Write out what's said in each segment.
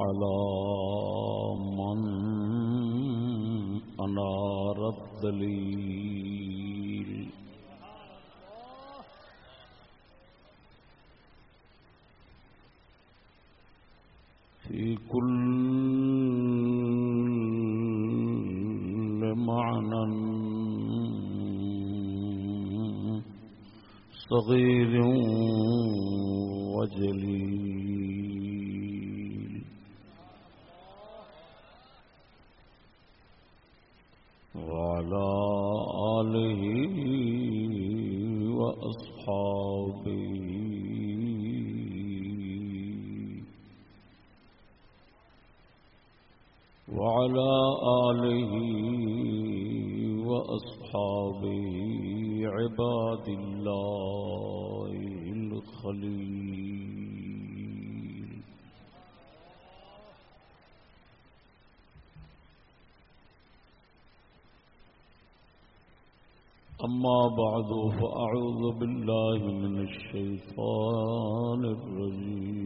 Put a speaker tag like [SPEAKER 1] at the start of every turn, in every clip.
[SPEAKER 1] على من أنار الدليل في كل معنى صغير وجليل. عباد الله الخليل. أما بعد فأعوذ بالله من الشيطان الرجيم.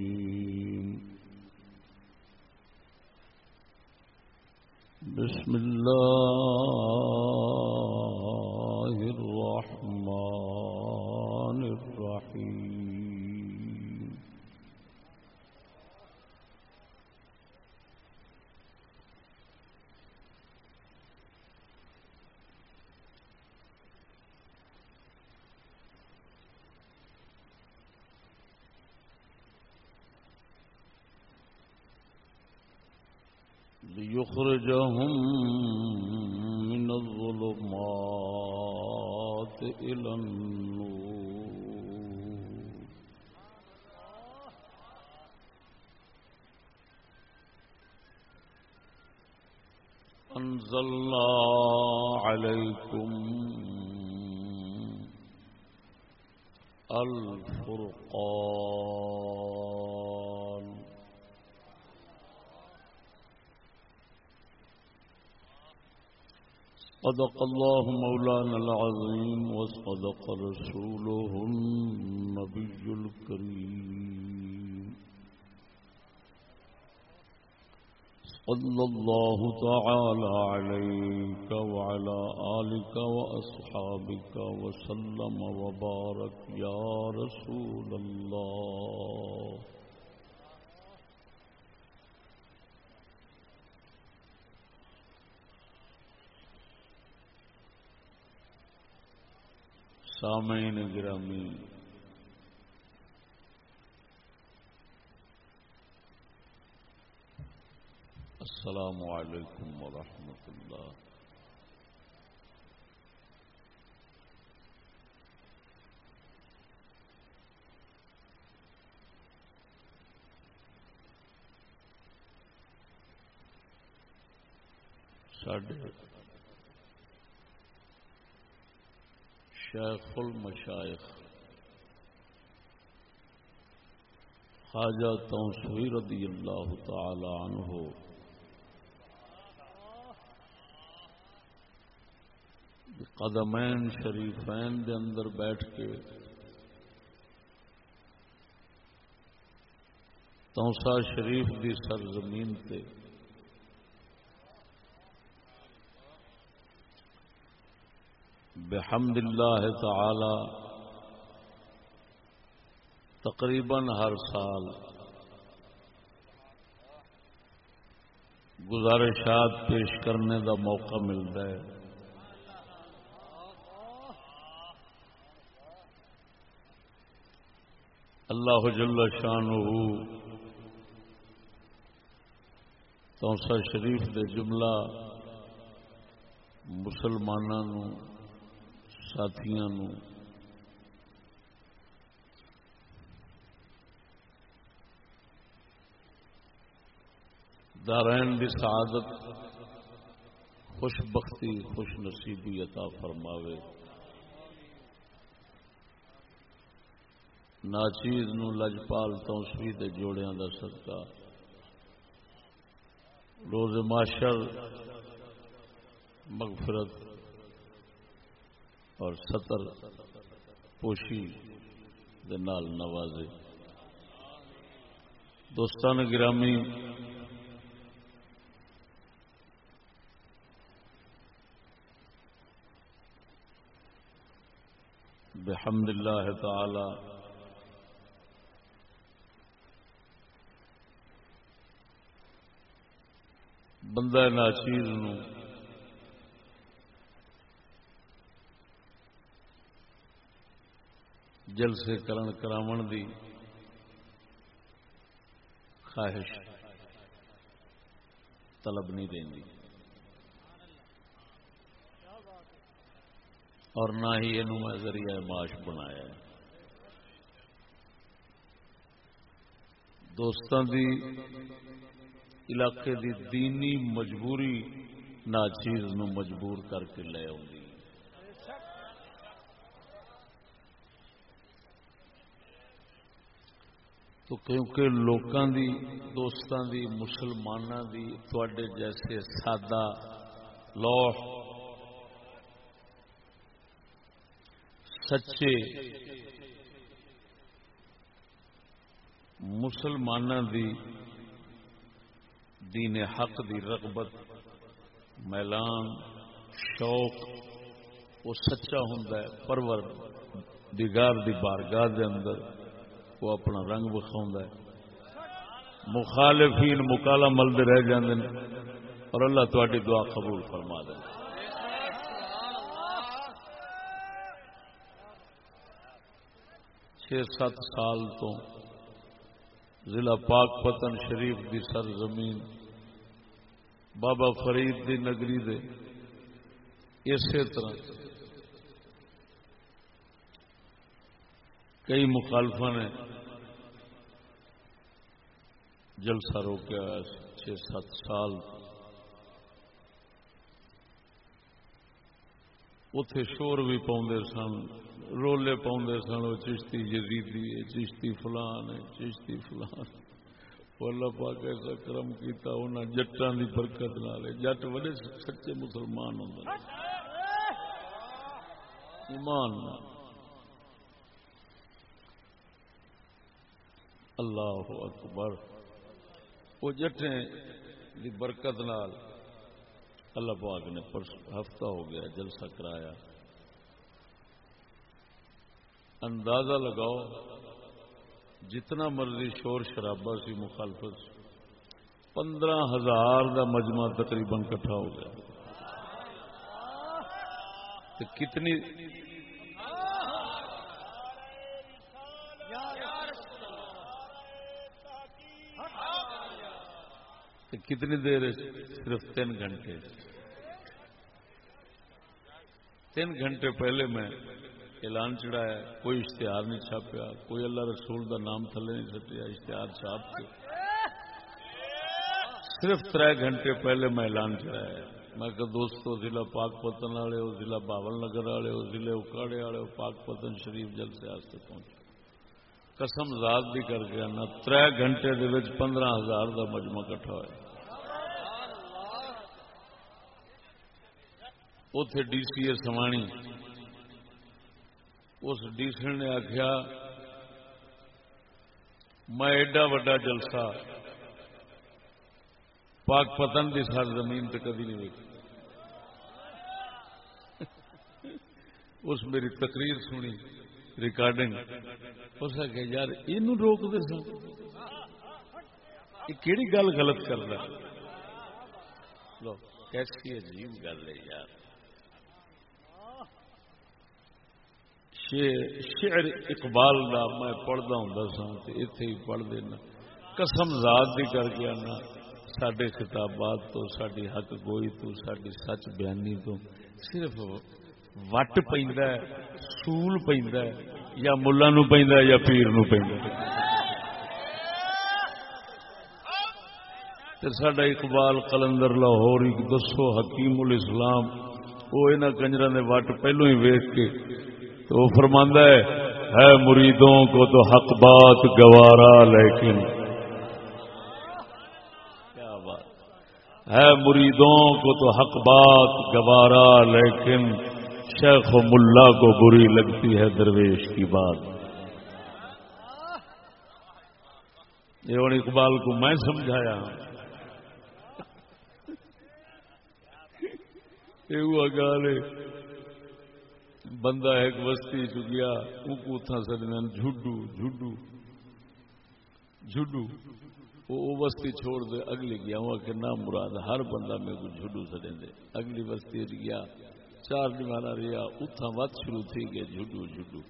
[SPEAKER 1] صدق الله مولانا العظيم وصدق رسوله النبي الكريم. صلى الله تعالى عليك وعلى آلك وأصحابك وسلم وبارك يا رسول الله. سامعین گرامی السلام علیکم ورحمۃ اللہ ساڈے شیخ المشائخ۔ خواجہ توسوی رضی اللہ تعالی عنہ۔ قدمین شریفین دے اندر بیٹھ کے توسا شریف دی سرزمین تے بحمد اللہ تعالی تقریباً ہر سال گزارشات پیش کرنے کا موقع ملتا ہے۔ اللہ جل شان توسا شریف دے جملہ مسلمانوں ساتھیاں دارائن دی سعادت، خوش بختی، خوش نصیبی عطا فرماوے۔ ناچیز نو لجپال توسوی دے جوڑیاں دا صدقہ۔ روز معاشر، مغفرت اور سطر پوشی دے نال نوازے۔ دوستان گرامی بحمد اللہ تعالی بندہ ناچیر جلسے کرن کراون دی خواہش طلب نہیں دیں اور نہ ہی یہ میں ذریعہ معاش بنایا۔ دوستان دی علاقے دی دینی مجبوری ناچیز نو مجبور کر کے لے آؤں تو کیونکہ لوکاں دی، دوستاں دی، مسلماناں دی، تواڈے جیسے سادہ لوح سچے مسلماناں دی دین حق دی رغبت، میلان، شوق، وہ سچا ہوں پرور دگار دی بارگاہ دے اندر۔ وہ اپنا رنگ ہے۔ مخالفین مکالا ملتے رہ جاندے اور اللہ تاری دعا قبول فرما دے۔ چھ سات سال تو ضلع پاک پتن شریف دی سر زمین بابا فرید دی نگری دے۔ اسی طرح کئی مخالفا نے جلسہ روکیا چھ سات سال۔ اتے شور بھی پاؤں سن، رولے پاؤں سن وہ چشتی جدیدی چشتی فلان چشتی فلان۔ اللہ پاک ایسا کرم کیتا انہیں جٹان کی برکت نہ جٹ بڑے سچے مسلمان ہوں ایمان نہ اللہ اکبر۔ وہ جٹیں دی برکت نال اللہ پاک نے ہفتہ ہو گیا، جلسہ کرایا۔ اندازہ لگاؤ، جتنا مرضی شور شرابہ سی مخالفت پندرہ ہزار کا مجمع تقریباً کٹھا ہو گیا۔ کتنی کتنی دیر صرف تین گھنٹے۔ تین گھنٹے پہلے میں اعلان چڑھایا، کوئی اشتہار نہیں چھاپیا، کوئی اللہ رسول دا نام تھلے نہیں سٹیا، اشتہار چھاپ کے۔ صرف تر گھنٹے پہلے میں اعلان چڑھایا۔ میں کہ دوستو، ضلع پاک پتن والے ہو، ضلع باول نگر والے ہو، ضلع اکاڑے والے ہو، پاک پتن شریف جل سے آج پہنچے۔ قسم ذات بھی کر کے آنا تر گھنٹے دے پندرہ ہزار کا مجمع کٹھا ہوا اتے ڈی سی اے سوانی اس ڈی سی نے آخیا میں ایڈا وڈا جلسہ پاک پتن کی سر زمین تو کدی نہیں دیکھی اس میری تقریر سنی۔ ریکارڈنگ اس کہ یار یہ روک دے سن؟ یہ کہڑی گل غلط کر رہا لو، کیسی عجیب گل ہے یار۔ شعر اقبال دا میں پڑھتا ہوں سا اتے ہی پڑھ دینا۔ قسم ذات بھی کر کے آنا۔ سڈے خطابات تو ساری حق گوئی تو ساری سچ بیانی تو۔ صرف وٹ پہ سول پہ یا ملا نو پہ یا پیر نو پہ سڈا اقبال کلندر لاہور دسو حکیم الاسلام وہ یہاں کنجر نے وٹ پہلو ہی ویچ کے تو وہ فرماندہ ہے ہے مریدوں کو تو حق بات گوارا لیکن کیا بات ہے مریدوں کو تو حق بات گوارا لیکن شیخ و ملا کو بری لگتی ہے درویش کی بات۔ یہ ہوں اقبال کو میں سمجھایا۔ گال بندہ ایک بستی چکیا۔ اتنا سدنا جھڈو جھڈو۔ جھڈو۔ وہ بستی چھوڑ دے۔ اگلی گیا۔ وہ کہ نہ مراد ہر بندہ میرے کو جھڈو سڑے دے۔ اگلی بستی گیا۔ چار دیوارا رہا اتنا وت شروع تھی گئے، جھڈو جھڈو۔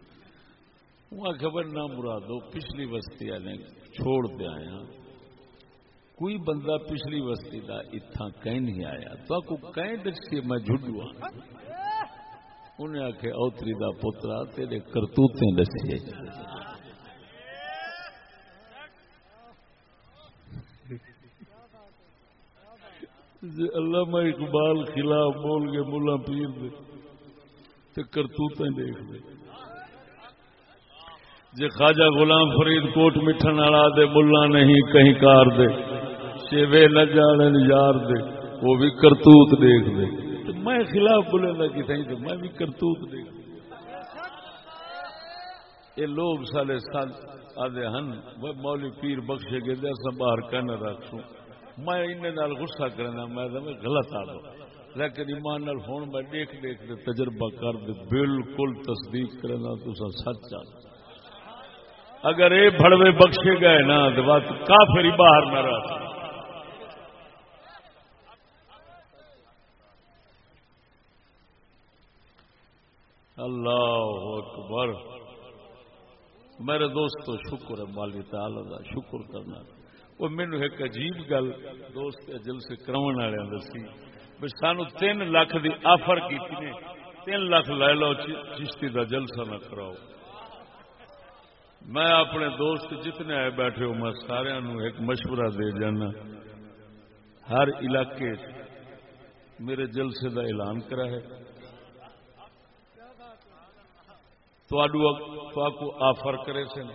[SPEAKER 1] وہاں خبر نہ مرادو، پچھلی بستی والے چھوڑ دیا آیا کوئی بندہ پچھلی بستی کا اتنا کہیں نہیں آیا۔ تو کو کہیں دس کے میں جھڈو ہاں انہیں آخیا اوتری کا پوترا تیرے کرتوتیں دسے جی اللہ میں اقبال خلاف بول کے ملا پیر دے، تے کرتوتے دیکھ دے۔ جے خواجہ غلام فرید کوٹ مٹھن والا دے، ملا نہیں کہیں کار دے۔ چیوے نہ جانن یار دے، وہ بھی کرتوت دیکھ دے۔ میں خلاف بولے گا کہ تو میں بھی کرتوت دیکھ دے۔ یہ لوگ سالے سال آدھے ہن مولی پیر بخشے گے دے باہر کہنا رکھوں میں ان گسا کرنا، میں غلط آ دو لیکن ایمان نال ہوں میں دیکھ دیکھ دے تجربہ کر دے، بالکل تصدیق کرنا تو سچ آ اگر یہ بڑوے بخشے گئے نا، تو بات کافر ہی باہر نہ رہ۔ اللہ اکبر۔ میرے دوستو، شکر ہے، مالی تعالی شکر کرنا۔ وہ مینو ایک عجیب گل دوست جل سے کراؤ والے دسی بھی سانو تین لاکھ دی آفر کی تین لاکھ لے لو چشتی دا جلسہ نہ کراؤ میں اپنے دوست جتنے آئے بیٹھے ہو میں سارا ایک مشورہ دے جانا ہر علاقے میرے جلسے دا اعلان کرا ہے تو آفر کرے سن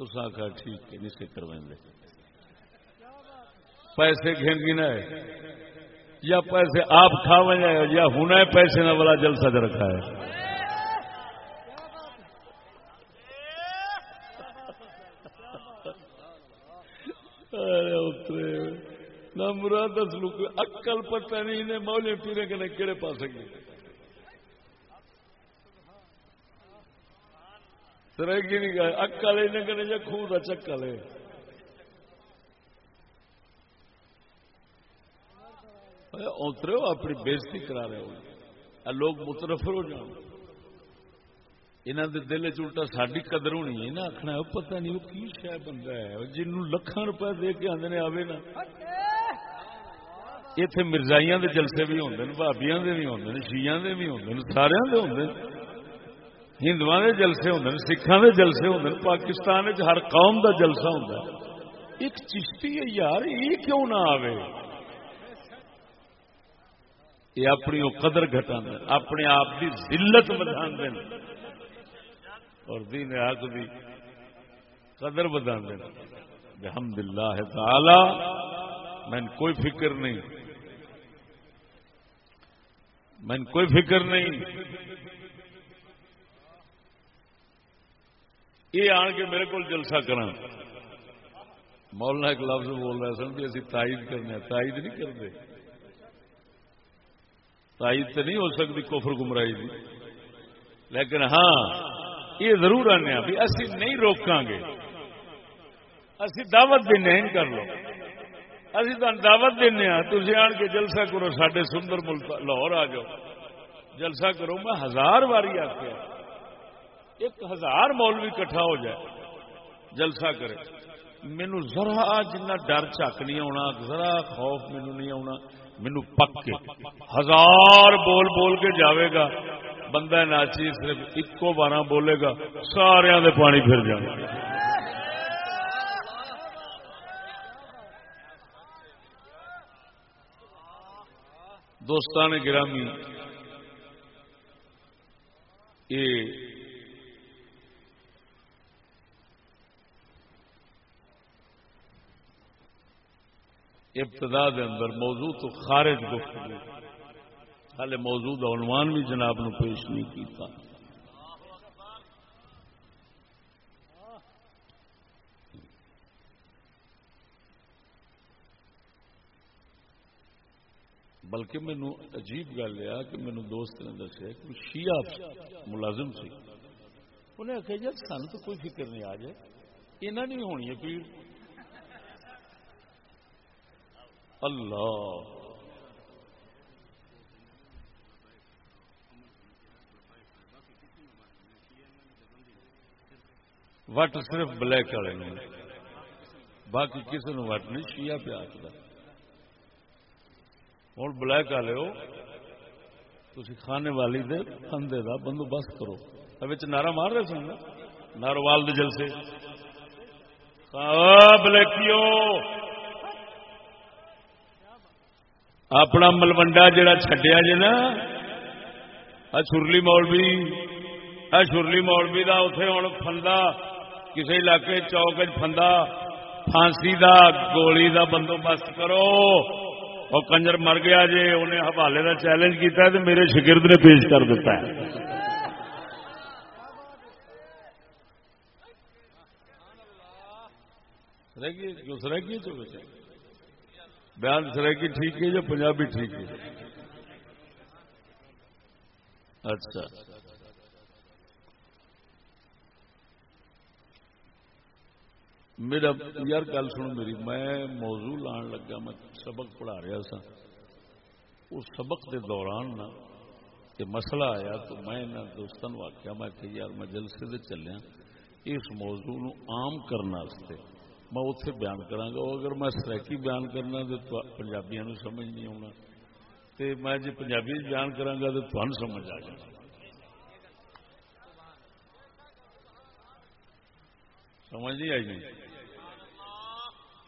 [SPEAKER 1] تو آخا ٹھیک ہے نہیں کروائیں گے۔ پیسے گھن گنا ہے۔ یا پیسے آپ کھاویں یا ہونا پیسے نہ والا جل سج رکھا ہے۔ نہ مراد سلوک اکل پتہ نہیں انہیں مولے پینے کے کہڑے پا سکے سرگی نہیں گئے اکل خوہ کا چکل ہے۔ اترے ہو اپنی بےزتی کرا رہے ہو۔ لوگ مترفر ہو جان انہوں دے دل چلٹا ساری قدر ہونی ہے۔ نا آخنا پتہ نہیں وہ کی شہ بندہ ہے؟ جنوں لکھان روپے دے کے آدھے آوے نا۔ اتنے مرزائیاں دے جلسے بھی ہوندے بھابیاں دے بھی ہوندے شیعہ دے بھی ہوندے سارے دے ہوندے ہندو کے جلسے ہوں سکھان کے جلسے ہوں پاکستان ہر قوم کا جلسہ ہوں ایک چشتی ہے یار یہ کیوں نہ آئے یہ اپنی قدر گٹا اپنے آپ کی ذلت بتا اور دین حق بھی قدر بتا الحمد للہ تعالی، میں کوئی فکر نہیں۔ میں کوئی فکر نہیں۔ یہ آن کے میرے کو جلسہ کرا مولانا ایک لفظ بول رہے سن بھی اسی تائید کرنے تائید نہیں کرتے۔ تائید تو نہیں ہو سکتی کوفر گمرائی کی لیکن ہاں یہ ضرور آنے بھی اسی نہیں روکاں گے۔ اسی دعوت دینے کر لو۔ اسی تو دعوت دینا تھی آن کے جلسہ کرو سڈے سندر ملک لاہور آ جاؤ۔ جلسہ کرو، میں ہزار باری آخیا ایک ہزار مولوی کٹھا ہو جائے، جلسہ کرے۔ مینو ذرا جنا ڈر چک نہیں آنا ذرا خوف مینو نہیں آنا مینو پکے۔ ہزار بول بول کے جاوے گا، بندہ ناچی صرف ایکو بارہ بولے گا سارا دے پانی پھر جانا دوستان گرامی، یہ ابتدا دے اندر موضوع تو خارج گفتگو۔ ہالے موضوع دا عنوان بھی جناب نو پیش نہیں کیتا۔ بلکہ مینو عجیب گل لیا کہ مینو دوست نے دسیا کہ شیعہ ملازم سی۔ انہیں آخیا یار جی سن تو کوئی فکر نہیں آ جائے۔ یہ نہیں ہونی ہے پیر اللہ وٹ صرف بلیک والے باقی کسی نے وٹ نہیں شیا پیا ہوں بلیک والے ہو تھی کھانے والی دے کھانے کا بندوبست کرو۔ نعرہ مار رہے سن ناروال دے جلسے۔ ہاں، بلیکیو اپنا ملوڈا جڑا چڈیا جی نا چرلی مولوی چرلی مولوی کا اتے ہوں فندا کسی علاقے چوک فندا پھانسی دا گولی دا بندوبست کرو۔ اور کنجر مر گیا جی انہیں حوالے کا چیلنج کیتا ہے تو میرے شگرد نے پیش کر دیتا ہے۔ بیان سرائکی ٹھیک ہے یا پنجابی ٹھیک ہے؟ اچھا۔ میرا یار گل سن میری، میں موضوع لان لگا، میں سبق پڑھا رہا سا۔ اس سبق دے دوران نا کہ مسئلہ آیا تو میں دوستوں آخیا میں کہ یار میں جلسے دے چلیا اس موضوع نو عام کرنے میں اتے بیان کرا گا۔ اگر میں سرائکی بیان کرنا تو پنجابیاں نو سمجھ نہیں آنا تو میں جی پنجابی بیان کرا گا تو تمہیں سمجھ آ جائے سمجھ نہیں آئی نہیں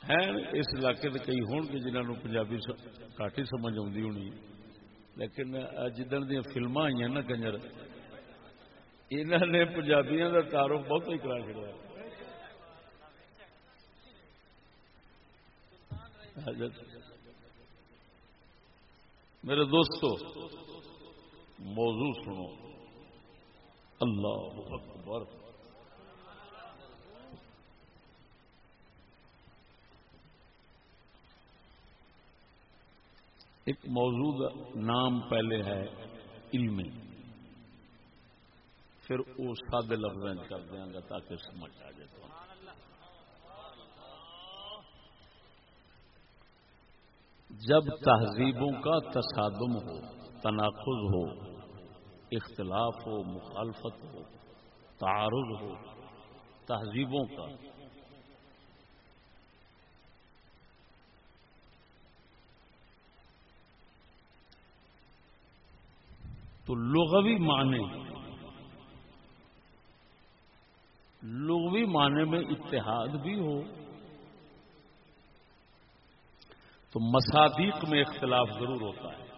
[SPEAKER 1] ہیں، اس علاقے کے کئی ہون گے جنہوں پنجابی گھٹ ہی سمجھ آتی ہونی۔ لیکن جدن دیا فلما آئی نا کنجر انہوں نے پنجابیاں کا تعارف بہت ہی کرا چڑیا میرے دوستو، موضوع سنو۔ اللہ اکبر۔ ایک موضوع نام پہلے ہے علمی پھر وہ سادے لفظ کر دیا گا تاکہ سمجھ آ جائے تو جب تہذیبوں کا تصادم ہو تناخذ ہو، اختلاف ہو، مخالفت ہو، تعارض ہو، تہذیبوں کا تو لغوی معنی لغوی معنی میں اتحاد بھی ہو تو مسادیق میں اختلاف ضرور ہوتا ہے۔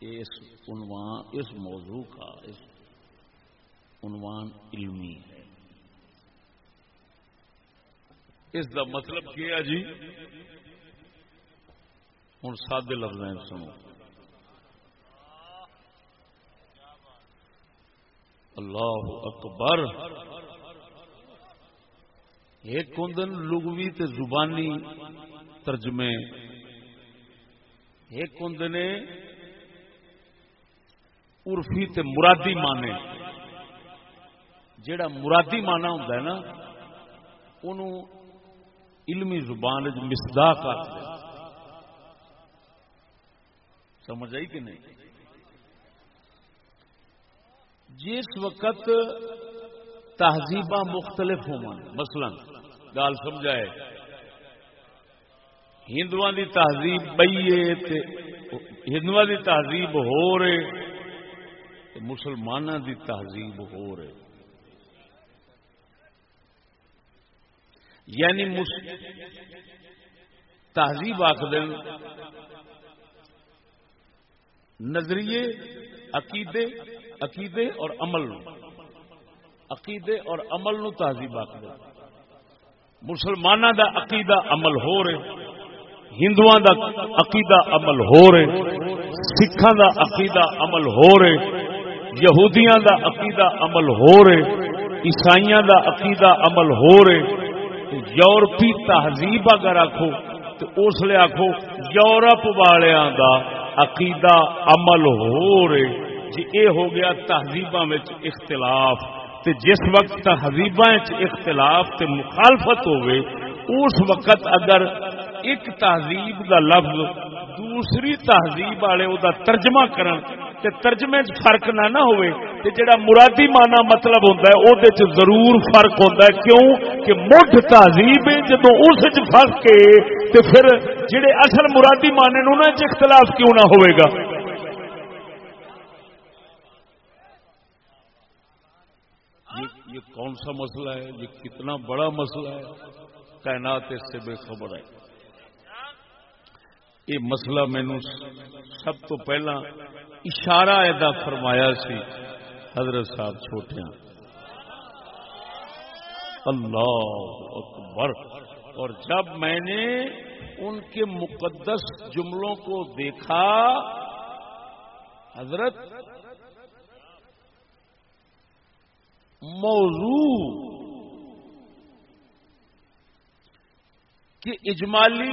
[SPEAKER 1] اس عنوان، اس موضوع کا، اس عنوان علمی ہے۔ اس کا مطلب کیا جی؟ ہوں سادے لفظ سنو۔ اللہ اکبر۔ ایک ہوں لغوی تے زبانی ترجمے۔ ایک ہوں نے عرفی تے مرادی مانے جیڑا مرادی مانا ہوں نا انہوں علمی زبان مسداق سمجھ آئی کہ نہیں؟ جس وقت تہذیب مختلف ہو مثلا گال سمجھائے ہندو کی تہذیب بئیے ہندو کی تہذیب ہو رہے مسلمانوں کی تہذیب ہو رہے۔ یعنی تہذیب آخر نظریے، عقیدے عقیدے اور عمل عقیدے اور عمل نو تہذیب آخر مسلمانوں دا عقیدہ عمل ہو رہے۔ ہندو دا عقیدہ عمل ہو رہے سکھان دا عقیدہ عمل ہو رہے یہودیاں دا عقیدہ عمل ہو رہے عیسائیاں دا عقیدہ عمل ہو رہے یورپی تہذیب اگر آخو تو اس لیے آخو یورپ والوں کا عقیدہ عمل ہو رہے جی اے ہو گیا تہذیب اختلاف، تے جس وقت تہذیب اختلاف تے مخالفت ہوئے اس وقت اگر ایک تہذیب دا لفظ، دوسری تہذیب والے وہ ترجمہ کرن، تے ترجمے چ فرق نہ نہ ہوئے، تے جڑا مرادی مانا مطلب ہوتا ہے وہ ضرور فرق ہوتا ہے۔ کیوں؟ کہ مٹھ تہذیب جدو اس فرق ہے، تے پھر جڑے اصل مرادی مانے نو اختلاف کیوں نہ ہوئے گا؟ یہ کون سا مسئلہ ہے؟ یہ کتنا بڑا مسئلہ ہے؟ کائنات اس سے بے خبر ہے۔ یہ مسئلہ مینو سب تو پہلا اشارہ ادا فرمایا سی، حضرت صاحب چھوٹے اللہ اکبر۔ اور جب میں نے ان کے مقدس جملوں کو دیکھا، حضرت موضوع کے اجمالی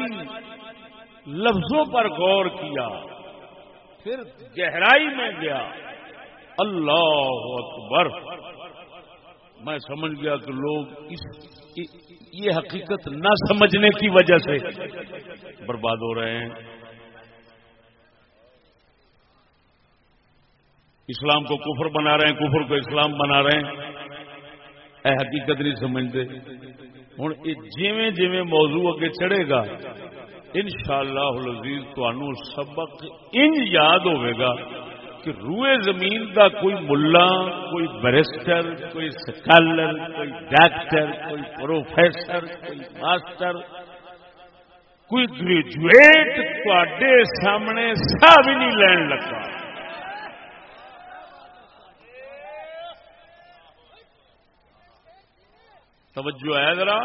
[SPEAKER 1] لفظوں پر غور کیا، پھر گہرائی میں گیا، اللہ اکبر۔ میں سمجھ گیا کہ لوگ اس، یہ حقیقت نہ سمجھنے کی وجہ سے برباد ہو رہے ہیں۔ اسلام کو کفر بنا رہے ہیں، کفر کو اسلام بنا رہے ہیں۔ اے حقیقت نہیں سمجھتے۔ ہوں جیویں جیویں موضوع اگے چڑھے گا۔ ان شاء اللہ سبق انج یاد گا کہ روئے زمین دا کوئی ملا، کوئی بیرسٹر کوئی سکالر، کوئی ڈاکٹر، کوئی پروفیسر، کوئی ماسٹر، کوئی گریجویٹ تے سامنے سا بھی نہیں لین لگا۔ توجہ ہے ذرا۔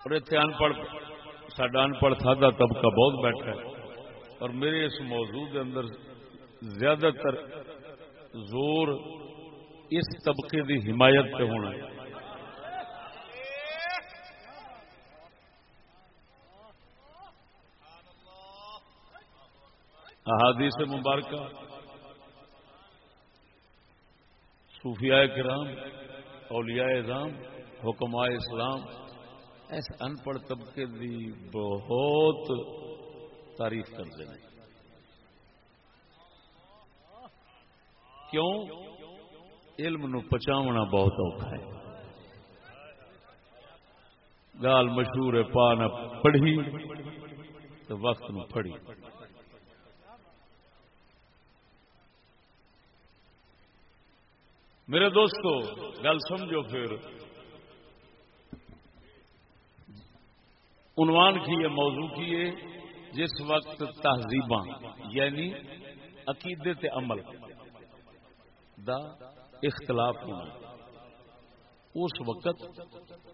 [SPEAKER 1] اور اتنے ان پڑھ سڈا ان پڑھ سادہ طبقہ بہت بیٹھا ہے۔ اور میرے اس موضوع کے اندر زیادہ تر زور اس طبقے کی حمایت پہ ہونا ہے۔ احادیث مبارکہ، صوفیاء کرام، اولیاء اظام حکماء اسلام اس ان پڑھ طبقے دی بہت تعریف کرتے ہیں۔ کیوں؟ علم نو پچاونا بہت اوکھا ہے۔ گال مشہور ہے، پا نہ پڑھی تو وقت نو پڑھی۔ میرے دوستو، گل سمجھو پھر۔ عنوان کی موضوع کیے جس وقت تہذیب یعنی عقیدے تے عمل دا اختلاف ہونا۔ اس وقت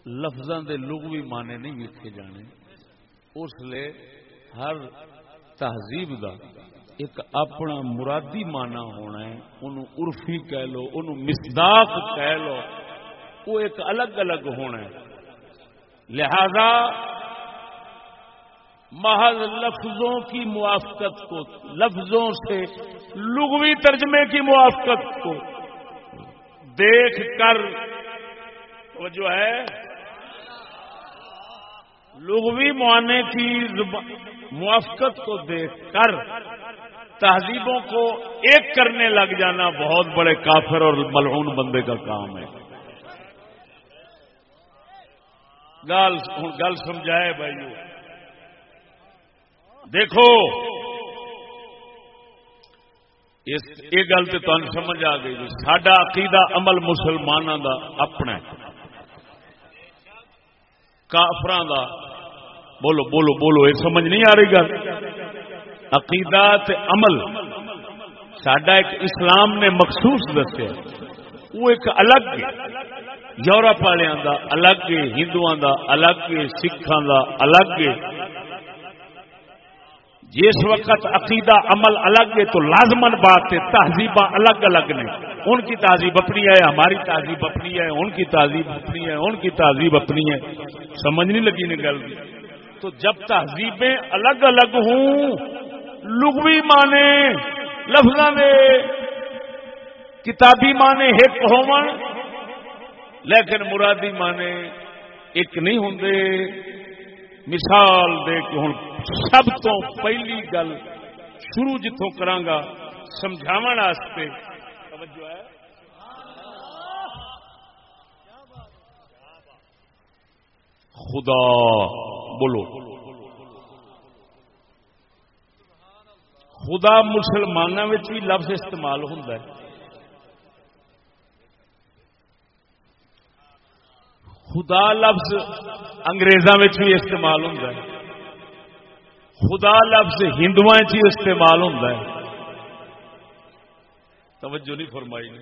[SPEAKER 1] لفظوں دے لغوی معنی نہیں لکھے جانے۔ اس لیے ہر تہذیب دا ایک اپنا مرادی مانا ہونا ہے۔ انہوں عرفی کہہ لو، انہوں مسداق کہہ لو، وہ ایک الگ الگ ہونا ہے۔ لہذا محض لفظوں کی موافقت کو، لفظوں سے لغوی ترجمے کی موافقت کو دیکھ کر وہ جو ہے، لغوی معانے کی موافقت کو دیکھ کر تہذیبوں کو ایک کرنے لگ جانا بہت بڑے کافر اور ملعون بندے کا کام ہے۔ گل گل سمجھائے بھائی دیکھو۔ یہ گل تو تمہیں سمجھ آ گئی جی۔ سڈا عقیدہ عمل مسلمانوں کا اپنا کافران کا بولو بولو بولو، یہ سمجھ نہیں آ رہی گل۔ عقیدات عمل۔ سڈا ایک اسلام نے مخصوص دسیا۔ وہ ایک الگ یورپ والوں کا الگ ہندو الگ سکھان کا الگ جس وقت عقیدہ عمل الگ ہے تو لازمن بات ہے تہذیب الگ الگ نے۔ ان کی تہذیب اپنی ہے، ہماری تہذیب اپنی ہے، ان کی تہذیب اپنی ہے، ان کی تہذیب اپنی ہے۔ سمجھ نہیں لگی نا گل تو جب تہذیبیں الگ الگ ہوں، لغوی مانے لفظ میں کتابی مانے ایک ہو لیکن مرادی مانے ایک نہیں ہوں مثال دے کے ہوں سب تو پہلی گل شروع جتوں کرانگا سمجھاو توجہ ہے۔ خدا، بولو۔ خدا مسلمانوں بھی لفظ استعمال ہوتا ہے۔ خدا لفظ انگریزوں بھی استعمال ہوتا ہے۔ خدا لفظ ہندو استعمال ہوتا ہے۔ توجہ نہیں فرمائی۔ نے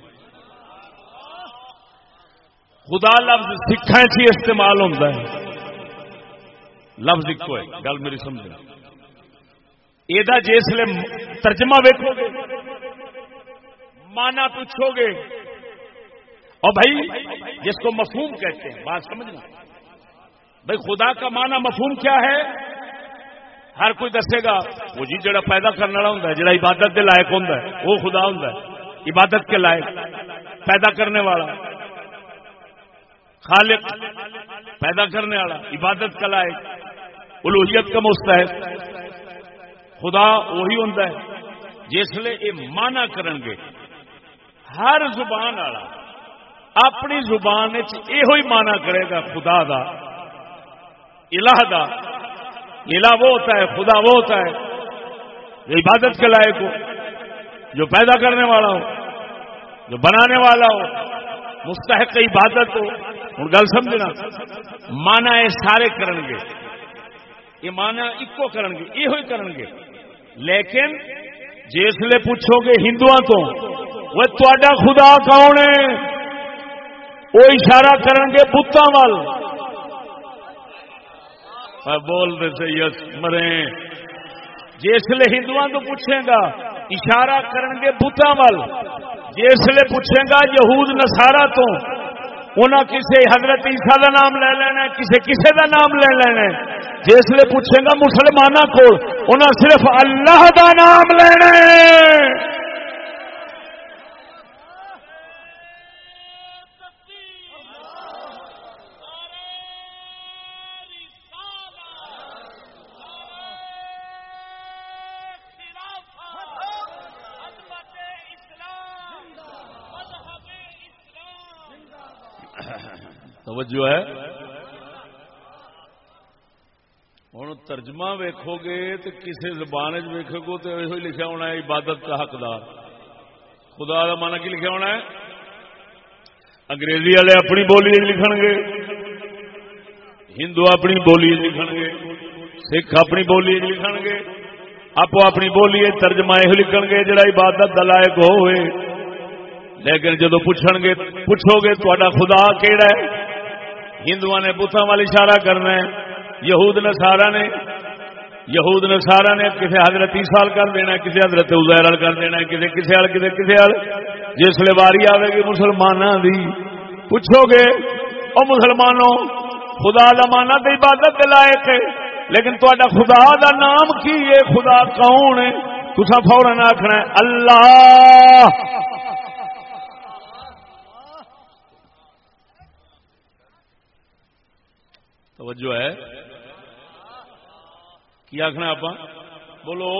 [SPEAKER 1] خدا لفظ سکھان چی استعمال ہوتا ہے۔ لفظ ایک ہے، گل میری سمجھنا۔ یہ جسے ترجمہ ویکو گے مانا پوچھو گے اور بھائی، جس کو مفہوم کہتے ہیں، بات سمجھنا۔ بھائی، خدا کا مانا مفہوم کیا ہے؟ ہر کوئی دسے گا، وہ جی جڑا پیدا کرنے والا ہوں جڑا عبادت کے لائق ہوں وہ خدا ہوں عبادت کے لائق، پیدا کرنے والا، خالق، پیدا کرنے والا، عبادت کا لائق الوحیت کا مستحق، خدا وہی ہوں جسے یہ مانا کرن گے۔ ہر زبان والا اپنی زبان یہ مانا کرے گا، خدا دا، الہ دا الہ وہ ہوتا ہے، خدا وہ ہوتا ہے۔ جو عبادت کے لائق ہو جو پیدا کرنے والا ہو جو بنانے والا ہو مستحق عبادت ہو۔ ہوں، گل سمجھنا۔ مانا یہ سارے کرن گے۔ یہ مانا ایکو کرن گے یہ کرن گے۔ لیکن جسے پوچھو گے ہندو تو، وہ تا خدا کون ہے؟ وہ اشارہ کرن گے بتوں وال۔ بول دے سے یس مرے جسے ہندو تو پوچھے گا، اشارہ کرن گے بتوں وال۔ جسے پوچھے گا یہود نسارا تو۔ انہیں کسی حضرت عیسیٰ کا نام لے لینا کسی کسی کا نام لے لینا جسے پوچھے گا مسلمانوں کو انہیں صرف اللہ کا نام لینا توجہ ہے۔ ہوں ترجمہ ویکو گے تو کسی زبان ویکو گے تو یہ لکھا ہونا ہے، عبادت کا حقدار خدا کا مانا کی لکھا ہونا ہے؟ انگریزی والے اپنی بولی لکھ گے، ہندو اپنی بولی لکھ گے، سکھ اپنی بولی لکھ گے۔ آپ اپنی بولی ترجمہ یہ لکھ گے جڑا عبادت دلائق ہوئے لیکن جدو پوچھ گے، پوچھو گے تا خدا کہڑا ہے؟ ہندو نے بتان والی اشارہ کرنا ہے۔ یہود نے سارا نے، یہود نے سارا نے کسی حضرت سال کر دینا کسی حضرت ازیر کر دینا کسی کسی ہل کسی کسی ہل جس لیے واری آئے گی مسلمانوں کی پوچھو گے او مسلمانوں، خدا مانا تو عبادت لائق ہے، لیکن تا خدا دا نام کی ہے؟ خدا کون ہے؟ تصا فورن آخنا اللہ۔ توجہ ہے۔ کی آخنا آپ بولو۔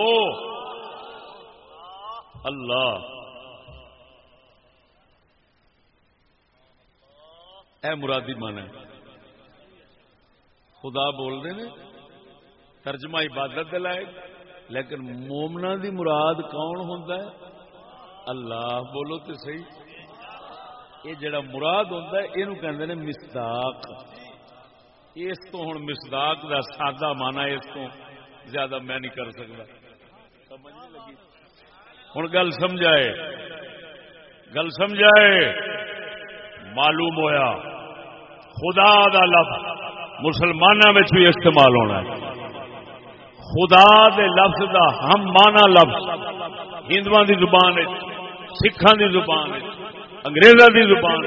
[SPEAKER 1] اللہ۔ اے مرادی من ہے خدا بول رہے ہیں ترجمہ عبادت لائق۔ لیکن مومنا دی مراد کون ہوتا ہے؟ اللہ۔ بولو تو صحیح۔ یہ جڑا مراد ہوتا ہے یہ کہ مستاق۔ اس تو ہوں مسداق کا سادہ مانا اس کو زیادہ میں نہیں کر سکتا۔ ہوں گل سمجھائے۔ گل سمجھائے۔ معلوم ہویا۔ خدا دا لفظ مسلمانوں میں بھی استعمال ہونا ہے۔ خدا دے لفظ دا ہم مانا لفظ۔ ہندو دی زبان سکھان دی زبان انگریزوں دی زبان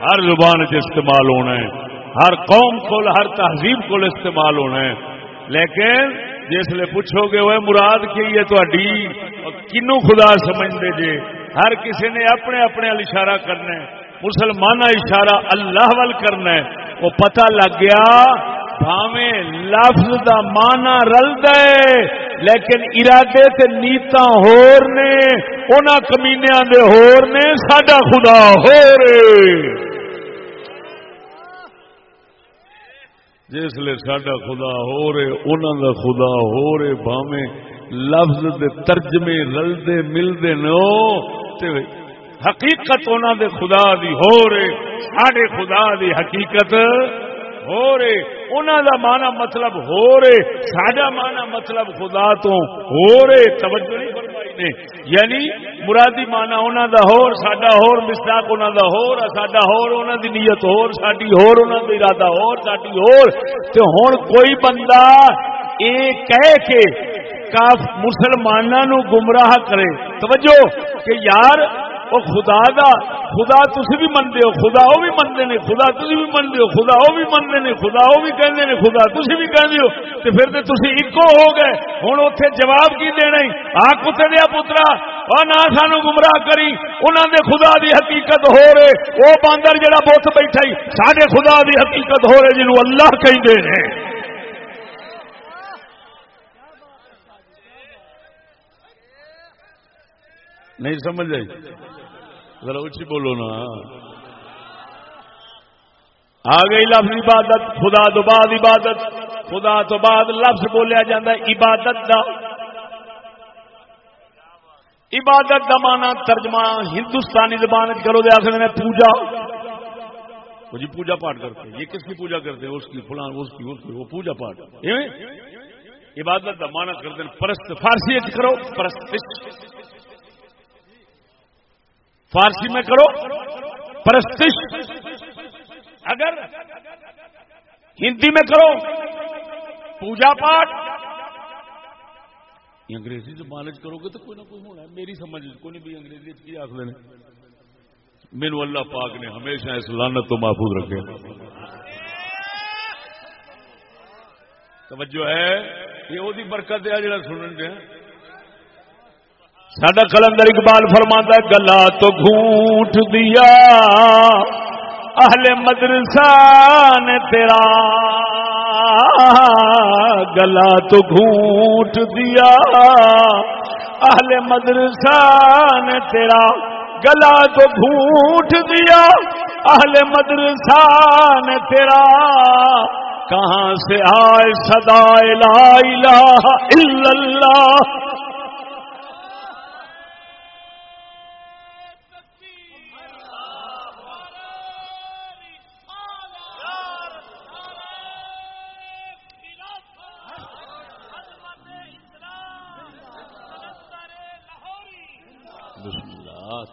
[SPEAKER 1] ہر زبان چ استعمال ہونا ہے۔ ہر قوم کو ہر تہذیب کو استعمال ہونا ہے۔ لیکن جس لیے پوچھو گے وہ مراد کی ہے تو کنو خدا سمجھتے جے؟ ہر کسی نے اپنے اپنے اشارہ کرنا ہے۔ مسلمان اشارہ اللہ وال کرنا ہے۔ وہ پتہ لگ گیا بھاوے لفظ دا مانا رل دے لیکن ارادے تے نیتا ہور نے، انہاں کمینیاں دے ہور نے، ساڈا خدا ہو رے جس لیے ساڈا خدا ہو رے انہاں دا خدا ہو رے بھاوے لفظ دے ترجمے رلدے، ملدے نو تے حقیقت انہوں دے خدا دی ہو رے ساڈے خدا دی حقیقت ہو رے انہوں دا مانا مطلب ہو رے ساڈا مانا مطلب خدا تو ہو رے توجہ نہیں نے یعنی مرادی مانا انہوں دا ہور، ساڈا ہور مستاق انہوں دا ہور، ساڈا ہور انہوں دی نیت ہور، ساڈی ہور انہوں دا ارادہ ہور، ساڈی ہور۔ تے ہن کوئی بندہ اے کہہ کے کاف مسلمانوں گمراہ کرے۔ توجہ کہ یار وہ خدا دا، خدا تھی بھی منتے ہو، خدا وہ بھی منتے نے، خدا تھی بھی منتے ہو، خدا وہ بھی منتے نے، خدا وہ بھی کہتے ہیں خدا تھی بھی کہتے ہو تو پھر تو تھی ایکو ہو گئے۔ ہوں اتنے جواب کی دینا آ کتے دیا پترا اور نہ سانو گمراہ کری انہوں دے خدا دی حقیقت ہو رہے۔ وہ باندر جڑا بت بیٹھا ہی سارے خدا دی حقیقت ہو رہے جنوب اللہ کہیں ہیں نہیں سمجھ آئی؟ ذرا اچھی بولو نا۔ آ گئی لفظ عبادت، خدا تو بعد عبادت، خدا تو بعد لفظ بولیا جا عبادت دا۔ عبادت دا مانا ترجمہ ہندوستانی زبان کرو دے آخر میں پوجا۔ وہ جی پوجا پاٹ کرتے یہ کس کی پوجا کرتے ہیں؟ اس کی فلان، اس کی اس کی، وہ پوجا پاٹ۔ عبادت دا مانا کرتے پرست فارسی کرو، پرست فارسی میں کرو، پرستش۔ اگر ہندی میں کرو، پوجا پاٹ انگریزی زبان کرو گے تو کوئی نہ کوئی ہونا ہے۔ میری سمجھ کوئی نہیں بھی انگریزی کی آخر مینو اللہ پاک نے ہمیشہ اس لانت تو محفوظ رکھے۔ توجہ ہے، یہ وہ برکت ہے جڑا سنن دیا۔ سڈا کلندر اقبال فرما گلا تو گھونٹ دیا، اہل مدرسہ نے تیرا گلا تو گھونٹ دیا، اہل مدرسہ نے تیرا گلا تو گھونٹ دیا، اہل مدرسہ نے تیرا کہاں سے آئے سدا لا الہ الا اللہ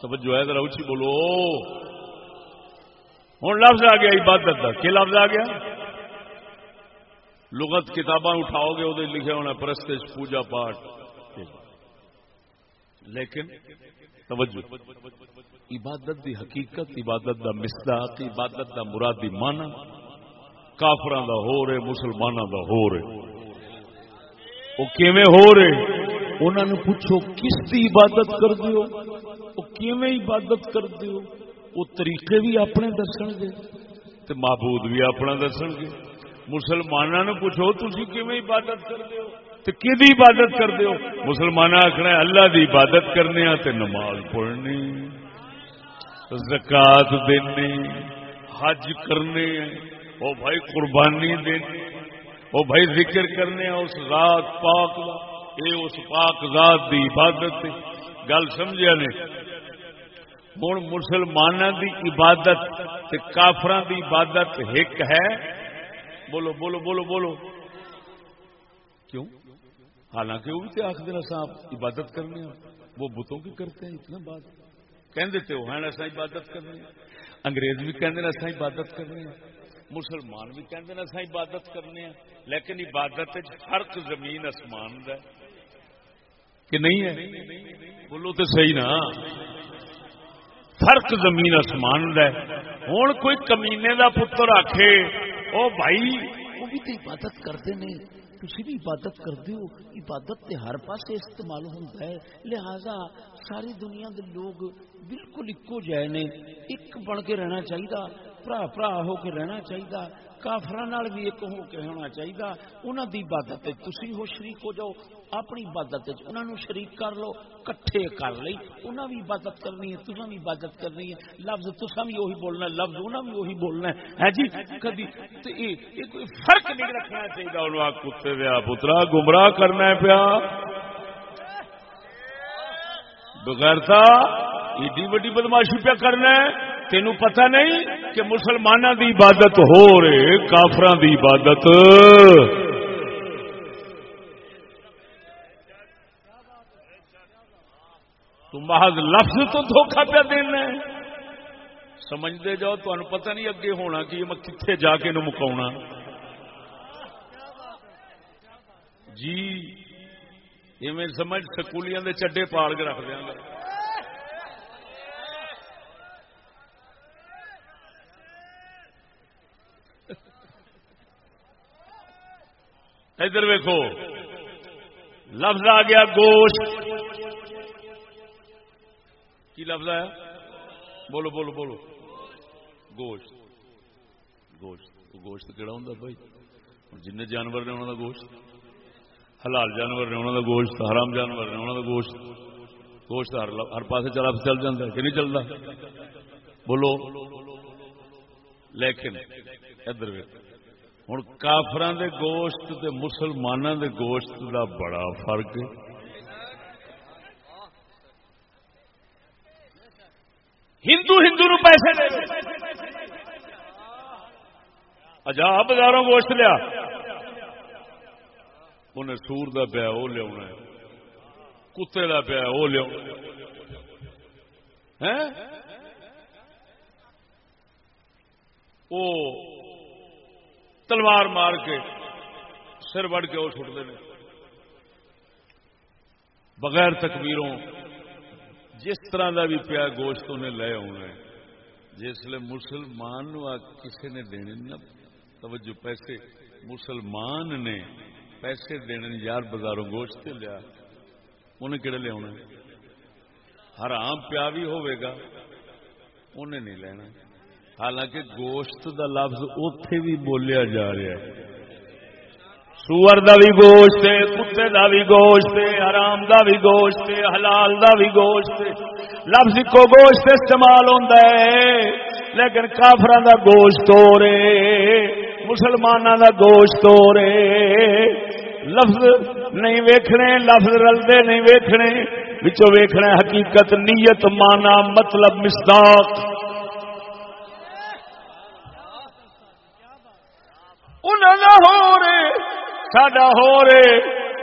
[SPEAKER 1] توجہ ہے، ذرا اچھی بولو۔ ہوں، لفظ آ گیا، عبادت کا کیا لفظ آ گیا؟ لغت کتاباں اٹھاؤ گے وہ لکھے ہونا پرست پوجا پاٹ لیکن، توجہ۔ عبادت دی حقیقت، عبادت دا مصداق، عبادت دا مرادی مانا کافران دا ہو رہے مسلمانوں دا ہو رہے۔ وہ کیویں ہو رہے؟ انہوں نے پوچھو، کس کی عبادت کر دیو کیویں عبادت کر دیو وہ طریقے بھی اپنے دسن گے۔ تو معبود بھی اپنا دسن گے۔ مسلمانوں نے پوچھو تھی کیویں عبادت کر دیو تو کہ عبادت کر دیو مسلمان آخنا اللہ دی عبادت کرنے تے نماز پڑھنی، زکات دینی، حج کرنے وہ بھائی قربانی دینی وہ بھائی ذکر کرنے اس رات پاک یہ اس پاک ذات دی عبادت گل سمجھا نے؟ ہوں مسلمانوں دی عبادت کافران دی عبادت ایک ہے بولو بولو بولو بولو کیوں حالانکہ وہ بھی تو آخر دن آپ عبادت کرنے ہیں وہ بتوں کی کرتے ہیں اتنا بات کہ دیتے ہیں ایسا عبادت کرنے انگریز بھی کہتے ہیں ایسا عبادت کرنے ہیں مسلمان بھی کہتے ہیں اصا عبادت کرنے ہیں لیکن عبادت فرق زمین آسمان دا کہ نہیں ہے بولو تو صحیح نا فرق زمین آسمان دا ہوں کوئی کمینے دا پتر آخے او بھائی، وہ بھی تو عبادت کرتے نہیں۔ تھی بھی عبادت کرتے ہو۔ عبادت تے ہر پاس استعمال ہوتا ہے۔ لہذا ساری دنیا دے لوگ بالکل ایکو جائے نے۔ ایک بن کے رہنا چاہیے برا برا ہو کے رہنا چاہیے کافر بھی ایک ہو کے ہونا چاہیے انہوں دی عبادت تھی ہو شریک ہو جاؤ۔ اپنی عبادت انہوں نے شریک کر لو، کٹھے کر لی انہیں بھی عبادت کرنی ہے تصا بھی عبادت کرنی ہے۔ لفظ تصا بھی وہی بولنا ہے، لفظ انہیں بھی وہی بولنا ہے۔ جی؟ کدی کوئی فرق نہیں رکھنا چاہیے کتے دیا پترا، گمراہ کرنا پیا۔ بغیرتا ایڈی وڈی بدماشی پیا کرنا ہے۔ تینوں پتہ نہیں کہ مسلمانوں دی عبادت ہو رہے کافران دی عبادت۔ تو محض لفظ تو دھوکھا پہ دینا سمجھتے جاؤ تمہیں پتہ نہیں اگے ہونا کہ میں کتنے جا کے مکاؤنا جی میں سمجھ سکولیاں دے چڈے پال کے رکھ دیا گا ادھر ویکو لفظ آ گیا گوشت۔ کی لفظ آیا بولو بولو بولو۔ گوشت۔ گوشت۔ گوشت کہڑا ہوں بھائی؟ جن جانور نے انہوں کا گوشت۔ حلال جانور نے انہوں کا گوشت، حرام جانور نے انہوں کا گوشت۔ گوشت ہر پاس چلا چل جاتا ہے کہ نہیں چلتا بولو۔ لیکن ادھر ہوں کافران دے گوشت تے مسلمانوں دے گوشت دا بڑا فرق ہے۔ ہندو ہندو نو پیسے دے اجا بازاروں گوشت لیا۔ انہیں سور دا پیا وہ لیا کتے دا پیا وہ لیا وہ تلوار مار کے سر وڑ کے وہ سٹتے ہیں۔ بغیر تکبیروں جس طرح کا بھی پیا گوشت انہیں لے آنا ہے جسے مسلمان کسی نے دینے نا توجہ پیسے، مسلمان نے پیسے دینے یار بازاروں گوشت لیا؟ انہیں کہڑے لیا حرام پیا بھی ہوئے گا، انہیں نہیں لینا۔ حالانکہ گوشت دا لفظ اتے بھی بولیا جا رہا ہے۔ سور دا بھی گوشت کتے دا بھی گوشت ہے، حرام دا بھی گوشت حلال دا بھی گوشت لفظ کو گوشت استعمال ہوتا ہے، لیکن کافر دا گوشت ہو رہے مسلمانوں دا گوشت ہو رہے لفظ نہیں ویکھنے، لفظ رلدے نہیں ویکھنے بچوں ویکھنا حقیقت، نیت مانا مطلب مصداق۔ ہو رے سڈا ہو رے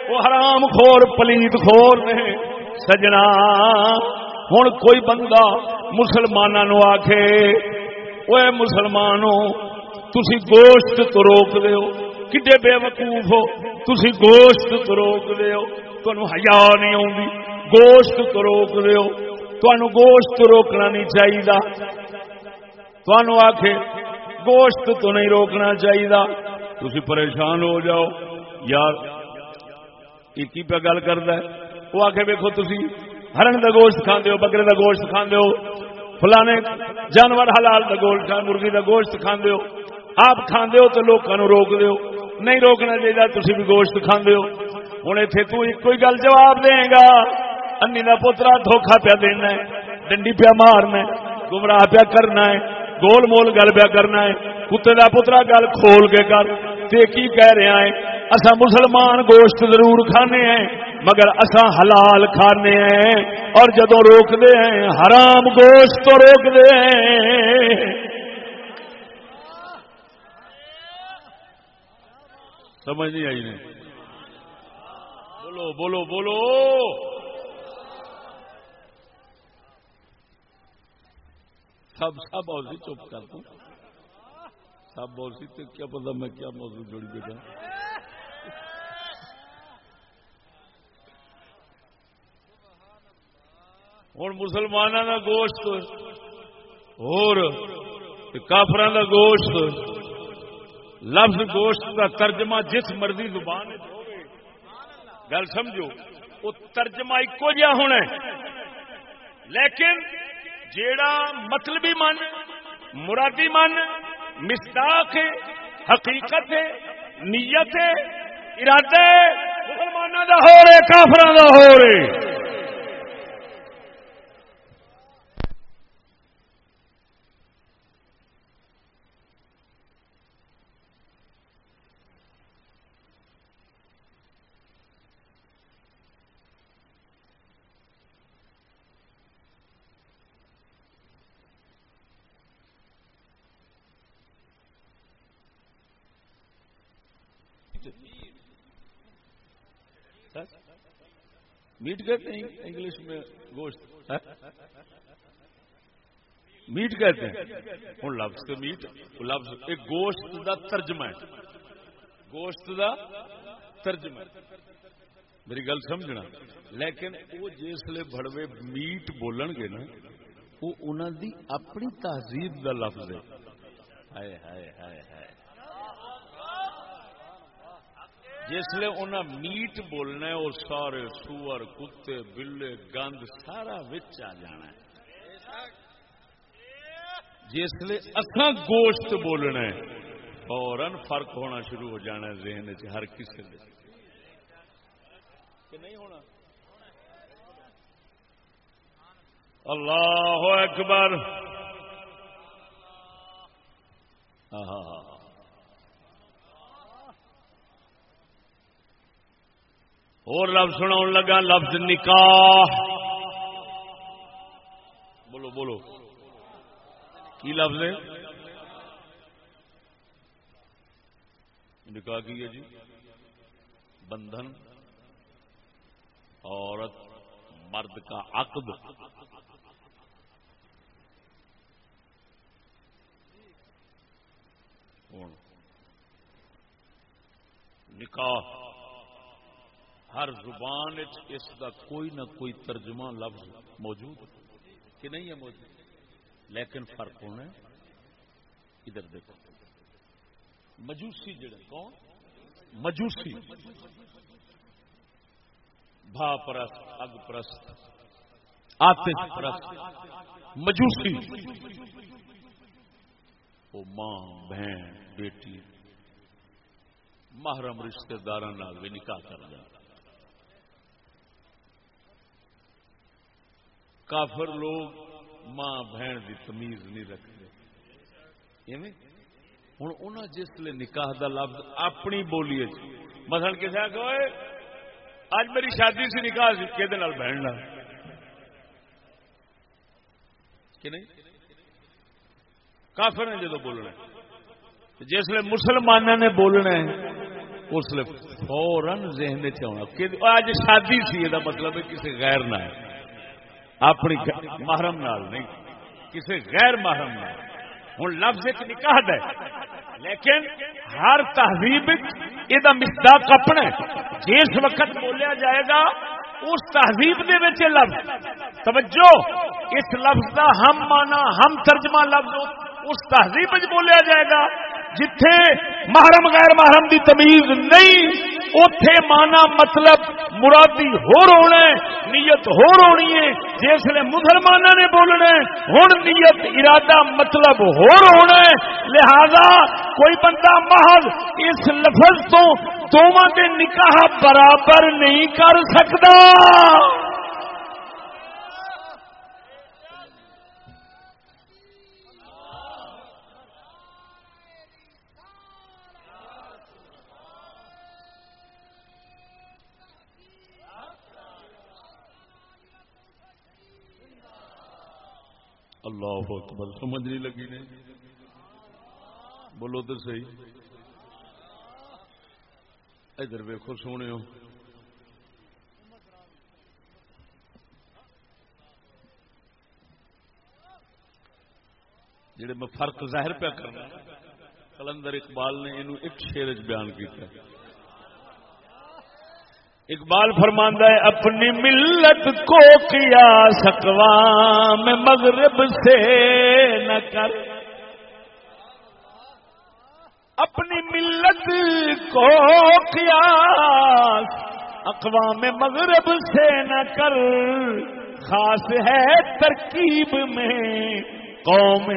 [SPEAKER 1] وہ حرام خور، پلیت خور نے۔ سجنا ہوں کوئی بندہ مسلمانوں آخے وہ مسلمانوں تھی گوشت تو روک دو کڈے بے وقوف ہو؟ تھی گوشت تو روک دو تمہیں ہیا نہیں آتی گوشت تو روک دو تمہیں گوشت روکنا نہیں چاہیے تمہوں آخے گوشت تو نہیں روکنا چاہیے تھی پریشان ہو جاؤ۔ یار ایک پہ گل کرتا ہے؟ وہ آ کے ویکو تھی ہرن کا گوشت کھانے ہو، بکرے کا گوشت کھانے ہو، فلانے جانور حلال کا گوشت مرغی کا گوشت کھانے ہو، آپ کھانے ہو تو لوگوں روک دو نہیں روکنا چاہیے تھی بھی گوشت کھانے ہو۔ ہوں اتنے تو ایک گل جواب دے گا انی کا پوترا دھوکھا پیا دینا ہے، ڈنڈی پیا مارنا ہے، گمراہ پیا کرنا ہے، گول مول گل پیا کرنا ہے، کتے کا پترا گل کھول کے کر، تے کی کہہ رہا ہے؟ اصا مسلمان گوشت ضرور کھانے ہیں، مگر اصا حلال کھانے ہیں۔ اور جدو روک دے ہیں، حرام گوشت تو روک دے ہیں۔ سمجھ نہیں آئی نہیں۔ بولو بولو بولو۔ سب سب اور چپ کر دوں صاحب بہت سی تو کیا پتا میں کیا موضوع جوڑی بیٹھا۔ ہوں مسلمانوں کا گوشت اور کافر کا گوشت، لفظ گوشت کا ترجمہ جس مرضی زبان گل سمجھو وہ ترجمہ ایکو جہا ہونا لیکن جیڑا مطلبی من، مرادی من مستاق ہے، حقیقت ہے، نیت ہے، ارادہ مسلمانوں کا ہو رہے کافر کا ہو رہے میٹ کہتے ہیں انگلش میں گوشت ہاں؟ میٹ کہتے ہیں۔ ہوں، لفظ تو میٹ لفظ، ایک گوشت دا ترجمہ ہے۔ گوشت دا ترجمہ۔ میری گل سمجھنا۔ لیکن وہ جسے بڑوے میٹ بولن گے نا، وہ انہوں دی اپنی تہذیب دا لفظ ہے۔ ہائے ہائے ہائے ہائے۔ جسے انہیں میٹ بولنا وہ سارے سور، کتے، بلے، گند سارا آ جانا جسے اصا گوشت بولنا فورن فرق ہونا شروع ہو جانا ذہن چ ہر کسی نہیں ہونا؟ اللہ اکبر۔ ہاں ہاں ہاں اور لفظ سنا لگا لفظ نکاح بولو بولو کی لفظ ہے نکاح کی ہے جی بندھن عورت مرد کا عقد نکاح ہر زبان اس کا کوئی نہ کوئی ترجمہ لفظ موجود کہ نہیں ہے موجود؟ لیکن فرق ہونا ہے۔ ادھر دیکھو۔ مجوسی جڑے کون؟ مجوسی۔ بھا پرست، اگ پرست۔ آتش پرست۔ مجوسی۔ وہ ماں، بہن، بیٹی۔ محرم رشتے دار بھی نکاح کر جاتا کافر لوگ ماں بہن کی تمیز نہیں رکھتے۔ ہوں انہیں جسے نکاح کا لفظ اپنی بولی مثلا کسی آ اج میری شادی سے نکاح سی کہ بہن لا کہ نہیں؟ کافر نے جدو بولنا جسے مسلمانوں نے بولنا ہے، اس لیے فورن ذہن چنا اج شادی سی، یہ مطلب ہے کسی غیر نہ ہے اپنی محرم نال نہیں کسی غیر محرم نال۔ ہوں لفظ ایک نکاح دے، لیکن ہر تہذیب یہ مسداق اپنا جس وقت بولیا جائے گا، اس تہذیب دے لفظ۔ توجہ، اس لفظ کا ہم مانا ہم ترجمہ لفظ، اس تہذیب بولیا جائے گا۔ جتھے محرم غیر محرم دی تمیز نہیں اتے مانا مطلب مرادی ہو نیت ہو رونی ہے۔ جسے مسلمانوں نے بولنا ہوں نیت، ارادہ مطلب ہو رونا لہذا کوئی بندہ محض اس لفظ تو دونوں کے نکاح برابر نہیں کر سکتا۔ اللہ اکبر، سمجھ نہیں لگی نے۔ بولو تو صحیح۔ ادھر ویکو سونے ہو۔ جڑے میں فرق ظاہر پہ کرنا، کلندر اقبال نے یہ ایک شیر بیان کیا اقبال فرماندہ ہے، اپنی ملت کو کیا سکوام مغرب سے نہ کر۔ اپنی ملت کو کیا اقوام مغرب سے نہ کر۔ خاص ہے ترکیب میں قوم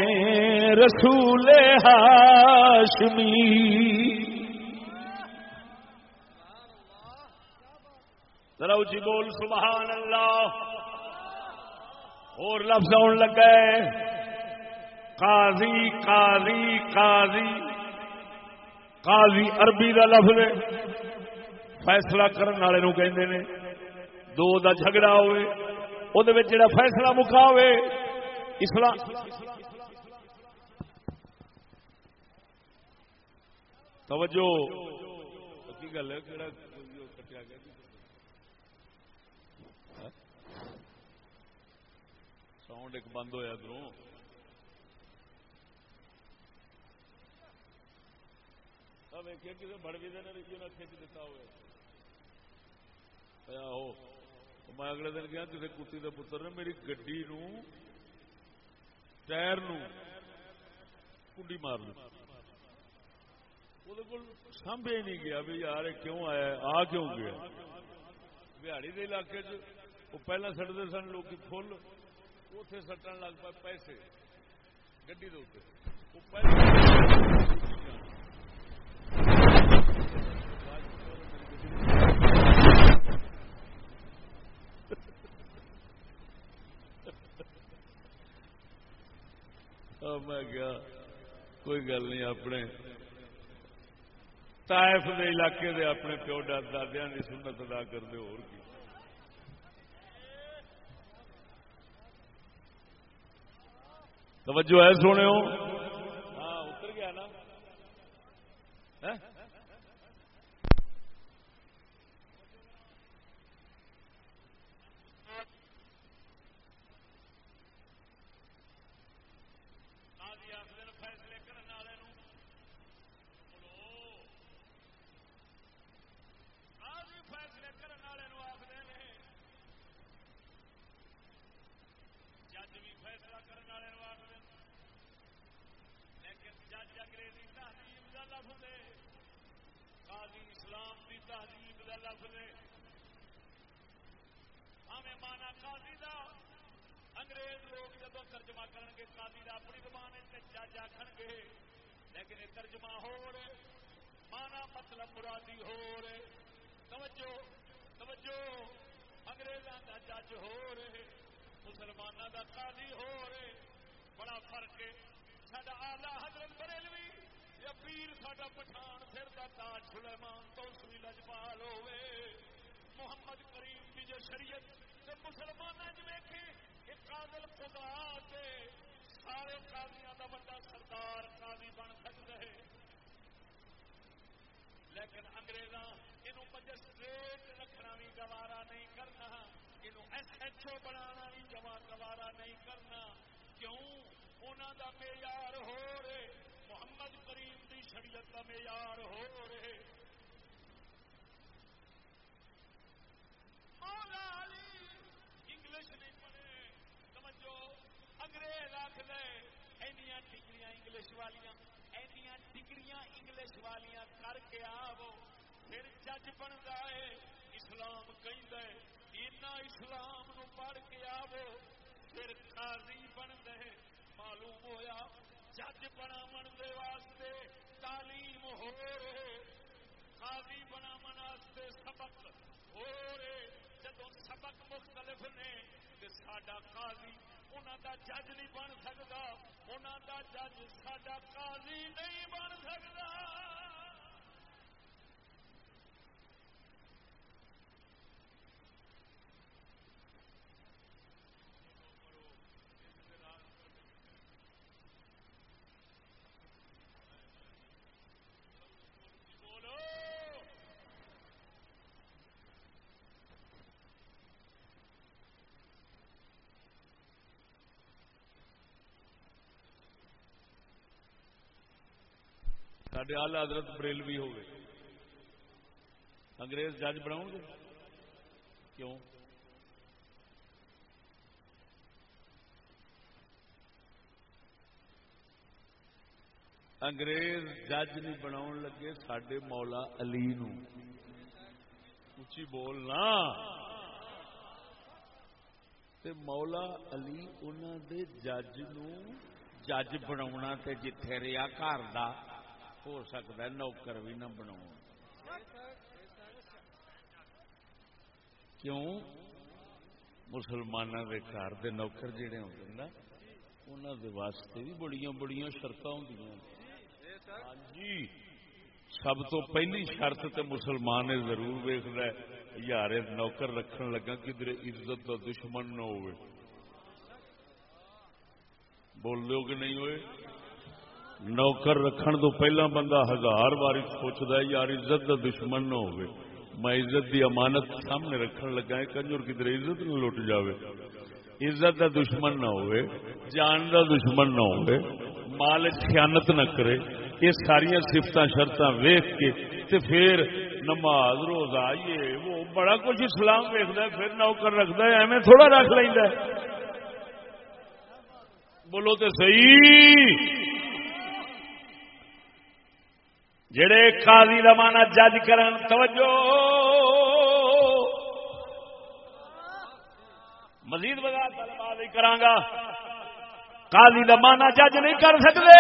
[SPEAKER 1] رسول ہاشمی۔ ذرا اچھی بول سبحان اللہ اور لفظ آن لگے قاضی قاضی قاضی۔ قاضی عربی کا لفظ فیصلہ کرنے والے کہ دو دا جھگڑا ہوئے۔ وہ جڑا فیصلہ مکا ہوئے، اسلام۔ توجہ۔ کی گل ہے؟ کٹیا گیا ساؤنڈ ایک بند ہوا دروں ویکیا کسی بڑوی دن کھچ دیتا ہوا میں اگلے دن گیا کسی کتی کے پتر نے میری گڈی ٹائر کنڈی مار لی وہ سانبے ہی نہیں گیا بھی یار کیوں آیا آ کیوں گیا بہاڑی کے علاقے وہ پہلے سٹتے سن لوگ فل اتے سٹن لگ پائے پیسے، گڈی میں گیا oh کوئی گل نہیں، اپنے تائف دے علاقے دے اپنے پیو دادیا کی سنت ادا کرتے ہو توجہ ہے سونے ہو اچھے بنانا ہی جمع گوارا نہیں کرنا کیوں انہوں دا معیار ہو رہے محمد کریم دی شریعت دا معیار ہو رہے مولا علی انگلش نہیں پڑھے سمجھو انگریز آخ دے اینیاں ڈگریاں انگلش والیاں اینیاں ڈگریاں انگلش والیاں کر کے آو پھر جج بنتا ہے اسلام کہیں جنا اسلام نو پڑھ کے آو پھر قاضی بن گئے معلوم ہویا، جج بناو دے واسطے تعلیم ہو رہے قاضی بناو واسطے سبق ہو رہے جدو سبق مختلف نے، تے ساڈا قاضی، انہاں دا جج نہیں بن سکتا انہوں دا جج سڈا قاضی نہیں بن سکتا سڈے آل حضرت بریل بھی ہوگی انگریز جج بناؤ گے کیوں انگریز جج نہیں بنا لگے سڈے مولا علی نو اچھی بولنا تے مولا علی انہوں دے جج نو جج بنا جتھے رہا گھر کا ہو سکتا ہے، نوکر بھی نہ بنا کیوں؟ مسلمانوں کے گھر کے نوکر جڑے ہوتے ہیں نا انہوں دے واسطے بھی بڑی بڑی شرط ہوں ہاں جی سب تو پہلی شرط تے مسلمان ضرور ویخد یار نوکر رکھن لگا کدھر عزت کا دشمن نہ ہو بول لو کہ نہیں ہوئے؟ نوکر رکھن تو پہلا بندہ ہزار بار سوچتا ہے، یار عزت کا دشمن نہ ہو میں عزت دی امانت سامنے رکھن لگا ہے کنجر کدھر عزت نہ لٹ جاوے۔ عزت کا دشمن نہ ہوئے، جان کا دشمن نہ ہوئے مال خیانت نہ کرے۔ یہ ساری سفت شرط ویخ کے تے پھر نماز، روزہ، یہ، وہ بڑا کچھ اسلام ویکد پھر نوکر رکھتا ہے، ایویں تھوڑا رکھ لینا بولو تو صحیح۔ جڑے قاضی رمانا جج کرن، توجہ۔ مزید وغیرہ کرانگا قاضی رمانا جج نہیں کر سکتے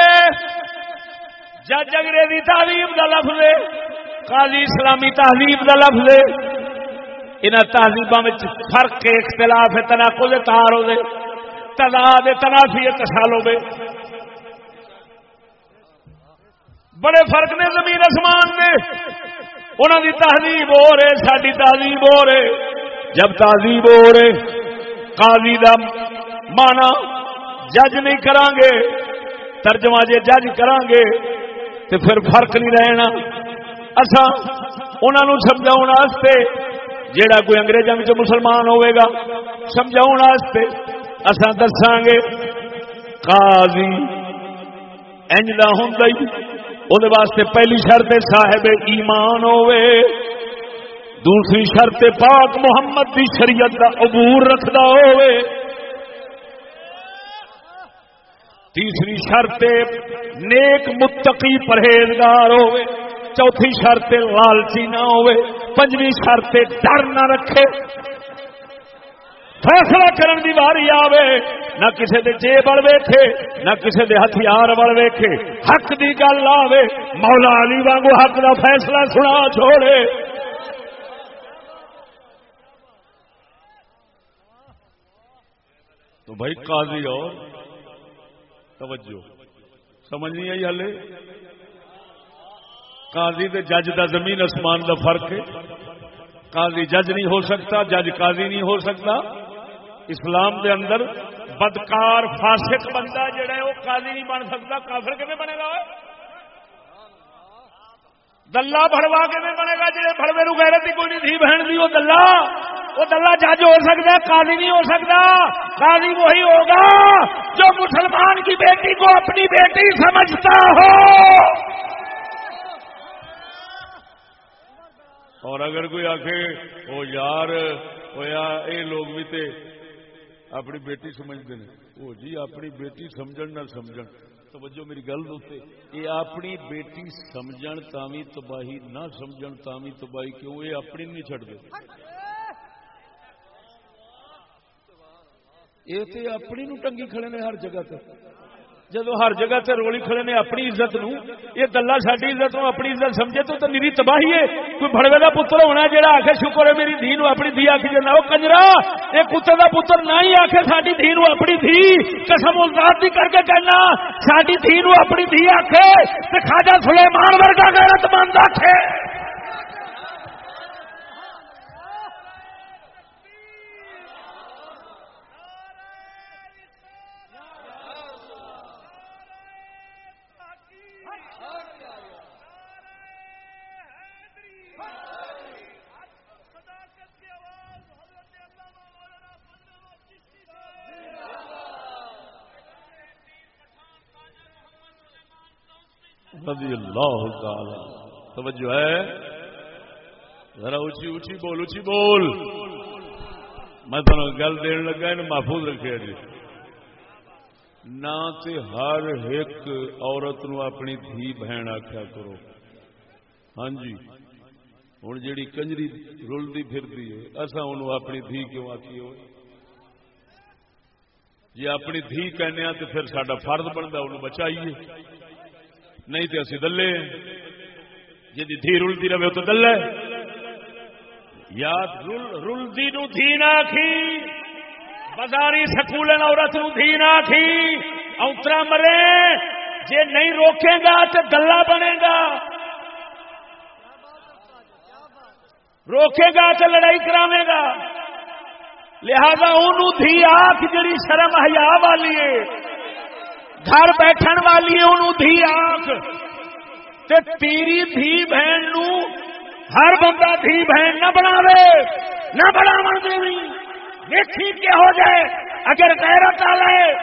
[SPEAKER 1] جج انگریزی تعلیم کا لفظ ہے۔ قاضی اسلامی تعلیم کا لفظ ہے۔ ان تہذیبوں میں فرق، اختلاف، تناقض تار ہو تضاد، تنافی اتصال ہو بڑے فرق نے زمین آسمان نے انہوں کی تہذیب ہو رہے ساری تہذیب ہو رہے۔ جب تہذیب ہو رہے، قاضی دا مانا جج نہیں کران گے ترجمہ جے جج کران گے تو پھر فرق نہیں رہنا۔ اصا انہوں سمجھا جیڑا کوئی انگریزوں میں مسلمان ہوئے گا سمجھا اصا دساں گے، قاضی انجدا ہوں واسطے پہلی شرط صاحب ایمان ہوئے دوسری شرط پاک محمد کی شریعت کا عبور رکھتا ہوئے تیسری شرط نیک متقی پرہیزگار ہوئے چوتھی شرط لالچی نہ ہوئے پنجویں شرط ڈر نہ رکھے۔ فیصلہ کرن دی باری آوے، نہ کسے دے جے بڑ ویکھے، نہ کسے دے ہتھیار بڑ ویکھے۔ حق دی گل آوے، مولا علی وانگو حق دا فیصلہ سنا چھوڑے۔ تو بھائی قاضی اور، توجہ۔ سمجھ نہیں آئی ہلے قاضی دے جج دا زمین آسمان دا فرق ہے۔ قاضی جج نہیں ہو سکتا، جج قاضی نہیں ہو سکتا۔ اسلام دے اندر بدکار فاسق بندہ جڑا ہے، وہ قاضی نہیں بن سکتا۔ کافر کیسے بنے گا دلہ بڑوا کے بنے گا؟ جی بڑوے نو غیرت کی کوئی نہیں تھی بہن دی، وہ دلہ۔ وہ دلہ جج ہو سکتا ہے، قاضی نہیں ہو سکتا۔ قاضی وہی ہوگا جو مسلمان کی بیٹی کو اپنی بیٹی سمجھتا ہو۔ اور اگر کوئی آخ وہ یار یہ لوگ بھی تے اپنی بیٹی سمجھتے ہیں۔ وہ جی اپنی بیٹی سمجھ نہ سمجھ توجہ میری گل دوستے یہ اپنی بیٹی سمجھ تامی تباہی نہ سمجھ تامی تباہی کیوں؟ یہ اپنی نہیں چڑھتے یہ تو اپنی نو ٹنگی کھڑے نے ہر جگہ تک جب ہر جگہ تے رولی کھڑے نے اپنی عزت نو، یہ دلہ ساری عزت نو اپنی عزت سمجھے تو میری تباہی ہے۔ کوئی بڑوے کا پتر ہونا جہاں آخر شکر ہے میری دھی اپنی دھی آخ جانا۔ وہ کنجرا یہ کتے کا پتر نہ ہی آخر ساری دھی اپنی دھی۔ قسم الزاد بھی کر کے کہنا ساری دھی اپنی دھی آخے خاجا سلیمان ورگا غیرت مند آخے رضی اللہ تعالی توجہ ہے؟ ذرا اچھی اچھی بول اچھی بول۔ میں تمہیں گل دین لگا محفوظ رکھے جی۔ نہ تے ہر ایک عورت نو اپنی دھی بہن آخیا کرو۔ ہاں جی۔ ہوں جیڑی کنجری رلتی پھرتی ہے اصا ان اپنی دھی کیوں آخی ہو جی اپنی دھی کہنے تو پھر سڈا فرد بنتا انہوں بچائیے۔ نہیں تو اسی دلے۔ جی دھی رلتی رہے تو دلے۔ یا رلتی نو دھی نہ آخی بازاری سکول عورت نو دھی نہ آخی اوترا مرے۔ جی نہیں روکے گا تو گلا بنے گا۔ روکے گا تو لڑائی کراوے گا۔ لہذا انہوں دھی آخ جڑی شرم ہیا والی ہے۔ گھر بیٹھن والی انہوں دھی آخ تے تیری دھی بہن نو ہر بندہ دھی بہن نہ بناوے، نہ بناو دینی۔ دیکھی کیا ہو جائے اگر غیرت آ لے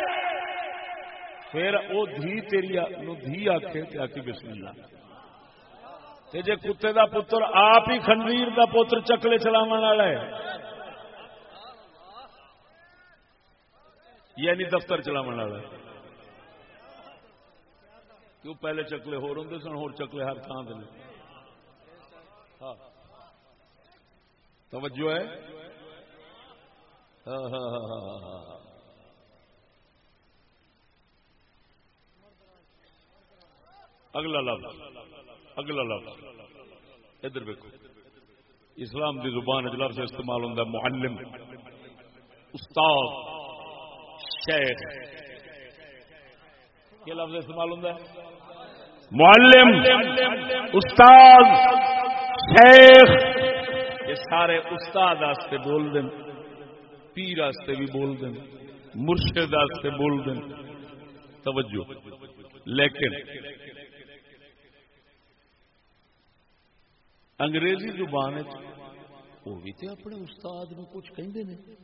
[SPEAKER 1] پھر وہ دھی تیری دھی آخے تے آکی بسم اللہ تے جے کتے دا پتر آپ ہی خنویر دا پتر چکلے چلاو والا ہے۔ یعنی دفتر چلاو والا ہے۔ کیوں پہلے چکلے ہو رہے سن ہو چکلے ہر تھان دے ہاں۔ توجہ ہے؟ ہاں، ہاں،, ہاں ہاں ہاں ہاں اگلا لفظ اگلا لفظ۔ ادھر دیکھو اسلام دی زبان لفظ استعمال ہوتا معلم۔ استاد، شیخ۔ کیا لفظ استعمال ہوتا ہے؟ معلم استاد شیخ۔ یہ سارے استاد آستے بول دیں پیر آستے بھی بول دیں مرشد آستے بول دیں توجہ۔ لیکن، انگریزی زبان وہ بھی تو اپنے استاد میں کچھ کہتے ہیں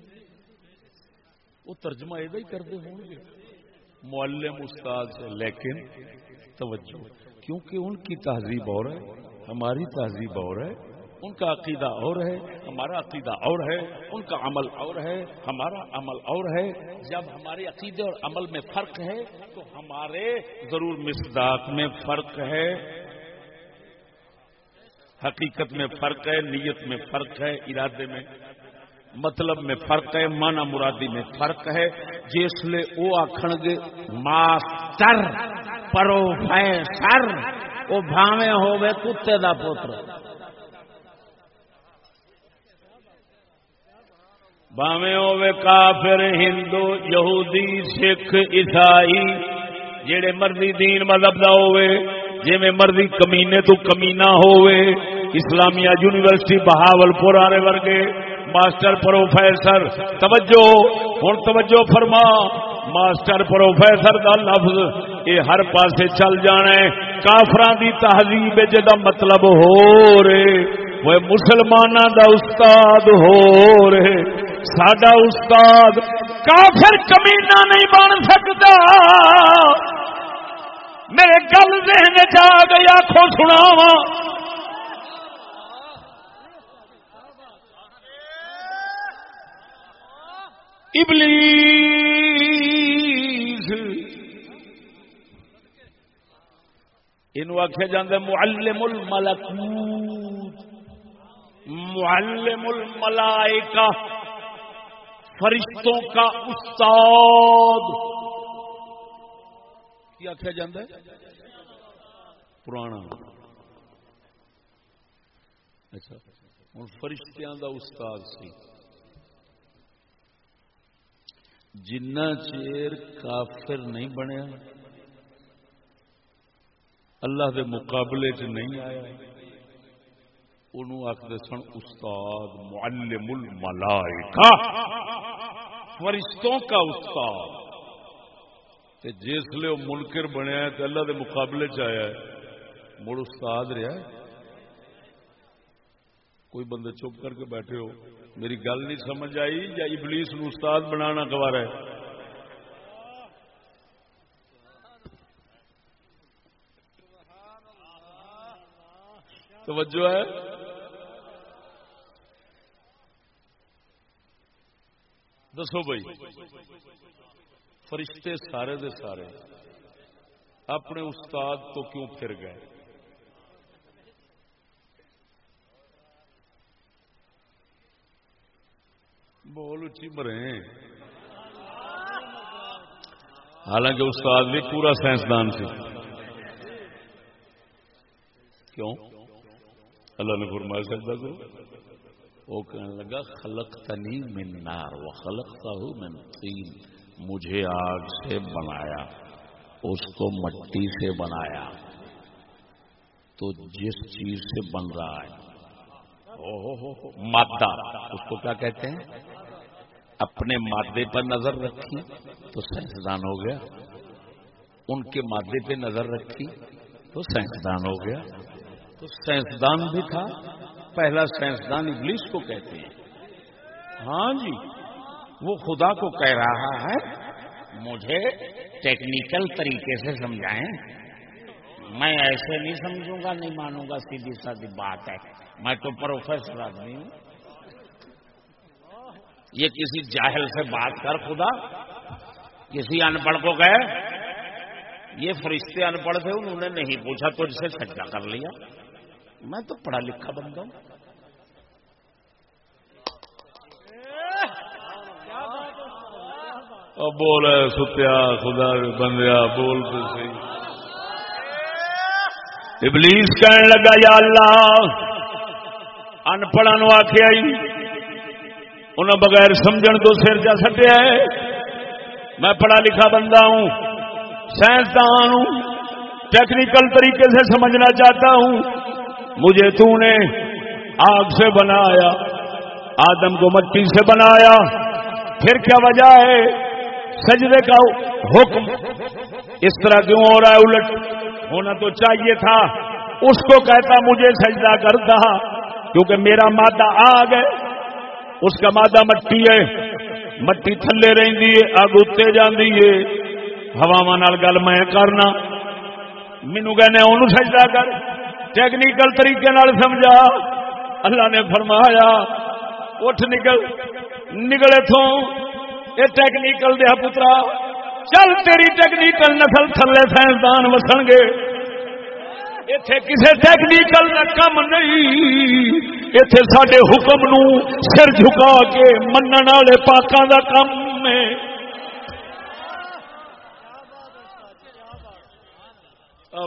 [SPEAKER 1] وہ ترجمہ یہ کرتے ہوں گے معلم استاد سے لیکن توجہ۔ کیونکہ ان کی تہذیب اور ہے، ہماری تہذیب اور ہے، ان کا عقیدہ اور ہے، ہمارا عقیدہ اور ہے، ان کا عمل اور ہے، ہمارا عمل اور ہے۔ جب ہمارے عقیدے اور عمل میں فرق ہے، تو ہمارے ضرور مصداق میں فرق ہے۔ حقیقت میں فرق ہے، نیت میں فرق ہے، ارادے میں مطلب میں فرق ہے مانا مرادی میں فرق ہے۔ جس لیے وہ آخر گے ماسٹر۔ پروفیسر وہ بھاوے ہوے کتے دا پوتر بھاوے ہوے کافر ہندو یہودی سکھ عیسائی جڑے مرضی دین مذہب دا ہوئے جی مرضی کمینے تو کمینا ہوئے اسلامیہ یونیورسٹی بہاول پور آنے ورگے ماسٹر پروفیسر توجہ ہوں توجہ فرما ماسٹر پروفیسر دا لفظ یہ ہر پاسے چل جانا ہے۔ کافران دی تہذیب جا مطلب ہو رہے۔ وہ مسلمان دا استاد ہو رہے۔ سڈا استاد کافر کمینا نہیں بن سکتا میرے گل ذہن جا گئی آخو سناوا ابلیس! یہ آخیا جا معلم الملکوت معلم الملائکہ فرشتوں کا استاد۔ کی آخیا جا پرانا۔ اچھا ہوں فرشتیاں دا استاد سی۔ جنا چیر کافر نہیں بنیا اللہ دے مقابلے چ نہیں آیا۔ انہوں آخر سن، استاد، معلم الملائکہ، فرشتوں کا استاد۔ جس لیے وہ منکر بنیا تو اللہ دے مقابلے چیا مڑ استاد رہا کوئی بندے چپ کر کے بیٹھے ہو۔ میری گل نہیں سمجھ آئی یا ابلیس نو استاد بنانا گوار ہے؟ توجہ ہے؟ دسو بھائی، فرشتے سارے دے سارے اپنے استاد تو کیوں پھر گئے؟ بول اچھی مرے۔ حالانکہ استاد بھی پورا سائنسدان سی کیوں؟ اللہ نے فرمایا سکتا کو وہ کہنے لگا خلق تنی من نار وہ خلق من تین مجھے آگ سے بنایا، اس کو مٹی سے بنایا۔ تو جس چیز سے بن رہا ہے مادہ۔ اس کو کیا کہتے ہیں؟ اپنے مادے پر نظر رکھی تو سائنسدان ہو گیا۔ ان کے مادے پہ نظر رکھی تو سائنسدان ہو گیا۔ تو سائنسدان بھی تھا۔ پہلا سائنسدان انگلش کو کہتے ہیں۔ ہاں جی وہ خدا کو کہہ رہا ہے۔ مجھے ٹیکنیکل طریقے سے سمجھائیں۔ میں ایسے نہیں سمجھوں گا، نہیں مانوں گا، سیدھی سادی بات ہے۔ میں تو پروفیسر آدمی ہوں۔ یہ کسی جاہل سے بات کر، خدا، کسی ان پڑھ کو گئے یہ فرشتے ان پڑھ تھے، انہوں نے نہیں پوچھا تو جسے سجا کر لیا۔ میں تو پڑھا لکھا بندہ ہوں۔ بول ستیا، خدا بندیا، بول تو ابلیس کہنے لگا، یا اللہ ان پڑھا نو آخیا انہیں بغیر سمجھن تو سر جا سٹیا ہے۔ میں پڑھا لکھا بندہ ہوں سائنسدان ہوں، ٹیکنیکل طریقے سے سمجھنا چاہتا ہوں۔ مجھے تو نے آگ سے بنایا، آدم کو مٹی سے بنایا۔ پھر کیا وجہ ہے؟ سجدے کا حکم۔ اس طرح کیوں ہو رہا ہے؟ الٹ ہونا تو چاہیے تھا۔ اس کو کہتا مجھے سجدہ کرتا کیونکہ میرا مادہ آگ ہے۔ اس کا مادہ مٹی ہے، مٹی تھلے رہی ہے، اگ اتنے جاندی ہے۔ ہوا گل میں کرنا۔ مینو کہنے انہوں سجدہ کر۔ ٹیکنیکل طریقے نال سمجھا۔ اللہ نے فرمایا، اٹھ نکل۔ نکلے تھوں۔ یہ ٹیکنیکل دیا پترا، چل تیری ٹیکنیکل نسل تھلے سائنسدان وسن گے۔ اتے کسی ٹیکنیکل کا کم نہیں اتے سڈے حکم نو سر جھکا کے من والے پاکوں کا کم ہے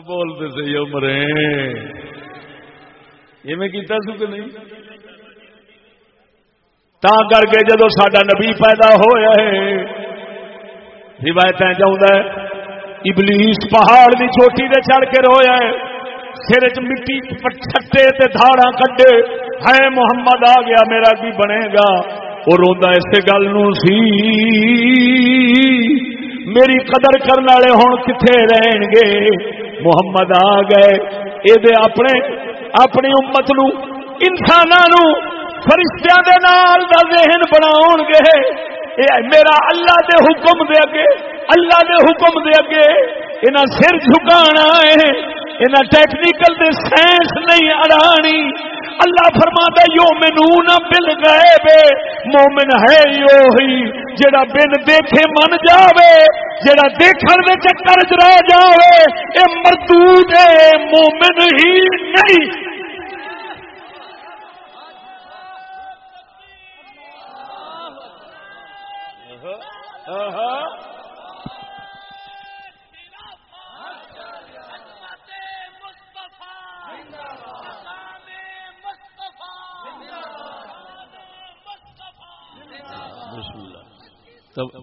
[SPEAKER 1] بولتے سی امرے ایویں کیتا سو کہ نہیں تا کر کے جدو سڈا نبی پیدا ہوا ہے روایت ہے ابلیس پہاڑ کی چوٹی دے چڑھ کے رویا ہے سر چ مٹی چھٹے تے دھاڑا کڈے۔ ہے محمد، آ گیا میرا کی بنے گا۔ وہ روا اس گل سی۔ میری قدر کرنے والے ہوں کتنے رہن گے؟ محمد آ گئے۔ یہ اپنے، اپنی امت نو انسانوں فرشتیاں دے نال دا ذہن بناؤ گے۔ میرا اللہ دے حکم دے اگے، اللہ دے حکم دے اگے انہیں سر جھکانا ہے۔ انہیں ٹیکنیکل دے سائنس نہیں اڑانی۔ اللہ فرما یو مینو بل گئے بے مومن ہے یو ہی جڑا بن دیکھے من جاوے، جڑا دیکھن دے چکر چ رہ جاوے۔ اے مردود ہے مومن ہی نہیں۔ Uh-huh. تب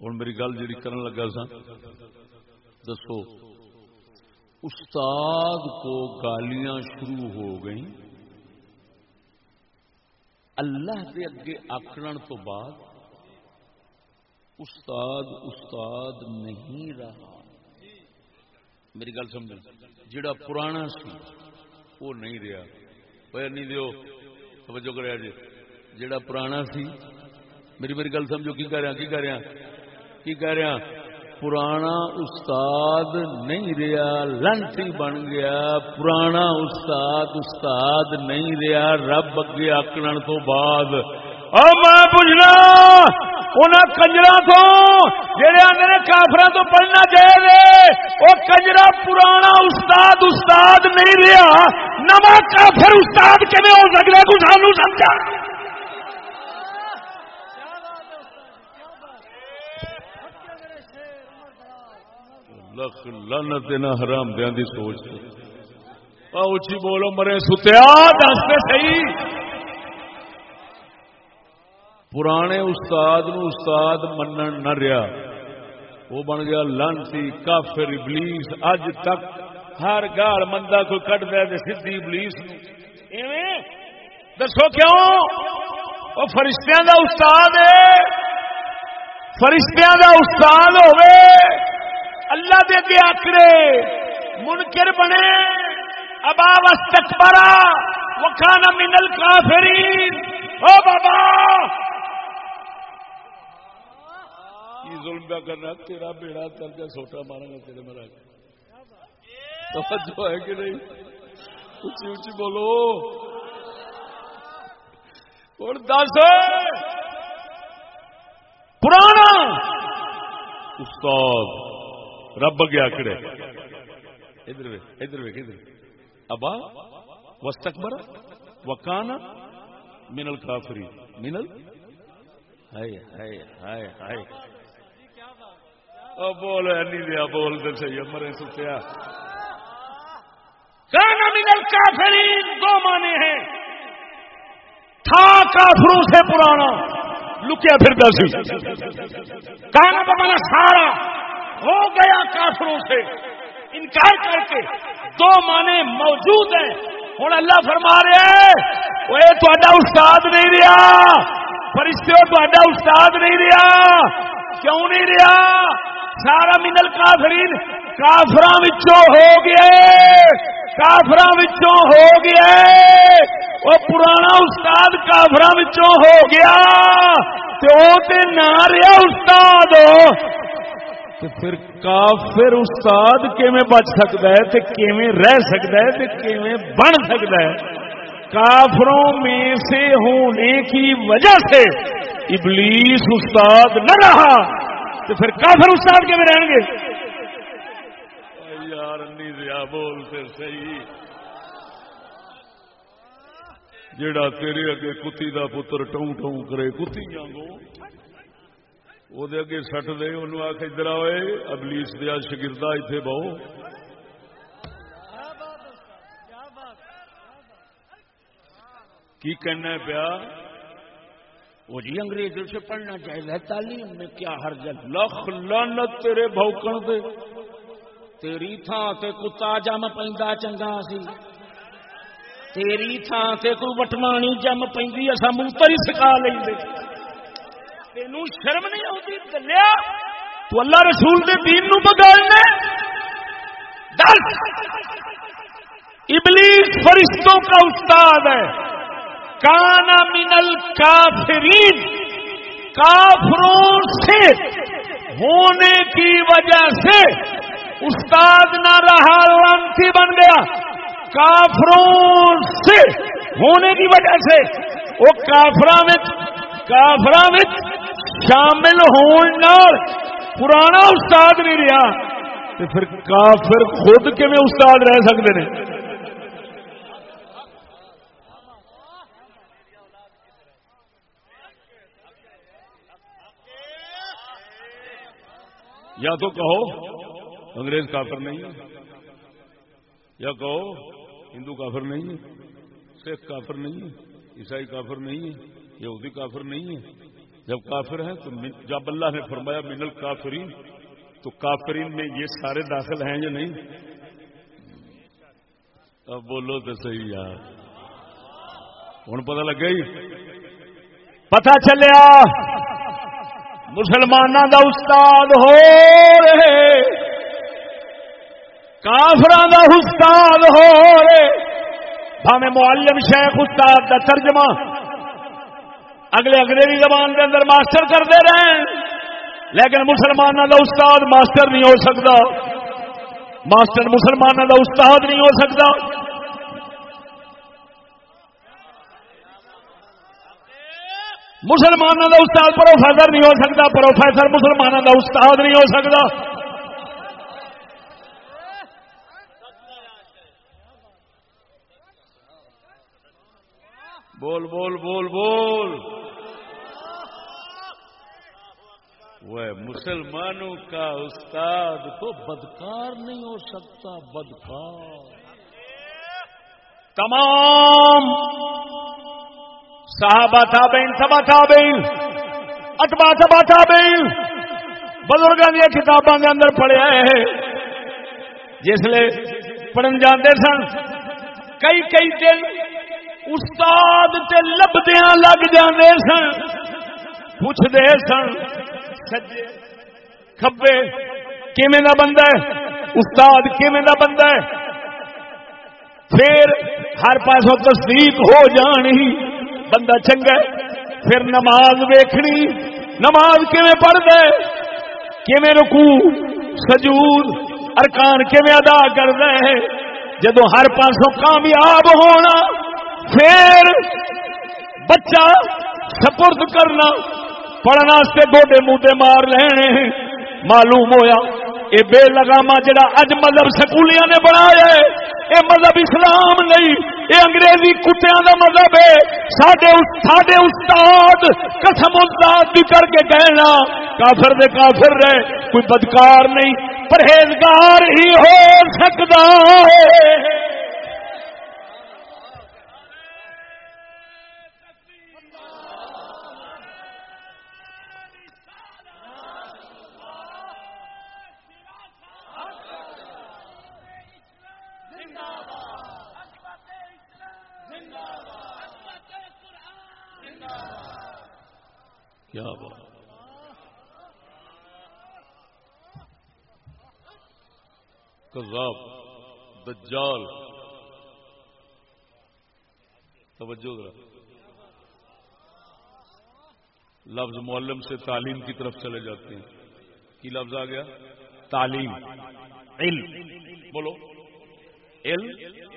[SPEAKER 1] ہوں میری گل جی کرن لگا سا دسو، استاد کو گالیاں شروع ہو گئی اللہ کے اگے آخر تو بعد استاد استاد نہیں رہا۔ میری گل سمجھ جڑا پرانا سی، وہ نہیں رہا۔ نہیں دیو، توجہ کریا جی جڑا پرانا سی، میری میری گل سمجھو۔ کی کہہ رہا کی کہہ رہا کی کہہ رہا پرانا استاد نہیں رہا۔ لنٹی بن گیا۔ پرانا استاد استاد نہیں رہا۔ رب اگے آکڑ تو بعد۔ میں پوچھنا ان کنجر تو جہے آدھے کافر تو پڑھنا چاہیے وہ کنجرا پرانا استاد استاد نہیں رہا نواں کافر استاد کھے ہو سکتا ہے سانو سمجھا؟ لکھ لانت نہ حرام دیا دی سوچ اچھی بولو، مرے، ستیا دستے صحیح۔ پرانے استاد نو استاد منن نہ رہا وہ بن گیا لانسی، کافر، ابلیس۔ اج تک ہر گال مندا کوئی کٹ دے سی ابلیس دسو کیوں؟ وہ فرشتیاں دا استاد ہے۔ فرشتیاں دا استاد ہوئے اللہ دے کے آکڑے منکر بنے۔ ابا وستکبرا وکان من الکافرین۔ او بابا! یہ ظلم پہ کرنا تیرا بیڑا کر کے سوٹا مارا گا تیرے مرا توجہ ہے کہ نہیں؟ اچھی اچھی بولو۔ اور دس؟ پرانا۔ استاد، رب گیا کڑے ادھر ادھر ویک ادھر۔ ابا وسطبر وکانا، منل کافری۔ منل؟ ہائے ہائے ہائے ہائے۔ بول نہیں دیا بول دے صحیح مرے ستیا کانا منل کافری دو مانے ہیں تھا کافروں سے پرانا لکیا پھرتا سی کانا بمانا سارا ہو گیا کافروں سے انکار کر کے دو معنی موجود ہیں ہوں اللہ فرما رہے وہ تا استاد نہیں رہا فرشتے تا استاد نہیں رہا کیوں نہیں رہا؟ سارا منل کافرین کافر ہو گئے کافر ہو گئے وہ پرانا استاد کافر ہو گیا۔ تو نہ رہا استاد۔ تو پھر کافر استاد کیویں بچ سکتا ہے؟ تو کیویں رہ سکتا ہے؟ تو کیویں بن سکتا ہے؟ کافروں میں سے ہونے کی وجہ سے ابلیس استاد نہ رہا، تو پھر کافر استاد کے میں رہیں گے۔ یار نہیں بولتے صحیح۔ جڑا تیرے اگے کتی دا پتر ٹوں ٹوں کرے، کتی وہ اگے سٹ دے ان آخ ادھر آئے ابلیس دیا شگردا اتنے بہو۔ کی کہنا پیا وہ جی انگریزوں سے پڑھنا چاہیے تعلیم میں کیا ہر جل لکھ لانت تیرے بھوکن دے تیری تھان تے کتا جم پہ چنگا سی۔ تیری تھان تے کوئی وٹمانی جم پہ اصا موتر ہی سکھا لیں تینوں شرم نہیں آتی چلیا تو اللہ رسول دے دین نو بگاڑنا دس۔ ابلیس فرشتوں کا استاد ہے۔ کانا منل کافرین کافروں سے ہونے کی وجہ سے استاد نہ رہا لانسی بن گیا۔ کافروں سے ہونے کی وجہ سے وہ کافرا کافرا شامل ہونے پرانا استاد نہیں رہا۔ تو پھر کافر خود کم استاد رہ سکتے ہیں یا تو کہو انگریز کافر نہیں ہے، یا کہو ہندو کافر نہیں ہے، سکھ کافر نہیں ہے، عیسائی کافر نہیں ہے، یہودی کافر نہیں ہے۔ جب کافر ہیں تو جب اللہ نے فرمایا منل کافرین تو کافرین میں یہ سارے داخل ہیں یا نہیں؟ اب بولو تو صحیح یار۔ ہوں پتا لگ گئی؟ پتا چلیا۔ مسلمانوں کا استاد ہو رہے کافر کا استاد ہو رہے۔ بھاوے معلم شیخ استاد کا ترجمہ اگلے اگلے زبان کے اندر ماسٹر کرتے رہے لیکن مسلمانوں کا استاد ماسٹر نہیں ہو سکتا۔ ماسٹر مسلمانوں کا استاد نہیں ہو سکتا۔ مسلمانوں کا استاد پروفیسر نہیں ہو سکتا، پروفیسر مسلمانوں کا استاد نہیں ہو سکتا۔ بول بول بول بول۔ وہ مسلمانوں کا استاد تو بدکار نہیں ہو سکتا، بدکار۔ تمام صحابہ تابعین، سبا تابعین اتبا سبا تابعین بزرگوں دیا کتابوں کے اندر پڑھیا ہے جس لیے پڑھن جاندے سن، کئی کئی دن استاد تے لبدیاں لگ جاندے سن۔ پوچھتے سن، سجے، کھبے، کیویں دا بندہ ہے؟ استاد کیویں دا بندہ ہے؟ پھر ہر پاسوں تصدیق ہو جانی۔ بندہ چنگا پھر نماز ویکھنی۔ نماز کیویں پڑھتا ہے؟ کیویں رکو سجود، ارکان کیویں ادا کرتا ہے؟ جدو ہر پاسوں کامیاب ہونا، پھر بچہ سپرد کرنا پڑھنا گوڈے موڈے مار لینے معلوم ہویا اے بے لگاما جڑا اج مذہب سکولیاں نے بنایا ہے، اے مذہب اسلام نہیں، اے انگریزی کتیاں دا مذہب ہے۔ ساڈے ساڈے استاد قسم استاد بھی کر کے کہنا، کافر دے کافر رہے، کوئی بدکار نہیں، پرہیزگار ہی ہو سکتا ہے۔ کیا بات۔ کذاب، دجال۔ توجہ ذرا۔ لفظ معلم سے تعلیم کی طرف چلے جاتے ہیں۔ کی لفظ آ گیا؟ تعلیم۔ علم۔ بولو۔ علم،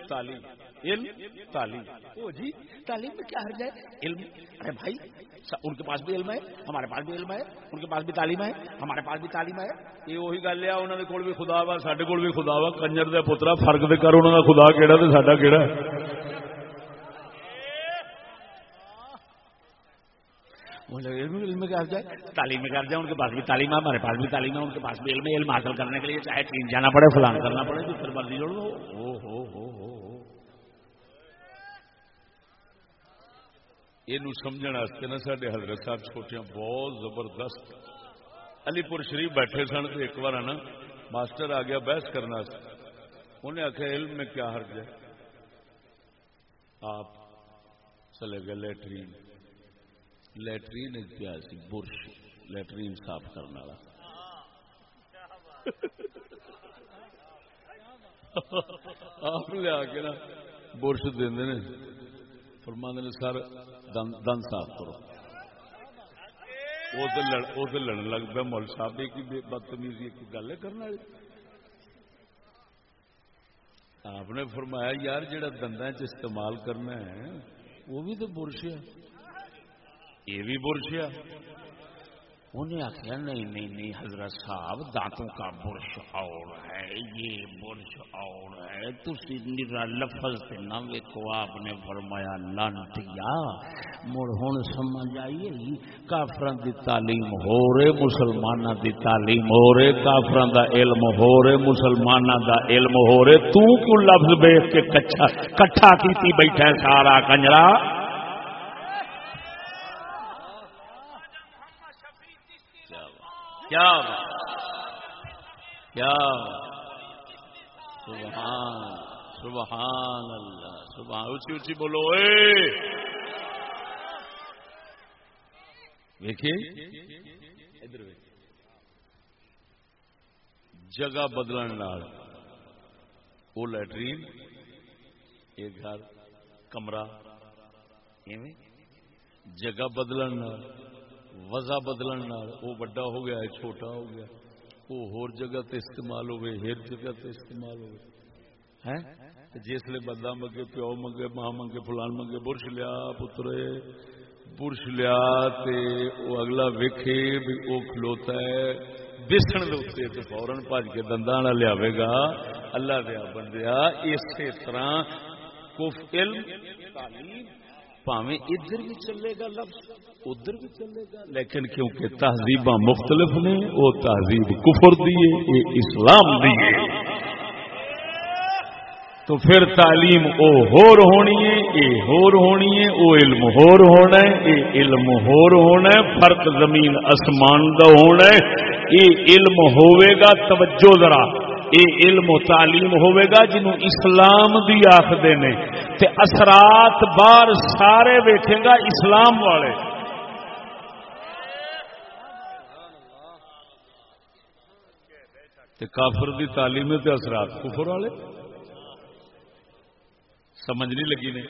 [SPEAKER 1] تعلیم۔ علم تعلیم۔ او جی تعلیم میں کیا حرج ہے؟ علم ارے بھائی ان کے پاس بھی علم ہے ہمارے پاس بھی علم ہے ان کے پاس بھی تعلیم ہے ہمارے پاس بھی تعلیم ہے۔ یہ وہی گل ہے انہوں نے کول بھی خدا وا سڈے کول بھی خدا وا کنجر دے پترا فرق دے کر انہوں کا خدا کہڑا تو ساڈا کہڑا علم حرج ہے؟ تعلیم میں کر جائے ان کے پاس بھی تعلیم ہے ہمارے پاس بھی تعلیم ہے ان کے پاس بھی علم ہے علم حاصل کرنے کے لیے چاہے ٹرین جانا پڑے فلان کرنا پڑے جس پر مرضی جوڑ دو ہو ہو ہو۔ ہو یہ سمجھنے نا سارے حضرت صاحب چھوٹیاں بہت زبردست علی پور شریف بیٹھے سن تو ایک بار نا ماسٹر آ گیا بحث کرنا انہیں آخیا علم میں کیا حرج ہے آپ چلے گئے لیٹرین لیٹرین کیا سی برش لیٹرین صاف کرنے والا آپ لیا کے نا برش دے فرما نے سر، دن صاف کرو۔ وہ لگ پہ مول صاحب کی بدتمیزی کی گل ہے کرنے والی۔ آپ نے فرمایا، یار جڑا دندا چ استعمال کرنا ہے، وہ بھی تو برش ہے۔ یہ بھی برش ہے۔ انہیں آخیا، نہیں نہیں نہیں، حضرت صاحب، دانتوں کا برش اور ہے، یہ برش اور ہے۔ تھی میرا لفظ سے نہ ویکو آپ نے فرمایا، لانٹیا۔ مڑ ہوں سمجھ آئیے کافر دی تعلیم ہو رہے مسلمان دی تعلیم ہو رہے کافر دا علم ہو رہے مسلمان دا علم ہو رہے۔ تو کیوں لفظ بیچ کے کچھا کٹھا کی بیٹھا سارا کنجرا؟ کیا کیا سبحان سبحان اللہ، سبحان۔ اچھی اچھی بولو، اے۔ دیکھیے، ادھر جگہ بدلنے وہ لیٹرین ایک گھر، کمرہ جگہ بدلن وزا بدلن وہ بڑا ہو گیا چھوٹا ہو گیا وہ ہور جگہ تے استعمال ہوئے ہر جگہ تے استعمال ہوئے جسے بندہ منگے، پیو منگے، ماں منگے، فلان منگے، برش لیا پترے، برش لیا تے وہ اگلا ویکھے بھی وہ کھلوتا ہے۔ دسن دے فورن بج کے دنداں لیا گا۔ اللہ دیا بندیا، اسی طرح کف علم پاویں ادھر بھی چلے گا لفظ، ادھر بھی چلے گا۔ لیکن کیونکہ تہذیب مختلف نے، وہ تہذیب کفر دیے یہ اسلام دیے تو پھر تعلیم او ہور ہونی ہے یہ ہور ہونی ہے، او علم ہور ہونا ہے یہ علم ہور ہونا ہے، فرق زمین اسمان کا ہونا ہے۔ یہ علم ہوئے گا، توجہ ذرا۔ یہ علم و تعلیم ہوئے گا جنہوں اسلام دی آخر نے۔ تے اثرات بار سارے ویکھے گا اسلام والے۔ تے کافر دی تعلیم تے اثرات کفر والے؟ سمجھ نہیں لگی نے۔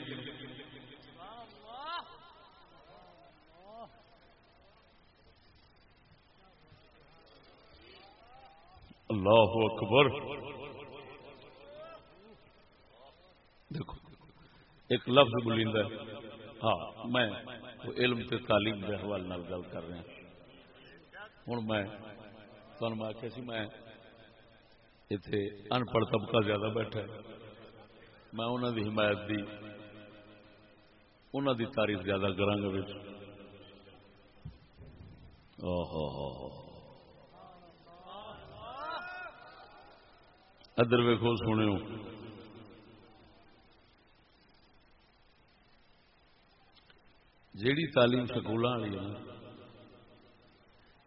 [SPEAKER 1] اللہ اکبر۔ دیکھو، ایک لفظ بولند ہاں میں علم تے تعلیم کے حوالے نال گل کر رہا ہوں۔ میں تمہیں میں آخیا سی، میں اتنے ان پڑھ طبقہ زیادہ بیٹھا ہے۔ میں انہوں دی حمایت دی انہوں دی تاریخ زیادہ کرا گا ادھر ویکو سنے جیڑی تعلیم سکول والی ہے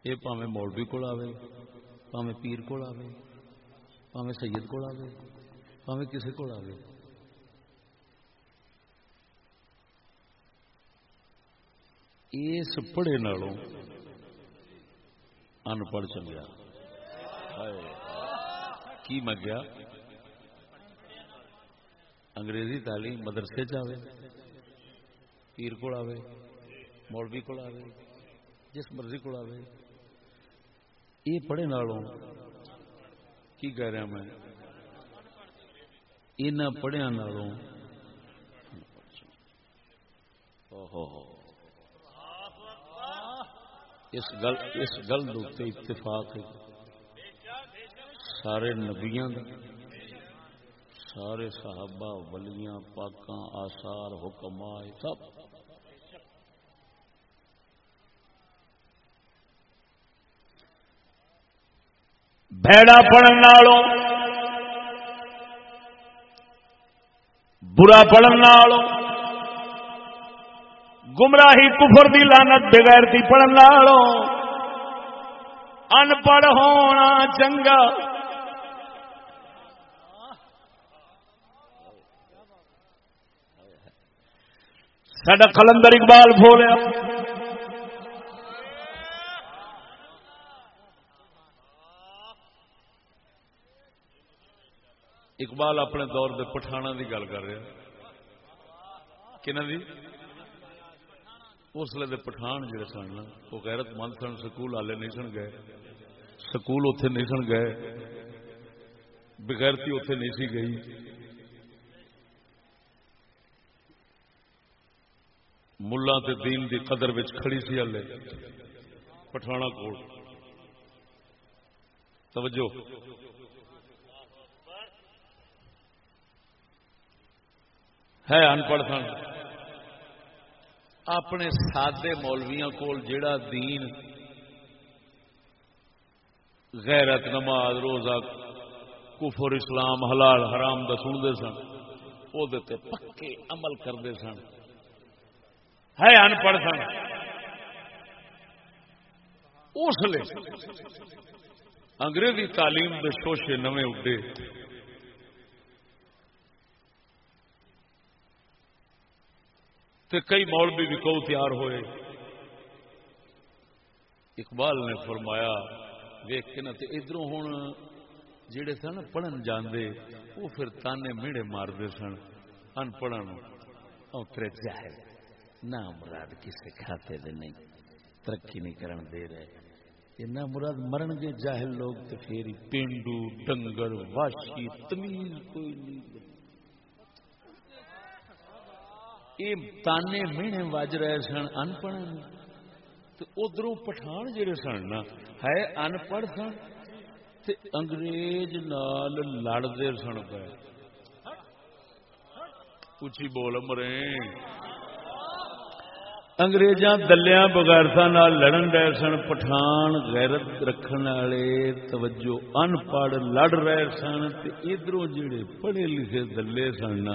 [SPEAKER 1] یہ پاوے مولوی کو آئے پاوے پیر کو آئے پاوے سید کو آئے پاوے کسی کو آئے اس پڑھے نالوں ان پڑھ چلیا کی میں منگیا انگریزی تعلیم مدرسے چاہے پیر کو آئے مولوی کو آئے جس مرضی کو آئے یہ پڑھے نالوں کی کہہ رہا میں؟ ان پڑھیا نالوں اس گل اس گل اتفاق ہے۔ سارے نبیاں سارے صحابہ، ولیاں، پاکاں آسار حکم سب۔ بھڑا پڑھن نالوں، برا پڑھن نالوں، گمراہی کفر دی لانت بغیر دی پڑھن نالوں۔ ان پڑھ ہونا چنگا۔ سڈا کلندر اقبال بولیا اقبال اپنے دور دے پٹھانا دی گل کر رہا دی؟ اس لیے پٹھان جڑے سن وہ غیرت مند سن، سکول والے نہیں سن گئے۔ سکول اتے نہیں سن گئے۔ بغیرتی اتے نہیں سی گئی۔ ملا دین دی قدر وچ کھڑی سی ہلے پٹھانا کوٹ توجہ ہے ان پڑھ سن اپنے سادے مولویاں کول جیڑا دین غیرت نماز روزہ کفر اسلام حلال حرام دا سنتے سن وہ پکے عمل کرتے سن ہے ان پڑھ سن۔ اس لیے انگریزی تعلیم کے شوشے نویں اڈے۔ تے کئی مولوی بھی کو تیار ہوئے۔ اقبال نے فرمایا ویک کے ادھر ہوں جڑے سن پڑھن جاندے وہ پھر تانے میڑے مارتے سن۔ ان پڑھن اوترے جاہل۔ نہ مراد کسی کھاتے دے نہیں، ترقی نہیں کرن دے رہے۔ یہ نہ مراد مرن گے جاہل لوگ تو پھر پینڈو، ڈنگر واشی تمیز کوئی نہیں۔ یہ تانے مینے واج رہے سن ان پڑھ تو ادھر پٹھان جڑے سن نا، ہے ان پڑھ سن انگریز نال لڑتے سن پہ اچھی بول مرے انگریزاں دلیاں بغیرتا لڑن رہے سن پٹھان غیرت رکھنے والے توجہ ان پڑھ لڑ رہے سن ادھر جڑے پڑھے لکھے دلے سن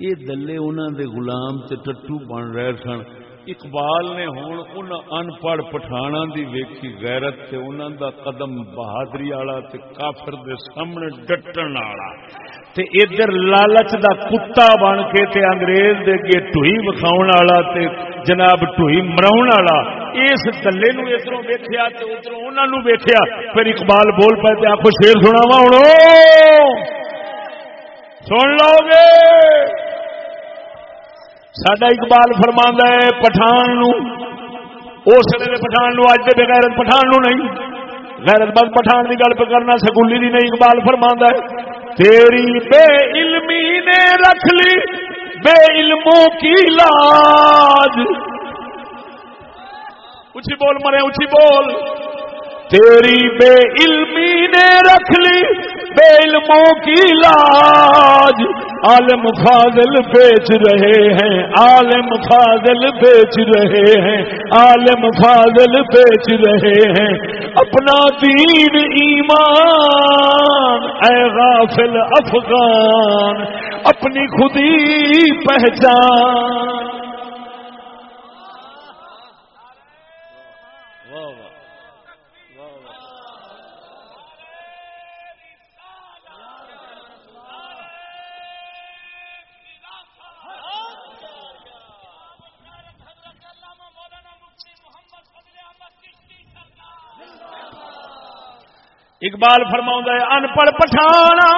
[SPEAKER 1] یہ دلے انہوں دے غلام تے ٹٹو بن رہے سن اقبال نے ہوں ان ان پڑھ پٹھانا دی ویکھی غیرت تے انہوں دا قدم بہادری والا تے کافر دے سامنے ڈٹن والا تے ادھر لالچ دا کتا بن کے تے انگریز دے کے ٹوئی وکھاؤن والا تے جناب ٹوئی مراؤن والا اس دلے نو ادھروں ویکھیا تے ادھروں انہاں نو ویکھیا۔ پھر اقبال بول پے تے آکھو شیر سناواں ہن سن لو گے۔ سڈا اقبال فرماندا ہے پٹھان نو۔ اس نے پٹھان نو اج دے بغیر پٹھان نو نہیں۔ غیرت بد پٹھان کی گل کرنا سکولی دی نہیں، اقبال فرماندا ہے۔ تیری بے علمی نے رکھ لی، بے علموں کی لاج۔ اچھی بول مرے، اچھی بول۔ تیری بے علمی نے رکھ لی، بے علموں کی لاج۔ عالم فاضل بیچ رہے ہیں، عالم فاضل بیچ رہے ہیں، عالم فاضل بیچ رہے ہیں۔ اپنا دین ایمان، اے غافل افغان، اپنی خودی پہچان۔ اقبال فرما ہے ان پڑھ پٹھانا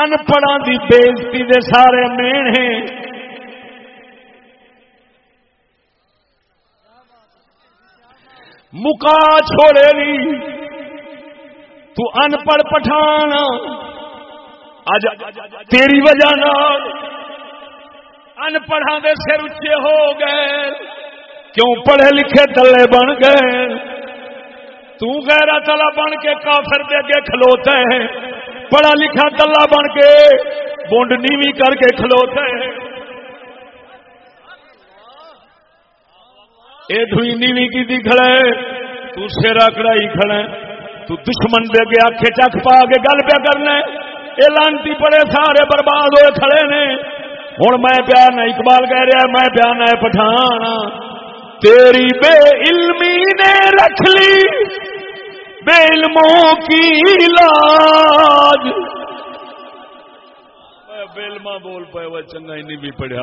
[SPEAKER 1] ان پڑھا کی بےزتی دے سارے مین ہیں۔ مکا چھوڑے لی۔ تو ان پڑھ پٹھان اج تیری وجہ ان پڑھا دے سر اچے ہو گئے۔ کیوں پڑھے لکھے تلے بن گئے؟ تو غیرہ تلا بن کے کافر دے کے کھلوتے ہیں۔ پڑھا لکھا تلا بن کے بونڈ نیوی کر کے کھلوتے ہیں۔ اے دھوئی نیوی کی دی کھڑے تو سیرا کڑائی کھڑے تو دشمن دے کے آکھے چک پا کے گل پہ کرنا اے لانتی پڑے سارے برباد ہوئے کھڑے نے۔ ہوں میں پیار نہ اقبال کہہ رہا میں پیار نہ پٹھان ہاں۔ تیری بے علمی نے رکھ لی، بے علموں کی لاج بیلما بول پائے وہ چنگا ہی نہیں بھی پڑھیا۔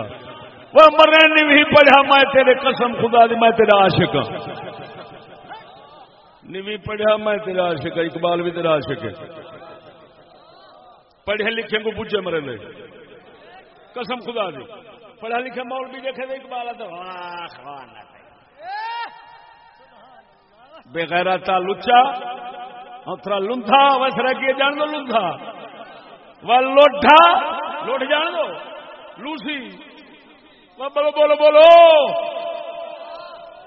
[SPEAKER 1] وہ مرے نہیں بھی پڑھا میں تیرے قسم خدا دی، میں تیرا عاشق ہوں نہیں بھی پڑھا میں تیرا عاشق ہوں اقبال بھی تیرا عاشق ہے۔ پڑھے لکھے کو پوچھے مرے لے۔ قسم خدا دی۔ پڑھا لکھے مول بھی دیکھے دے اقبال تو بغیر تا لچا اترا لنتھا وسرا کی جان دو لنتھا۔ و لوٹا لوٹ جان دو۔ لوسی بولو بولو بولو۔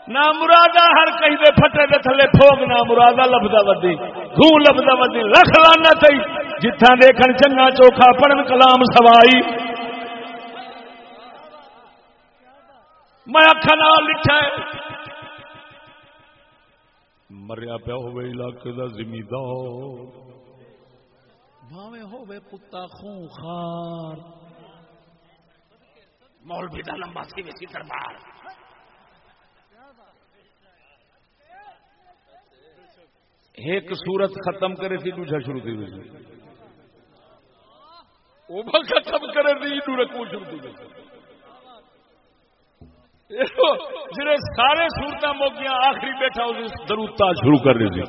[SPEAKER 1] نہ مرادا ہر کہیں دے پھٹے دے تھلے پھوگ نہ مرادا لبدا ودی دھوں لبدا ودی، رکھ لانا تھی جتھا دیکھن چنگا چوکھا، پڑھن کلام سوائی۔ میں اکھا نال لکھا ہے۔ مریا پیا علاقے کا زمیندار۔ بھاوے کتا خون خار۔ مولوی کا لمبا سی ویسی دربار۔ ایک سورت ختم کرے تھی دوسرا شروع تھی وہ ختم کرے تھی رکھو شروع تھی جڑے سارے سورت موکیاں آخری بیٹھا دروتا شروع کر رہی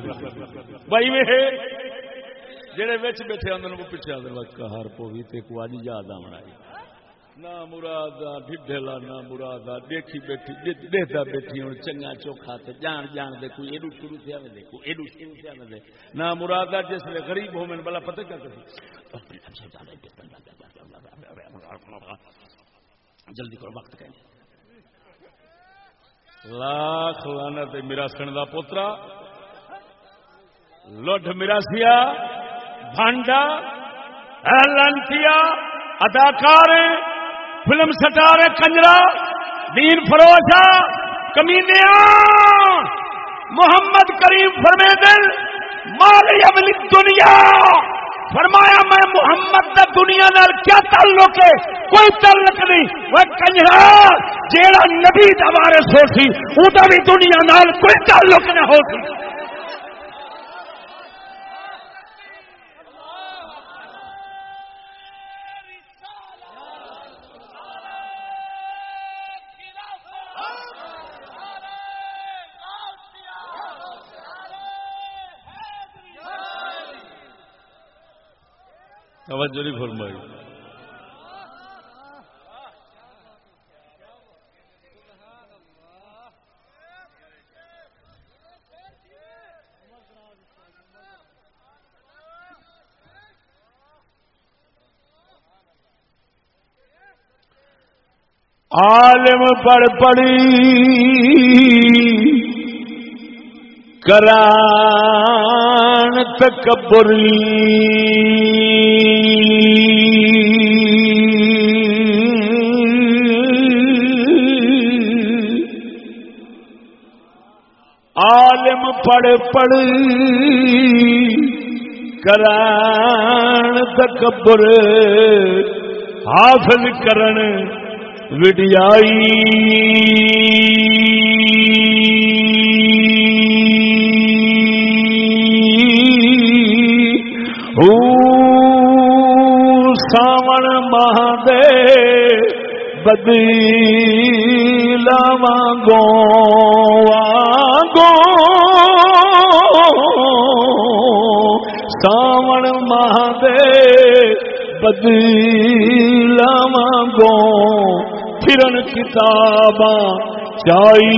[SPEAKER 1] بھائی میں جہے بچ بیٹھے آدھے وہ پیچھے آدھے ہر پوی تے کو اج یاد آنا نہ مراد ڈھڈلا نہ مراد دیکھی بیٹھی دیکھتا بیٹھی ہوں چنگا چوکھا تے جان جان دے، کوئی ایڈو شروع سے آنے دے، کوئی ایڈو شروع سے آنے دے۔ نہ مراد جس نے غریب ہو، میں بلا پتہ کیا کرتی اچھا جلدی کرو، وقت کہیں۔ لاکھ لانا تے میرا سن کا پوترا لڈ مراسیا بھانڈا لانتیا اداکار، فلم سٹار کنجرا، دین فروشا کمینیا محمد کریم فرمے مالی ابلی دنیا۔ فرمایا میں محمد دا دنیا نال کیا تعلق ہے؟ کوئی تعلق نہیں۔ وہ کنجرا ہاں، جیڑا نبی دا وارث ہو سی وہ بھی دنیا نال کوئی تعلق نہ ہو سی۔ توجہ نہیں فرمائی۔ عالم پڑھ پڑی کران تکبری عالم پڑھ پڑھ کران تکبر حافظ کرن وڈیائی۔ بدیلا وانگو وانگو ساون مہادے بدیلا وانگو پھرن کتاباں چائی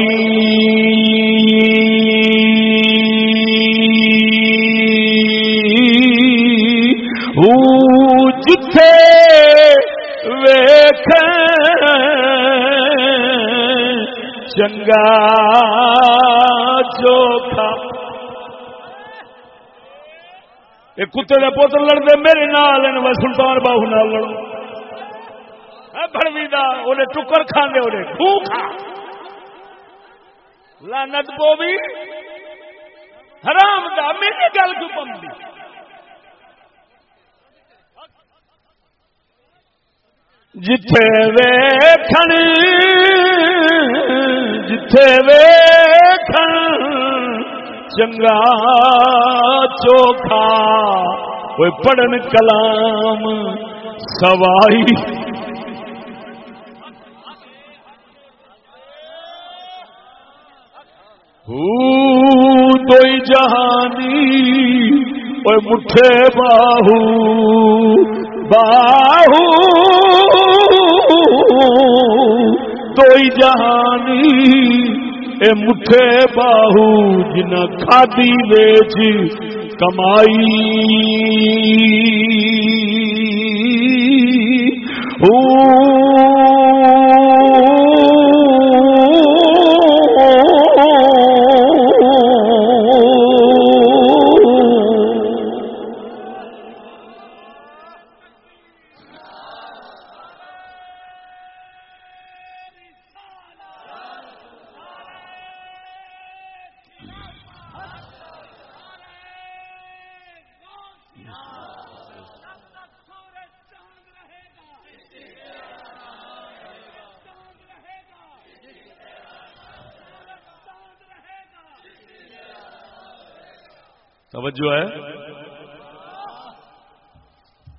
[SPEAKER 1] چنگا چوکھا یہ کتے کے پوتر لڑتے میرے نال میں سلطان باہو نال لڑ بڑوی دا انہیں ٹکر کھانے انہیں خو کھا۔ لانت پو بھی حرام دا میری گل کیوں پمدی جتھے ویکھن جتھے ویکھن چنگا چوکھا۔ کوئی پڑھن کلام سوائی۔ دوئی جہانی اوے مٹھے باہو باہو۔ دوئی جہانی اے مٹھے باہو جنا کھادی ویچ کمائی۔ او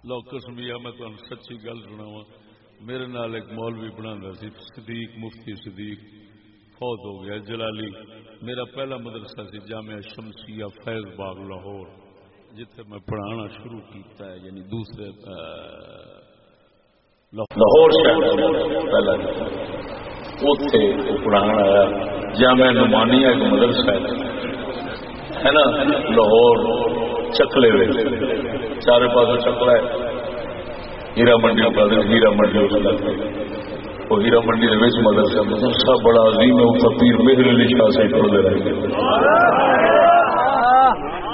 [SPEAKER 1] لو کسمیا میں تمہیں سچی گل سنا میرے نال ایک مولوی بنا سی، صدیق، مفتی صدیق۔ فوت ہو گیا، جلالی۔ میرا پہلا مدرسہ سی، جامعہ شمسیہ فیض باغ، لاہور۔ جتھے میں پڑھانا شروع کیتا ہے یعنی دوسرے
[SPEAKER 2] لاہور پہلا اتے پڑھانا آیا جامع نمانیہ ایک مدرسہ ہے۔ نا؟ لاہور چکلے چارے پاس چکلا ہے ہیرا منڈی پاس ہیرا منڈی وہ ہیرا منڈی مدرسہ مدرسہ بڑا عظیم ہے پیر میرے علی شاہ سے پڑھتے رہے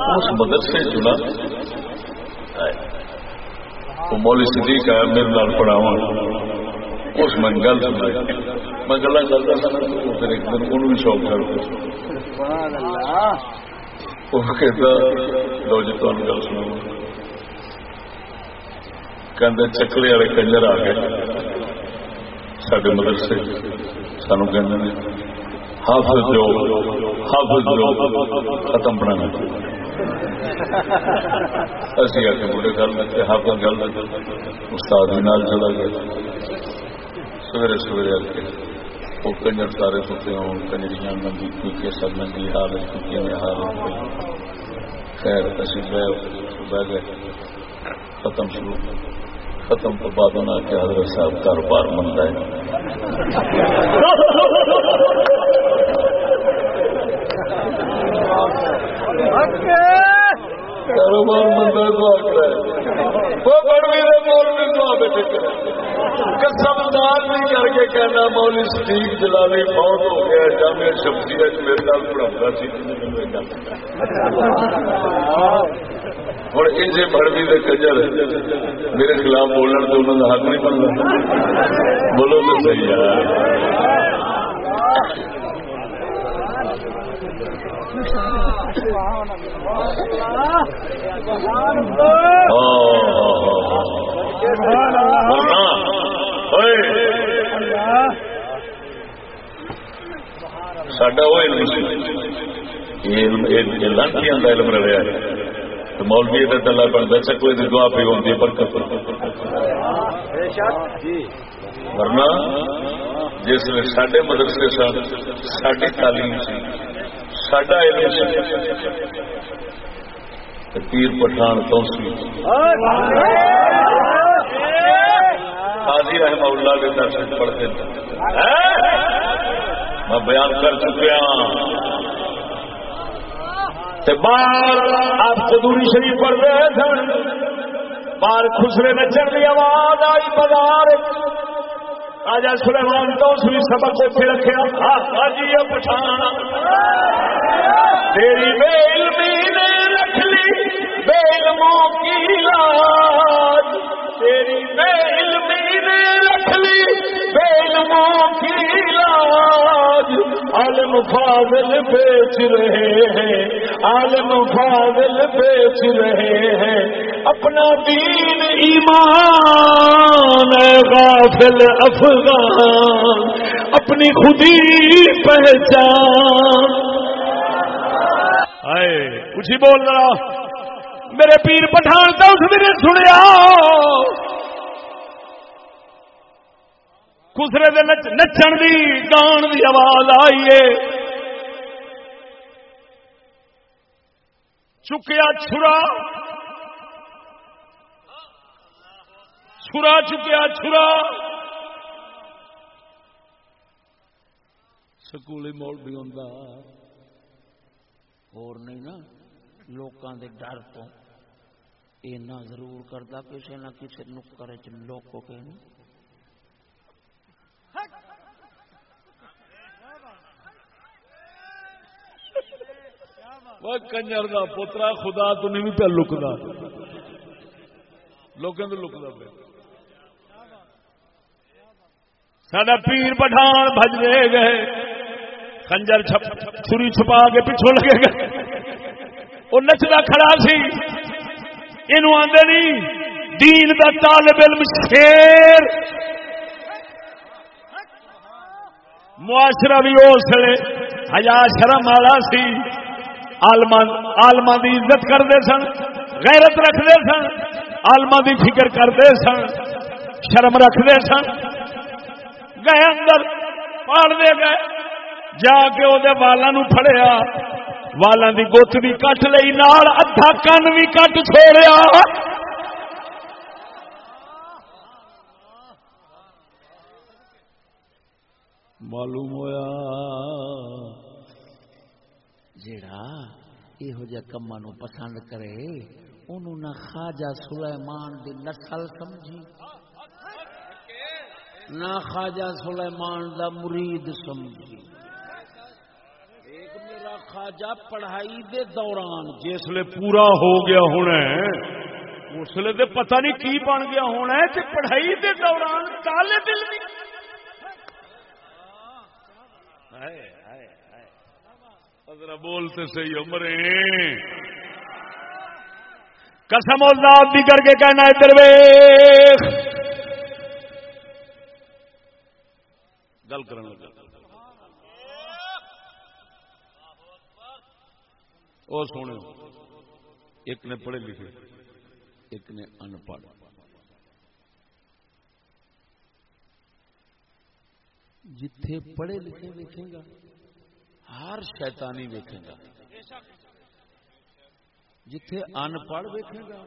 [SPEAKER 2] اس مدرسے چنا وہ مولی صدیق آیا میرے نال پڑھاوا اس میں گل سنا میں گلا کرتا سا پھر ایک دن ان بھی شوق کر وہ کہتا لو جی تمہیں گل سنا کہ چکلے والے کنجر آ گئے سڈے مدرسے سانو کہ حافظ جو حافظ جو ختم بنانا اسی آ کے بڑے گل میں ہاپا گل استاد نال چلا گیا سویرے سویرے آ کے وہ کنجر سارے سوتے ہوں کنجریاں ننگی کی سب ننگی حالت کی میں حالت خیر اسی بہ گئے ختم شروع ختم تو بعد ہونا کہ حضرت صاحب کاروبار مند ہے Okay. کاروبار بندہ دعا کرے وہ بڑوی نے مولوی دعا بیٹھے کرے قسم دار نہیں کر کے کہنا مولوی صدیق جلالی فوت ہو گیا جامع شمسی میرے نال پڑھاتا سی ہوں یہ بڑوی کے کجر میرے خلاف بولن تو انہوں نے حق نہیں بنتا بولو تو صحیح ہے سڈا وہ علم لانچیاں کا علم رہا ہے مولوی کا تلا بنتا چکلے کی دعا پی ہوتی ہے برکت ورنہ جس نے سڈے مدرسے سن ساری تعلیم سی سڈا پیر پٹھان تو قاضی رحم اللہ کے درشن پڑھتے میں بیان کر چکیا باہر آپ قدوری شریف پڑھ رہے تھے باہر خسرے نچن کی آواز آئی بازار آجا سلیمان تو اس بھی سبق اتنے رکھا حاجی پٹھان۔ تیری بے علمی نے رکھ لی بے علموں کی لاج تیری بے علمی نے رکھ لی۔ بے علموں کی لاج عالم فاضل بیچ رہے ہیں۔ عالم فاضل بیچ رہے ہیں۔ اپنا دین ایمان غافل افغان۔ اپنی خودی پہچان۔
[SPEAKER 1] کچھ ہی بول رہا۔ میرے پیر پٹھان تو اس میرے سنیا۔ خسرے دے نچن دی، گان دی آواز آئیے چکیا چھڑا چھرا چکیا چھرا۔ سکولی مول بھی ہوں اور نہیں نا، لوکاں دے ڈر تو۔ اینا ضرور کرتا کسی نہ کسی نکر چ لوک کے کنجر کا پوترا خدا تو نہیں پہ لکتا لوگوں تو لکتا پہ سڈا پیر پٹھان بجتے گئے۔ کنجر چھری چھپا کے پچھو لگے گئے۔ وہ نچتا کھڑا سی۔ یہ آدھے نہیں دین دا طالب علم شیر۔ معاشرہ بھی اس لیے ہزار شرم والا سی۔ آلما دی عزت کرتے سن، غیرت رکھتے سن آلما دی فکر کرتے سن، شرم رکھتے سن۔ گئے اندر پال دے گئے۔ جا کے وہ بالا پھڑیا دی گت بھی کٹ لئی نال ادھا کن بھی کٹ چھوڑیا معلوم ہوا جڑا یہ کما نو پسند کرے انہوں نہ خواجہ سلیمان دی نسل سمجھی نہ خواجہ سلیمان دا مرید سمجھی خواجہ پڑھائی دے دوران۔ جسے پورا ہو گیا ہونا اس لیے پتہ نہیں کی بن گیا ہونا ہے کہ پڑھائی دے دوران کالے دل بھی بولتے صحیح عمرے قسم ذات بھی کر کے کہنا ہے، درویش۔ گل کرنا وہ سونے ایک نے پڑھے لکھے، ایک نے ان پڑھ۔ جتھے پڑھے لکھے دیکھے گا، ہر شیطانی ویکھے گا۔ جتھے ان پڑھ ویکھے گا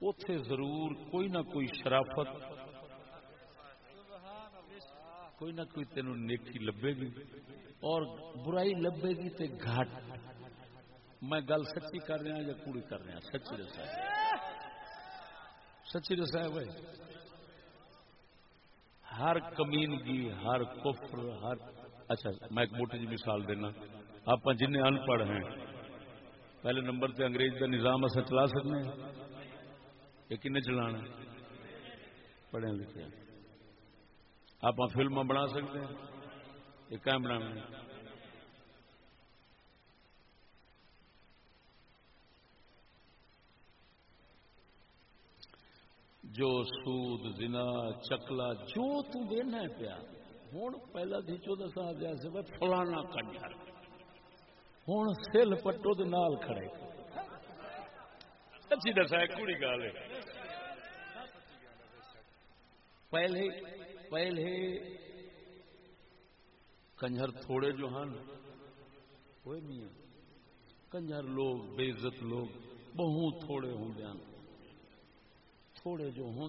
[SPEAKER 1] اتے ضرور کوئی نہ کوئی شرافت کوئی نہ کوئی تین نیکی لبے گی اور برائی لبے گی تے گھاٹ۔ میں گل سچی کر رہا یا کوڑی کر رہا سچی رسا سچی رسا ہے بھائی۔ ہر کمینگی، ہر کفر، ہر اچھا میں ایک موٹی جی مثال دینا۔ آپ جن ان پڑھ ہیں، پہلے نمبر تے انگریز کا نظام اصل چلا سکتے ہیں؟ یہ کن چلانا پڑھے لکھے آپ فلم بنا سکتے ہیں۔ یہ کیا بنا جو سود، زنا، چکلا، جو تینا پیا۔ ہوں پہلا تھی چودہ سال جیسے فلانا کنجر۔ ہوں سل پٹو دے نال کھڑے۔ اچھی دسا کڑی گال ہے۔ پہلے پہلے کنجر تھوڑے جو ہیں کوئی نہیں کنجر لوگ بے عزت لوگ بہت تھوڑے ہوں تھوڑے جو ہوں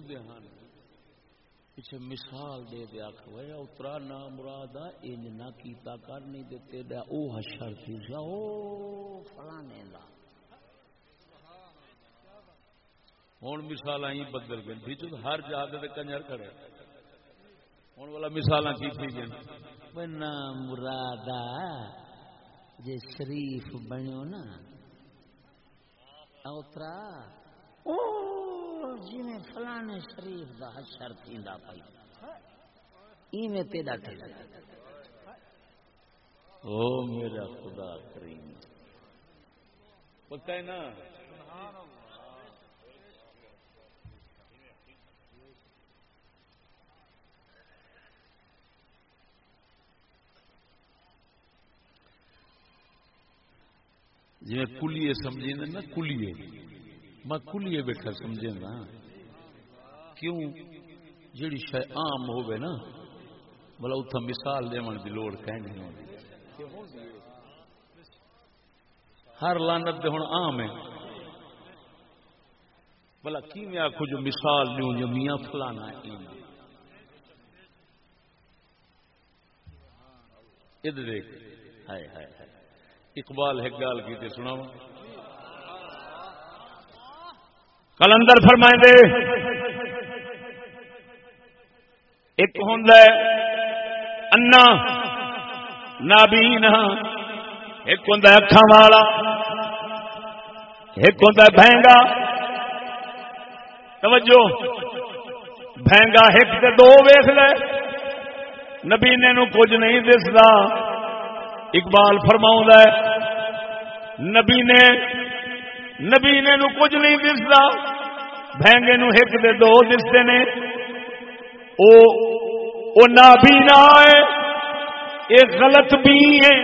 [SPEAKER 1] پیچھے مثال دے دیا کھویا اترا نہ مراد انج نہ کیتا کر نہیں دیتے دا او حشر تھی۔ جا او فلانے دا ہوں مثال آئی بدل گئی بھی تو ہر جگہ تے کنجر کھڑے۔ ہوں والا مثال کی تھی مراد جے شریف بنو نا اترا جی میں فلانے شریف دا حشر تھیندا پئی۔ ایویں تیرا ٹھلا او میرا خدا کریم۔ پتہ ہے نا؟ جی کلیے سمجھی نا کلیے۔ میں کلیے بیٹھا سمجھے نا ہاں۔ کیوں؟ جیڑی شے عام ہوے نا مطلب بلا اتھا مثال دے کی لوڑ کہیں نہیں ہر لانت دے ہوں عام ہے بلا کی میں آخو جو مثال لوں جو میاں فلانا این ادھر دیکھ۔ ہائے ہائے ہائے۔ اقبال ایک گال کی سناؤ کلندر فرمائیں دے ایک ہوں انا نابین ایک ہوں اکھا والا۔ ایک ہوں بہنگا توجہ بہنگا ایک سے دو ویخ لے نبینے نو کچھ نہیں دستا اقبال فرماؤں نبی نے نبی نے نو کچھ نہیں دستا بہنگے نو ایک دے دو دستے نے۔ او او نابینا ہے یہ غلط بھی ہے۔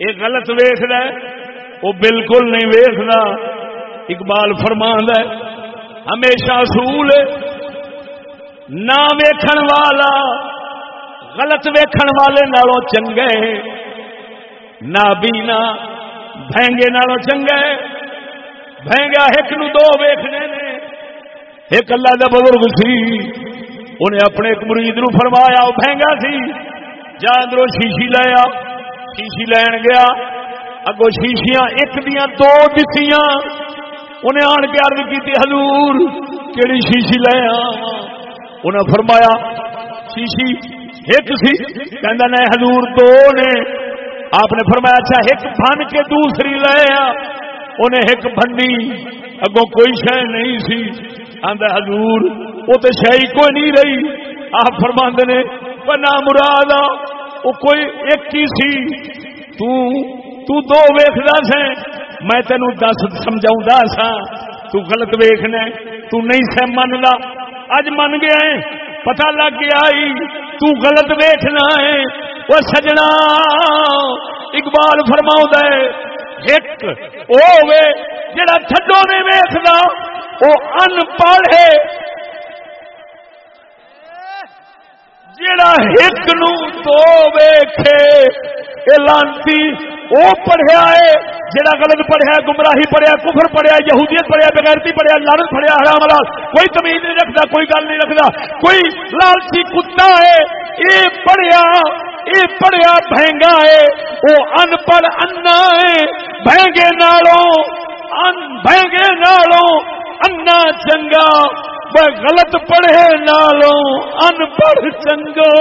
[SPEAKER 1] یہ غلط ویخ وہ بالکل نہیں ویخنا اقبال فرمان ہے، ہمیشہ سول نہ ویکھن والا غلط ویکھن والے نالوں چنگے، نابینا بہنگے نالوں چنگا ہے بہنگا ایک نو دو ویخنے نے۔ ایک اللہ دا بزرگ سی، انہیں اپنے ایک مرید نو فرمایا وہ بہنگا سی۔ جا اندروں شیشی لایا، شیشی لین گیا۔ اگو شیشیاں ایک دیا دو دسیاں۔ انہیں آن کے عرض کی حضور، کیڑی شیشی لیا انہیں فرمایا، شیشی ایک سی، کہندا نہیں حضور دو نے۔ آپ نے فرمایا اچھا ایک بن کے دوسری لیا انہیں ایک بنی اگوں کوئی شہ نہیں سی۔ آدھا حضور، وہ تو شہ کوئی نہیں رہی۔ آپ فرما نے پنا مراد وہ کوئی ایک ہی سی۔ تو تو دو ویخنا سے میں تینوں دس سمجھا سا تو غلط ویخنا تو نہیں سہ منگا اج من گیا ہے۔ پتہ لگ گیا تو غلط ویخنا ہے۔ وہ سجنا، اقبال فرما دے ایک وہ جڑا تھڈو نہیں ویسنا وہ ان پڑھ ہے۔ جڑا ایک نو دو ویکھے لانتی وہ پڑھیا ہے جڑا غلط پڑھیا، گمراہی پڑھیا، کفر پڑھیا، یہودیت پڑھیا، بغیرتی پڑھیا لالت پڑھیا، حرام لال کوئی تمیز نہیں رکھتا، کوئی گل نہیں رکھتا، کوئی لالچی کتا ہے یہ پڑھیا یہ پڑھیا بہنگا ہے وہ ان پڑھ انا ہے بہنگے نالوں، ان بہنگے نالوں، انا چنگا غلط پڑھے نالوں، ان پڑھ چنگا۔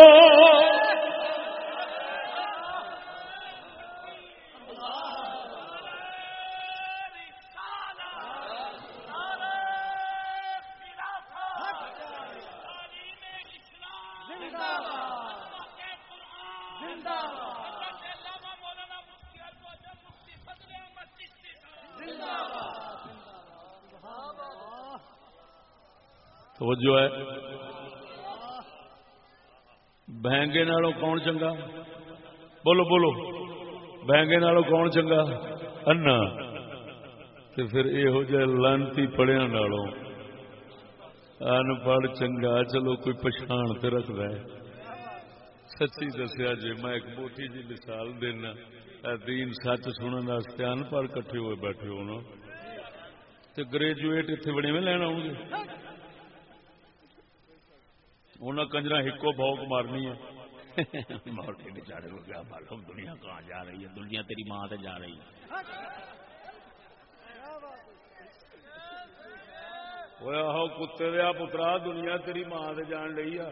[SPEAKER 1] توجہ ہے بہنگے نالوں کون چنگا؟ بولو بولو۔ بہنگے نالوں کون چنگا؟ انا۔ تو پھر یہ جہ لانتی پڑیا نالوں۔ ان پڑھ چنگا، چلو کوئی پچھان تو رکھ ہے سچی دسیا جی میں ایک موٹی جی مثال دینا۔ دین سچ سننے ان پڑھ کٹھے ہوئے بیٹھے ہونا گریجویٹ اتنے بڑے میں لینا آؤ گے۔ انہیں کنجرا ہکو بوک مارنی ہے۔ دنیا کہاں جا رہی ہے؟ دنیا تیری ماں سے جا رہی ہے۔ کتے دیا پترا دنیا تیری ماں سے جان رہی ہے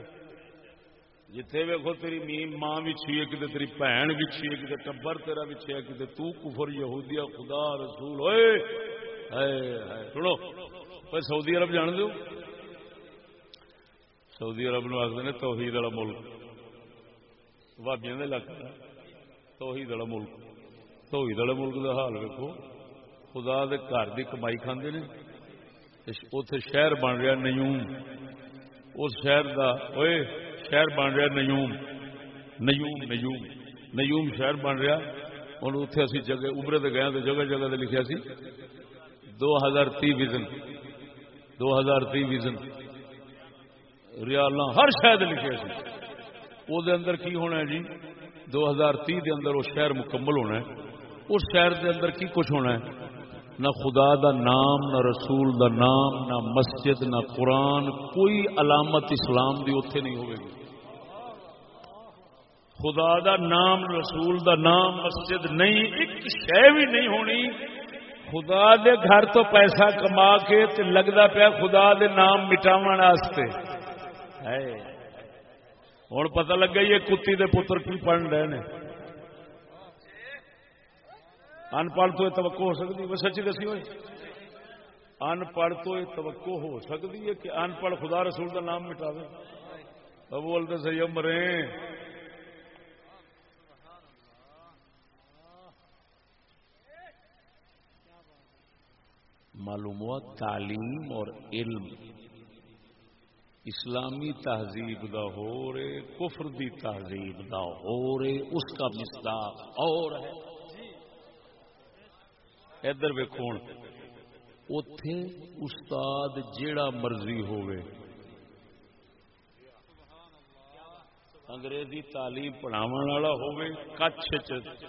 [SPEAKER 1] جتھے ویکو تیری ماں بچھی ہے کتنے تیری بھن بچھی ہے کتنے ٹبر تیرا بچھی ہے کتنے تو کفر یہودیا خدا رسول ہوئے سنو۔ سعودی عرب جان دو سعودی عرب نو آخر نے توحید والا ملک۔ بابیا علاقہ توحید والا ملک۔ توحید والا ملک کا حال ویکو خدا دے گھر کی کمائی کھانے نے۔ اتے شہر بن رہا نیوم۔ اس شہر دا اوے شہر بن رہا نیوم۔ نیوم نیوم۔ نیوم شہر بن رہا ہوں اتے اسی جگہ ابرے تے گئے تو جگہ جگہ تے لکھا سی۔ دو ہزار تی ویژن۔ دو ہزار تی ویژن۔ ریال ہر شاید لکھے سی۔ وہ اندر کی ہونا ہے جی؟ دو ہزار تی دے اندر وہ شہر مکمل ہونا ہے۔ اس شہر دے اندر کی کچھ ہونا ہے؟ نہ خدا دا نام، نہ رسول دا نام، نہ مسجد، نہ قرآن، کوئی علامت اسلام دی اتنے نہیں ہوئے گی۔ خدا دا نام، رسول دا نام، مسجد نہیں، ایک شہ بھی نہیں ہونی۔ خدا دے گھر تو پیسہ کما کے لگتا پیا خدا دے نام مٹاو ہوں پتہ لگا یہ کتی دے پتر کی پڑھ رہے ہیں ان پڑھ تو توقع ہو سکتی وہ سچی دسی ہوئی۔ ان پڑھ تو یہ توقع ہو سکتی ہے کہ ان پڑھ خدا رسول کا نام مٹا دے بولتے سی مرے معلوم ہوا تعلیم اور علم اسلامی تہذیب دا ہو رہے، کفر دی تہذیب دا ہو رہے، اس کا مصداق اور ہے۔ ادھر ویکو اتے استاد جیڑا مرضی ہوئے انگریزی تعلیم پڑھاو والا ہوے کچھ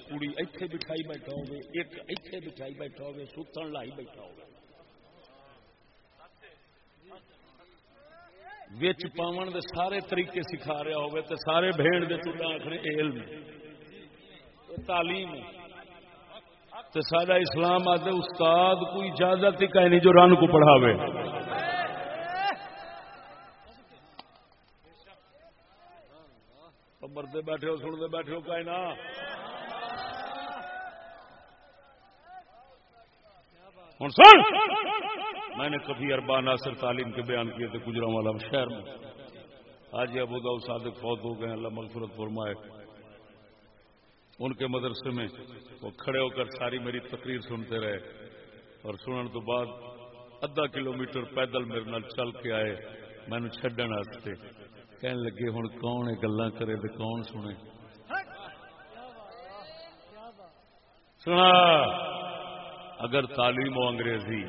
[SPEAKER 1] کڑی ایتھے بٹھائی بیٹھا ہوے ایک ایتھے بٹھائی بیٹھا ہوے ستن لائی بیٹھا ہوے وچ پاون دے سارے طریقے سکھا رہا ہوے تے سارے بھیڑ دے تلا آخر علم تعلیم تے سارا اسلام آتے استاد کوئی اجازت ہی کہیں جو رن کو پڑھاوے۔ مردے بیٹھے ہو سنتے بیٹھے ہو کہ ہوں سن! میں نے کبھی اربا ناصر تعلیم کے بیان کیے تھے گجرا والا شہر میں۔ آج ابو داؤ صادق فوت ہو گئے اللہ مغفرت فرمائے۔ ان کے مدرسے میں وہ کھڑے ہو کر ساری میری تقریر سنتے رہے۔ اور سننے تو بعد ادھا کلو میٹر پیدل میرے نال چل کے آئے۔ مینو چڈن واسطے۔ کہنے لگے ہوں کون گلا کرے تو کون سنے؟ سنا! اگر تعلیم و انگریزی،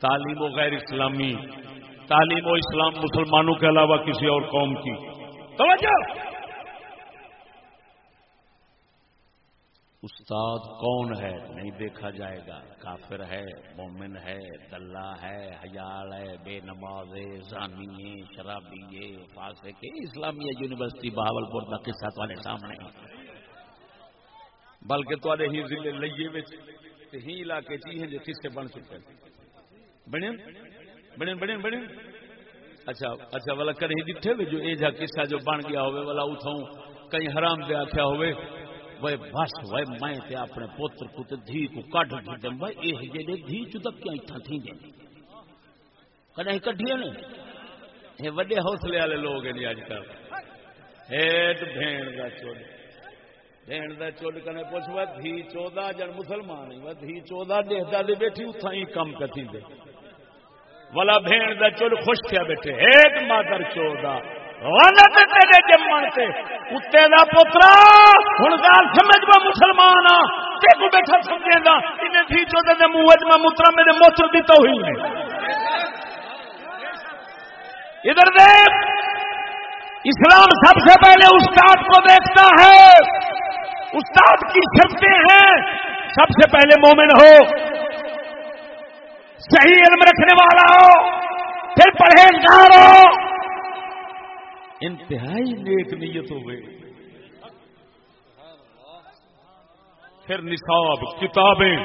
[SPEAKER 1] تعلیم و غیر اسلامی، تعلیم و اسلام مسلمانوں کے علاوہ کسی اور قوم کی۔ توجہ! استاد کون ہے؟ نہیں دیکھا جائے گا۔ کافر ہے، مومن ہے، دلہ ہے، حیال ہے، بے نماز ہے، زانی شرابی ہے، فاسق اسلامیہ یونیورسٹی بہاول پور کا قصہ تے سامنے۔ بلکہ تے ہی ضلع لئیے ہی علاقے چی ہیں جو قصے بن چکے بنے بنے بنے بنے اچھا اچھا والا کدی ڈٹھے جو یہ جا قصہ جو بن گیا ہوئے، والا اتوں کئی حرام دے آخیا ہوئے۔ وہ بس وہ میں تے اپنے پوتر کو تے دھی کو کڈ دم۔ بھائی یہ جڑے دھی چدکیاں اتھا تھی دیں کدی کڈیاں نے؟ یہ وڈے حوصلے والے لوگ ہیں جی اج کل ہیٹ بھین دا چود بھین دا چود کنے پوچھ وہ دھی چودہ جن مسلمان ہی وہ دھی چودہ دیکھتا دے بیٹھی اتھا ہی کم کتی دے۔ والا بھین دا چود خوش کیا بیٹھے ہیٹ مادر چودہ۔ جمن سے کتے کا پوترا ہوں گال سمجھ میں مسلمان ہاں کو بیٹھا سمجھے گا انہیں تھی چودہ دے منہ میں مترا میرے موتر دی تو ہوئی ہے۔ ادھر دیکھ، اسلام سب سے پہلے استاد کو دیکھتا ہے۔ استاد کی شرطیں ہیں۔ سب سے پہلے مومن ہو، صحیح علم رکھنے والا ہو، پھر پرہیزگار ہو۔ انتہائی نیک نیت ہو گئی پھر نصاب، کتابیں۔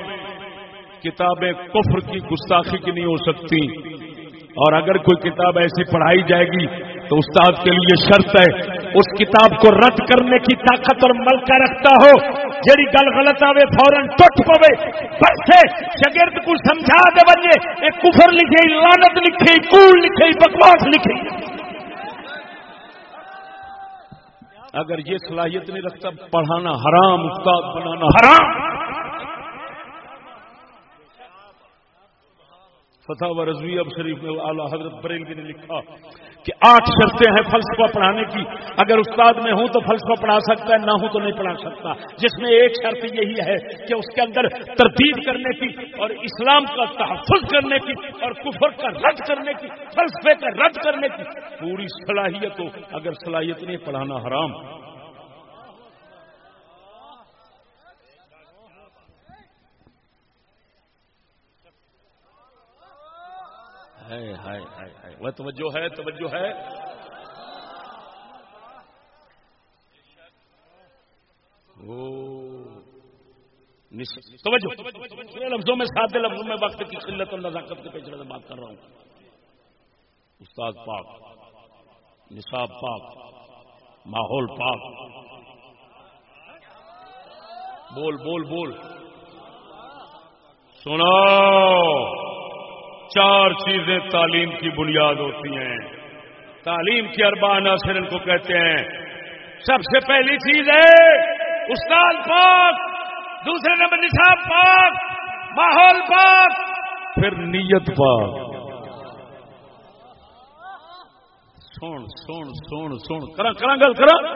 [SPEAKER 1] کتابیں کفر کی گستاخی کی نہیں ہو سکتی۔ اور اگر کوئی کتاب ایسی پڑھائی جائے گی تو استاد کے لیے شرط ہے اس کتاب کو رد کرنے کی طاقت اور ملکہ رکھتا ہو جی گل غلط آئے فوراً ٹوٹ پوے۔ سے شگرد کو سمجھا دے بجے ایک کفر لکھے لانت لکھے کوڑ لکھے بکواس لکھے اگر یہ صلاحیت نہیں رکھتا، پڑھانا حرام، استاد بنانا حرام۔ فتح و رضوی اب شریف میں اعلیٰ حضرت بریلوی نے لکھا۔ کہ آٹھ شرطیں ہیں فلسفہ پڑھانے کی۔ اگر استاد میں ہوں تو فلسفہ پڑھا سکتا ہے، نہ ہوں تو نہیں پڑھا سکتا۔ جس میں ایک شرط یہی ہے کہ اس کے اندر ترتیب کرنے کی اور اسلام کا تحفظ کرنے کی اور کفر کا رد کرنے کی، فلسفے کا رد کرنے کی۔ پوری صلاحیت ہو اگر صلاحیت نہیں، پڑھانا حرام۔ وہ توجہ ہے توجہ ہے۔ توجہ۔ لفظوں میں، سادے لفظوں میں وقت کی قلت اور نزاکت کے پیچھے سے بات کر رہا ہوں۔ استاد پاک، نصاب پاک، ماحول پاک۔ بول بول بول۔ سنو۔ چار چیزیں تعلیم کی بنیاد ہوتی ہیں۔ تعلیم کی اربا عناصر ان کو کہتے ہیں۔ سب سے پہلی چیز ہے، استاد پاک، دوسرے نمبر نصاب پاک، ماحول پاک، پھر نیت پاک۔ سن سن سن سن کرا کرا گل کرا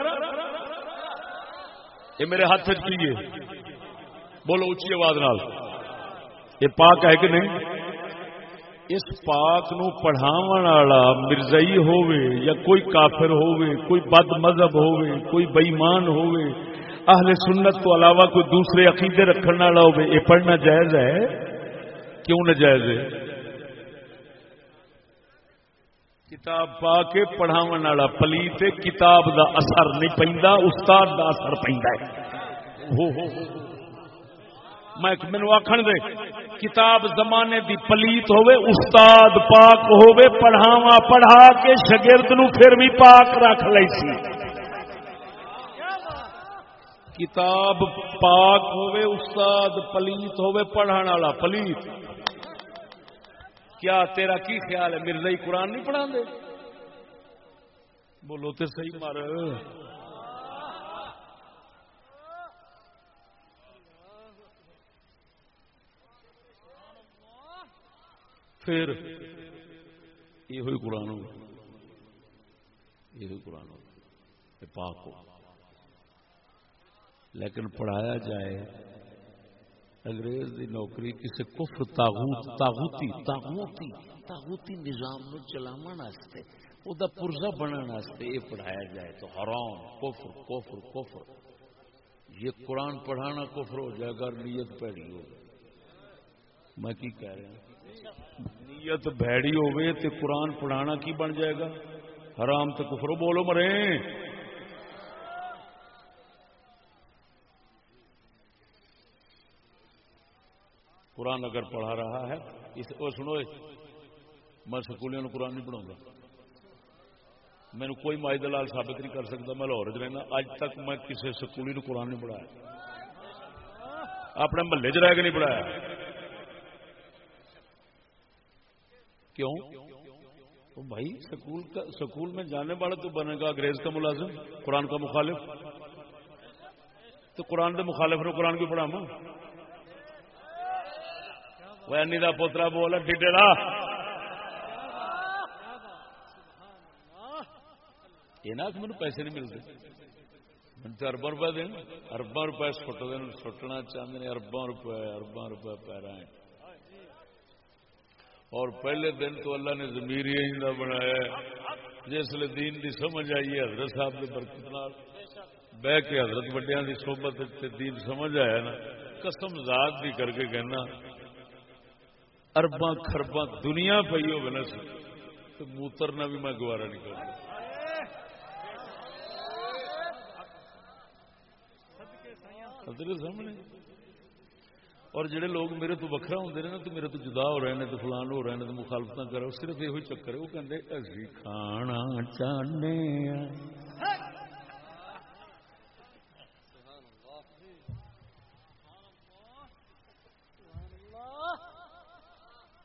[SPEAKER 1] یہ میرے ہاتھ کی بولو اچھی آواز نال۔ یہ پاک ہے کہ نہیں؟ اس پاک نو پڑھاون والا مرزئی ہووے یا کوئی کافر ہووے، کوئی بد مذہب ہووے، کوئی بےمان ہووے، اہل سنت تو علاوہ کوئی دوسرے عقیدے رکھنے والا ہووے، یہ پڑھنا جائز ہے؟ کیوں نجائز ہے؟ کتاب پا کے پڑھاون والا پلیت کتاب دا اثر نہیں پیندا، استاد دا اثر پیندا ہے۔ ہو ہو میں مینو آخر دے۔ کتاب زمانے دی پلیت ہوے استاد پاک ہوے پڑھاوا پڑھا کے شگرد نو پھر بھی پاک رکھ لی سی۔ کتاب پاک ہوے استاد پلیت ہوے پڑھان والا پلیت۔ کیا تیرا کی خیال ہے؟ مرزائی قرآن نہیں پڑھا دے بولو تو صحیح مار۔ پھر یہ ہوئی قرآن ہو یہ ہوئی قرآن ہو پاک ہو لیکن پڑھایا جائے، انگریز دی نوکری کسی کفر، تاغوت، تاغوتی تاغوتی تاغوتی نظام نو چلاون واسطے، او دا پرزا بنن واسطے یہ پڑھایا جائے تو حرام، کفر کفر کفر۔ یہ قرآن پڑھانا کفر ہو جائے گا نیت پیڑی ہو میں کی کہہ رہا ہوں؟ نیت بھڑی ہوئے تے قرآن پڑھانا کی بن جائے گا؟ حرام تو کفرو بولو مرے. قرآن اگر پڑھا رہا ہے، اس او سنو میں سکولیوں قرآن نہیں پڑھاؤں گا۔ میرے کوئی مائی دلال ثابت نہیں کر سکتا میں لاہور رہنا۔ اج تک میں کسی سکولی نو قرآن نہیں پڑھایا۔ اپنے محلے چ رہ کے نہیں پڑھایا۔ کیوں؟ تو بھائی، سکول کا سکول میں جانے والا تو بنے گا انگریز کا ملازم، قرآن کا مخالف۔ تو قرآن کے مخالف نے قرآن کی پڑھا ماں وہ پوترا بولا ڈیٹیلا یہ نہ مجھے پیسے نہیں ملتے۔ من تو اربا روپئے دین اربا روپئے سٹ دین، سٹنا چاہتے ہیں اربا روپئے اربا روپئے پیرا ہے اور پہلے دن تو اللہ نے زمیر ہی بنایا جس لیے دین دی سمجھ آئی ہے، حضرت صاحب کے برکت بہ کے حضرت وڈیا کی سوبت دین سمجھ آیا نا، قسم ذات بھی کر کے کہنا، ارباں خرباں دنیا پی ہو نا تو موترنا بھی میں گوارا نہیں کروں۔ سامنے۔ اور جڑے لوگ میرے تو وکرا ہوں نا، تو میرے تو جدا ہو رہے ہیں تو فلان ہو رہے ہیں تو مخالفت کرو صرف یہ چکر ہے، وہ کہتے ابھی کھانا چاہنے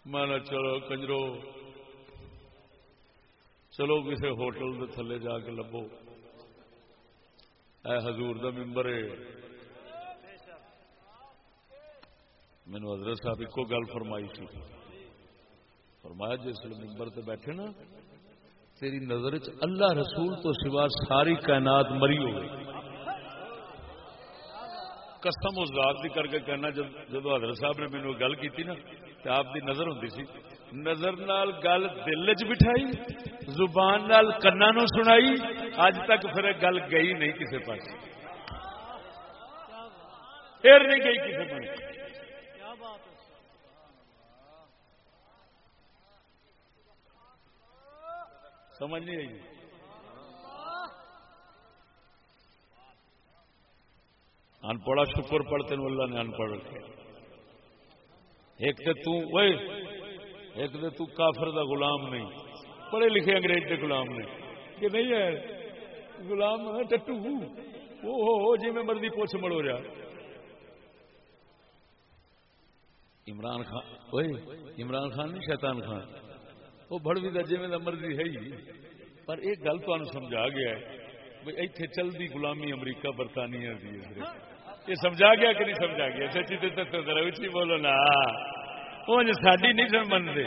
[SPEAKER 1] میں چلو کنجرو، چلو کسی ہوٹل کے تھلے جا کے لبو۔ اے حضور دا ممبر ہے۔ مینو حضرت صاحب ایک گل فرمائی سی۔ فرمایا جس ممبر سے بیٹھے نا، تیری نظر چ اللہ رسول تو سوا ساری کائنات مری ہو گئی قسم اس ذات کی کر کے کہنا، جب حضرت صاحب نے مینو گل کی نا تو آپ کی نظر ہوں سی۔ نظر نال گل دل چ بٹھائی، زبان نال کنا نو سنائی اج تک پھر گل گئی نہیں کسی پاس۔ پھر نہیں گئی کسی پاس۔ سمجھ نہیں آئی جی۔ ان پڑھا شکر پڑھتے اللہ نے ان پڑھ رکھے۔ ایک تو ایک تو کافر دا غلام نہیں۔ پڑھے لکھے انگریز کے غلام نہیں کہ نہیں ہے، غلام ہے ٹٹو وہ ہو ہو جی میں مرضی پوچھ مڑو جا۔ عمران خان وہ عمران خان نہیں، شیطان خان۔ وہ بڑوی کا جی مرضی ہے ہی پر ایک گل تمہیں سمجھا گیا ہے اتنے چلتی غلامی امریکہ برطانیہ کی یہ سمجھا گیا کہ نہیں سمجھا گیا سچی تو اچھی بولو نا وہ ساری نہیں سن منتے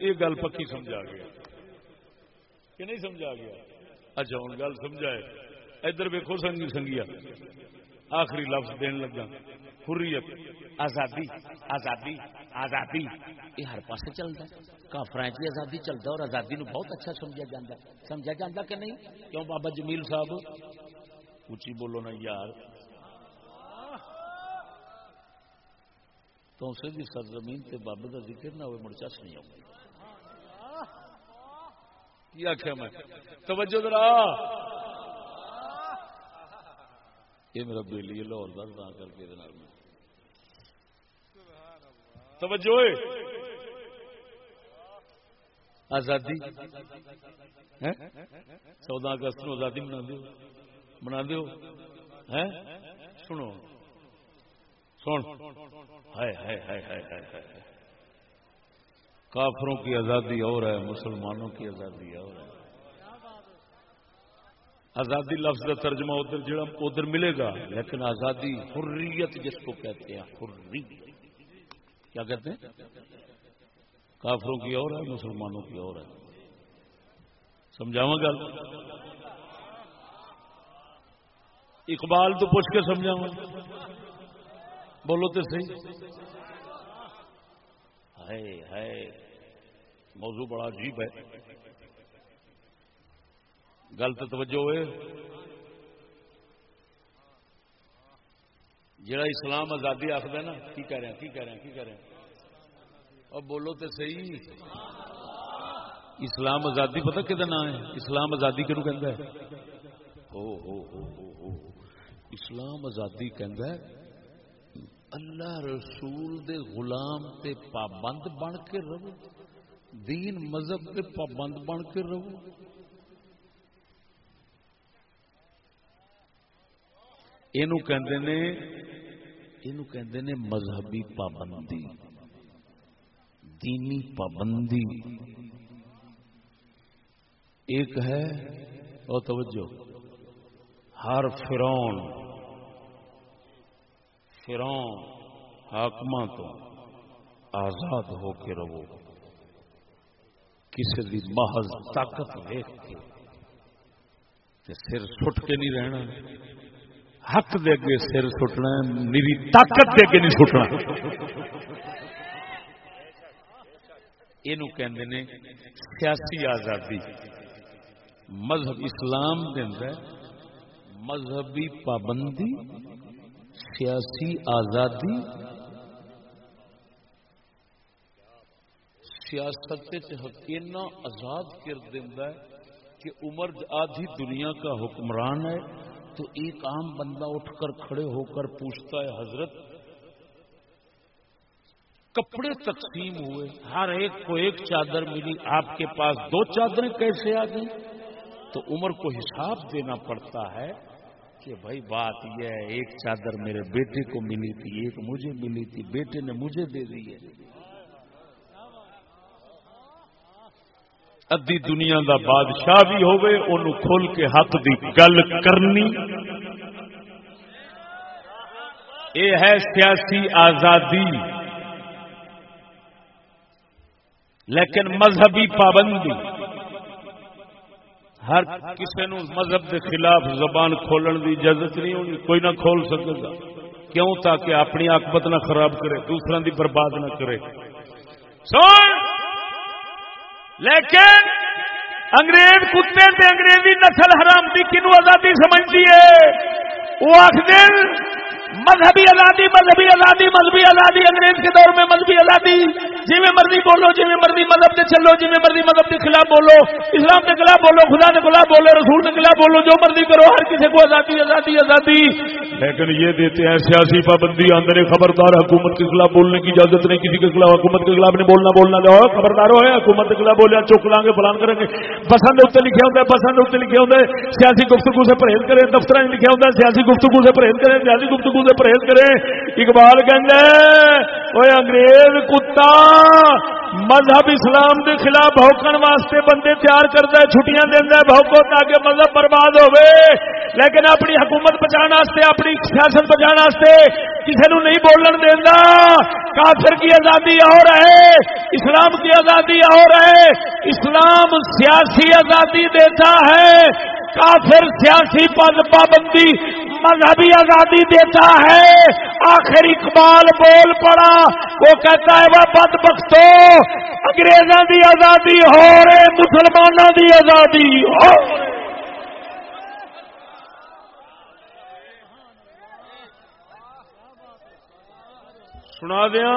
[SPEAKER 1] یہ گل پکی سمجھا گیا کہ نہیں سمجھا گیا اچھا ہوں گل سمجھا ہے ادھر ویکو سنگی سنگیا آخری لفظ دین لگا حریت آزادی آزادی آزادی، یہ ہر پاس چلتا ہے۔ کافر کی آزادی چلتا اور آزادی نو بہت اچھا سمجھا جاتا سمجھا جاتا کہ نہیں؟ کیوں بابا جمیل صاحب؟ اچھی بولو نا یار۔ تو اسے بھی سرزمین تے بابے کا ذکر نہ ہوئے مرچس نہیں آؤں کی آخیا میں؟ توجہ ذرا۔ یہ میرا بیلی لاہور کا کر کے میں توجہ آزادی۔ چودہ اگست نو آزادی منا دو منا دو سنو۔ سن۔ کافروں کی آزادی اور ہے، مسلمانوں کی آزادی اور ہے۔ آزادی لفظ کا ترجمہ ادھر جڑا، ادھر ملے گا، لیکن آزادی حریت جس کو کہتے ہیں، حریت۔ کیا کہتے ہیں؟ کافروں کی اور ہے، مسلمانوں کی اور ہے۔ سمجھاوا گل اقبال تو پوچھ کے سمجھاوا بولو تو صحیح۔ ہے ہے موضوع بڑا عجیب ہے۔ گل تو توجہ ہوئے۔ جڑا اسلام آزادی آخر نا، کی کہہ رہے ہیں، کی کہہ رہے ہیں، کی کہہ رہے ہیں؟ اور بولو تو صحیح۔ اسلام آزادی پتہ کہ نام ہے؟ اسلام آزادی کیوں کہ اسلام آزادی کہ اللہ رسول دے غلام تے پابند بن کے رہو، دین مذہب کے پابند بن کے رہو۔ یہ نے مذہبی پابندی۔ دینی پابندی۔ ایک ہے اور توجہ، ہر فرون فرون حاقم تو آزاد ہو کے رہو۔ کسی بھی محض طاقت دیکھ کے سر سٹ کے نہیں رہنا۔ حق دے کے سر سٹنا میری طاقت دے کے نہیں سٹنا۔ یہ سیاسی آزادی۔ مذہب اسلام مذہبی پابندی، سیاسی آزادی، سیاست حقینا آزاد کر دینا کہ عمر آدھی دنیا کا حکمران ہے تو ایک عام بندہ اٹھ کر کھڑے ہو کر پوچھتا ہے، حضرت کپڑے تقسیم ہوئے۔ ہر ایک کو ایک چادر ملی۔ آپ کے پاس دو چادریں کیسے آ گئی تو عمر کو حساب دینا پڑتا ہے کہ بھائی بات یہ ہے، ایک چادر میرے بیٹے کو ملی تھی، ایک مجھے ملی تھی، بیٹے نے مجھے دے دی ہے۔ ادی دنیا دا بادشاہ بھی ہوئے ان کھول کے حق دی گل کرنی۔ یہ ہے سیاسی آزادی۔ لیکن مذہبی پابندی، ہر کسی نو مذہب کے خلاف زبان کھولن دی اجازت نہیں ہونی، کوئی نہ کھول سکے گا۔ کیوں تاکہ اپنی آکبت نہ خراب کرے دوسرا دی برباد نہ کرے۔ سن! لیکن انگریز کتے تے انگریزی نسل حرام کی کنو آزادی سمجھتی ہے۔ وہ آخر مذہبی آزادی مذہبی آزادی مذہبی آزادی، انگریز کے دور میں مذہبی آزادی۔ جی میں مرضی بولو جی میں مرضی مذہب سے چلو جی میں مرضی مذہب کے خلاف بولو۔ اسلام کے خلاف بولو، خدا کے خلاف بولو، رسول کے خلاف بولو، جو مرضی کرو، ہر کسی کو آزادی آزادی آزادی۔ لیکن یہ دیتے ہیں سیاسی پابندی اندر خبردار، حکومت کے خلاف بولنے کی اجازت نہیں، کسی کے خلاف، حکومت کے خلاف نہیں بولنا بولنا دو خبردار ہو حکومت کے خلاف بولے، چوک لیں گے فلان کریں گے۔ پسند اتنے لکھے ہوتے ہیں پسند اتنے لکھے ہوتے ہیں سیاسی گفتگو سے پرہیز کریں دفتر لکھے ہوتا ہے سیاسی گفتگو سے پرہیز کریں، سیاسی گفتگو سے پرہیز کرے اقبال کہ انگریز کتا مذہب اسلام کے خلاف بھوکن واسطے بندے تیار کرتا ہے، چھٹیاں دینا بھوکو تاکہ مذہب برباد ہوئے لیکن اپنی حکومت بچانا اپنی سیاست بچانا کسی نو نہیں بولن دینا کافر کی آزادی اور ہے، اسلام کی آزادی اور ہے۔ اسلام سیاسی آزادی دیتا ہے۔ کافر سیاسی پد پابندی مذہبی آزادی دیتا ہے۔ آخر اقبال بول پڑا، وہ کہتا ہے، وہ بد بختو انگریزوں کی آزادی ہو رہے مسلمانوں کی آزادی ہو سنا دیا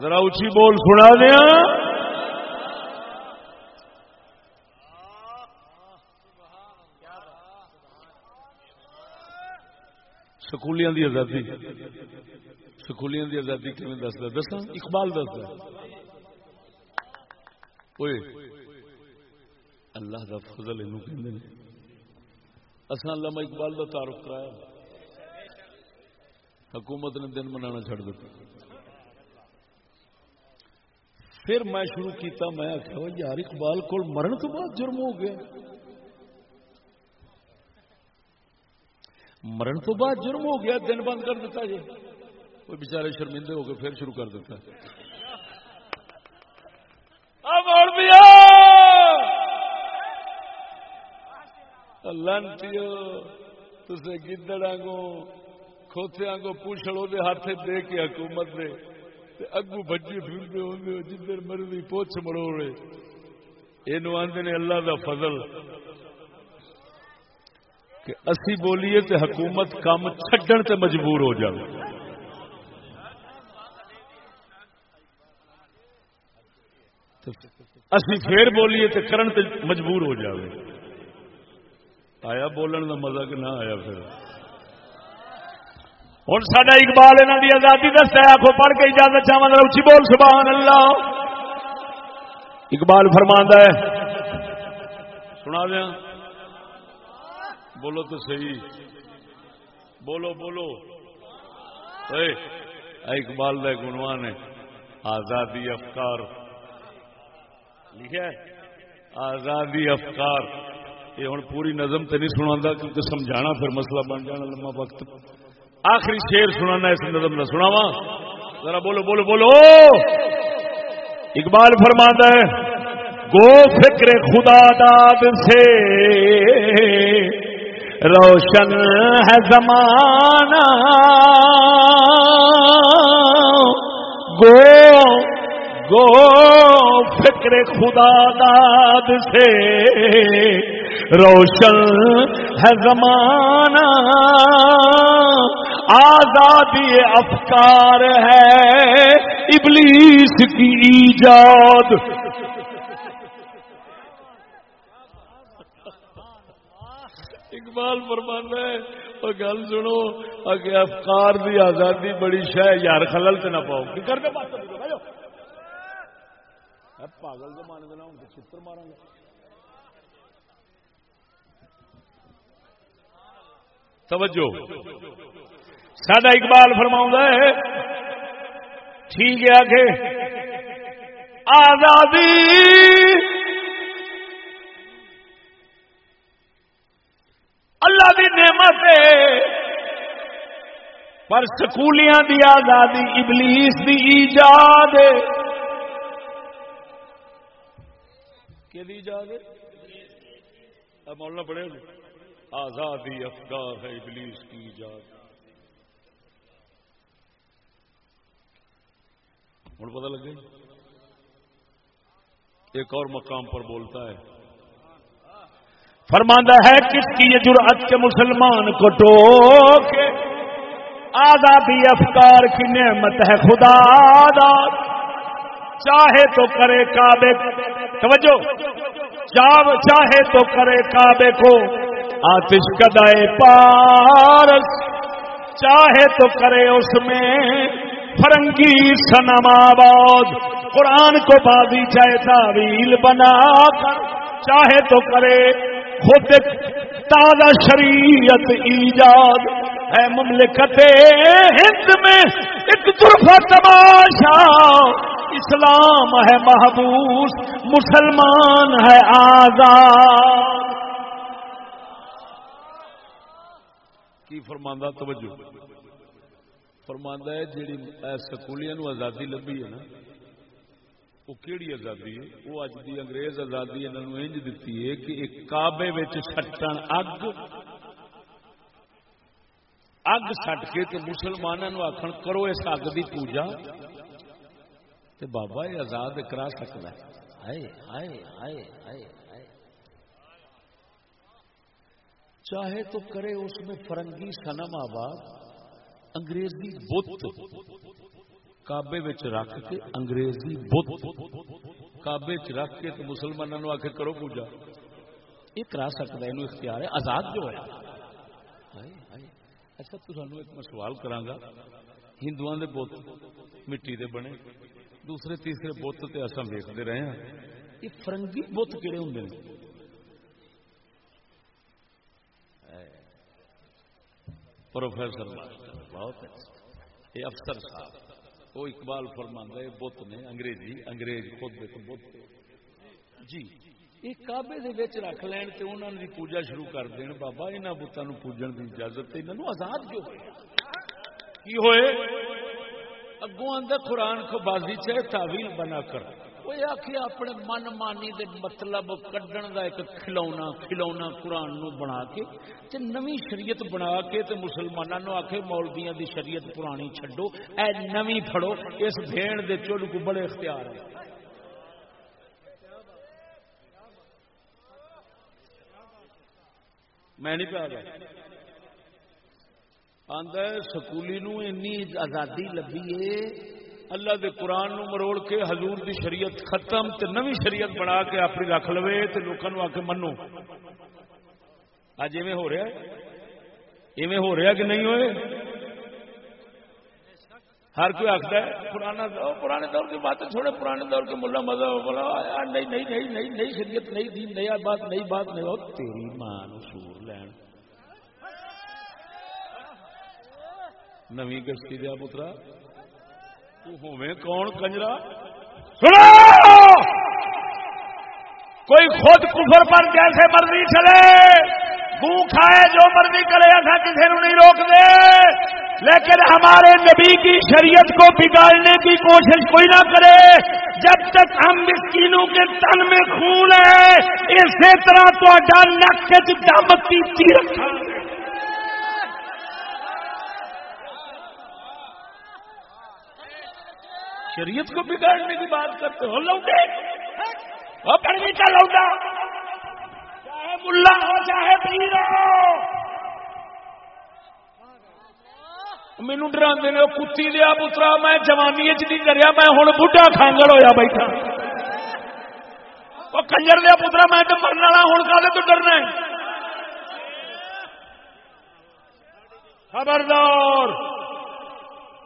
[SPEAKER 1] ذرا اچھی بول سنا دیا سکولیاں دی آزادی۔ سکولیاں دی آزادی کیون دستا دسا اقبال دستا اوئے، اللہ کا فضل یہ اصل علامہ اقبال کا تعارف کرایا۔ حکومت نے دن منانا چھڑ دیتا۔ پھر میں شروع کیتا، میں آخیا یار، اقبال کو مرن تو بعد جرم ہو گیا۔ مرن تو بعد جرم ہو گیا، دن بند کر دیتا جی کوئی بےچارے شرمندے ہو گئے پھر شروع کر دیتا۔ لنٹیو تصے گدڑ آگوں کھوتے آگوں پوچھڑ دے ہاتھ دے کے حکومت دے۔ تے اگو بجے پھرتے ہوں جدھر مرضی پوچھ مروڑے۔ یہ آدھے نے اللہ دا فضل۔ کہ اسی بولیے تے حکومت کام چھڈن تے مجبور ہو جائے اسی پھر بولیے تے کرن تے مجبور ہو جائے آیا بولن کا مزہ کہ نہ آیا پھر؟ ہوں سڈا اقبال یہاں کی آزادی دستا ہے آخو پڑھ کے اجازت چاہوں اچھی بول، سبحان اللہ۔ اقبال فرما ہے، سنا دیا بولو تو صحیح۔ بولو بولو۔ اے اقبال کا گنوان ہے آزادی افکار۔ لکھا آزادی افکار۔ یہ ہوں پوری نظم تو نہیں سنا کیونکہ سمجھانا پھر مسئلہ بن جانا لما وقت۔ آخری شیر سنانا اس نظم میں سناوا ذرا بولو بولو بولو۔ اقبال فرماتا ہے، گو فکر خدا داد سے۔ روشن ہے زمانہ۔ گو گو، فکر خدا داد سے۔ روشن ہے زمانہ۔ آزادی افکار ہے۔ ابلیس کی ایجاد اقبال فرمانا ہے اور گل سنو اگے افکار دی آزادی بڑی شہ یار خلل سے نہ پاؤ۔ کی پاگل کے مان دینا ہوں چتر مارا گا۔ توجہ۔ سادہ اقبال فرما ہے ٹھیک ہے آگے۔ آزادی اللہ کی نعمت ہے۔ پر سکولیاں دی آزادی ابلیس دی ایجاد کہ ایجاد مولنا پڑے آزادی افکار ہے ابلیس کی ایجاد۔ ہوں پتا لگے؟ ایک اور مقام پر بولتا ہے۔ فرماندہ ہے، کس کی یہ جرأت کے مسلمان کو ٹوک آزادی افکار کی نعمت ہے، خدا آداد چاہے تو کرے کعبے توجہ۔ چاہے تو کرے کعبے کو۔ آتش کدائے پارس۔ چاہے تو کرے اس میں فرنگی سنم آباد۔ قرآن کو بازی چاہے تعویل بنا کر۔ چاہے تو کرے خود تازہ شریعت ایجاد ہے مملکت ہند میں۔ ایک طرفہ تماشا، اسلام ہے محبوس، مسلمان ہے آزاد۔ کی فرماندہ توجہ؟ فرماندہ ہے جیڑی سکولیاں آزادی لبھی ہے نا۔ وہ کہڑی آزادی ہے؟ وہ اج کی انگریز آزادی انہوں انج دیتی ہے کہ ایک کابے چھٹن اگ اگ سٹ کے تو مسلمانوں آخر کرو اس اگ کی پوجا۔ تو بابا، یہ آزاد کرا سکتا ہے۔ چاہے تو کرے اس میں فرنگی سنم آباد، انگریزی بت۔ کابے رکھ کے انگریزی بت کابے رکھ کے تو مسلمانوں آ کے کرو پوجا۔ یہ کرا سکتا ہے اختیار ہے، آزاد جو ہے۔ اچھا تو ایک میں سوال کرا ہندو کے بت مٹی دے بنے، دوسرے، تیسرے بت تو اصا ویکتے رہے ہیں یہ فرنگی بت کہڑے ہوں پروفیسر بہت اچھا۔ یہ افسر صاحب۔ وہ اقبال فرمان ہے، بت نے، انگریزی، انگریز خود بت جی یہ کابے رکھ لین تے انہوں نے پوجا شروع کر دین۔ بابا یہاں بتان پوجن کی اجازت انہوں آزاد کیوں ہوئے؟ کی ہوئے؟ اگوں اندر قرآن کو بازی چاہے، تعویل بنا کر۔ وہ آخی اپنے من مانی دے مطلب کڈن دا ایک کھلونا کھلونا قرآن نو بنا کے تے نوی شریعت بنا کے تے مسلمانوں نو آخے مولویاں دی شریعت پرانی چھڈو، اے نوی پھڑو، اس بھین دے چل کو بڑے اختیار ہیں۔ میں نہیں پیا گیا آدھا سکولی نو اینی آزادی لبھی ہے۔ اللہ دے قرآن نو مروڑ کے حضور دی شریعت ختم تے نوی شریعت بنا کے اپنی رکھ لو تے لوگوں آ کے منو۔ اج ایویں ہو رہا ایویں ہو رہا کہ نہیں ہوئے؟ ہر کوئی آخر ہے پرانا پرانے دور کی بات چھوڑے پرانے دور کے ملا مزہ بولا نہیں نہیں نہیں نہیں نئی شریعت نئی دین نیا بات نئی بات، نہیں۔ ہو تیری ماں سور لین۔ نوی گشتی دیا پترا۔ کون کنجرا کوئی خود کفر پر جیسے مرضی چلے منہ کھائے جو مرضی کرے ایسا کسی نے نہیں روک دے لیکن ہمارے نبی کی شریعت کو بگاڑنے کی کوشش کوئی نہ کرے جب تک ہم مسکینوں کے تن میں خون ہے اسی طرح تو نک دم کی تیر شریعت کو بگاڑنے کی بات کرتے ہو، لوٹے۔ وہ پڑھنے کا لوٹا۔ چاہے ملا ہو، چاہے پیر ہو۔ مینو ڈرا نے کتی دیا پترا، میں جوانی چ نہیں کریا میں ہوں بڑھا کھانگڑ ہویا بیٹھا۔ وہ کنجر دیا پترا، میں تو مرنے والا ہوں، کالے تو ڈرنا خبردار۔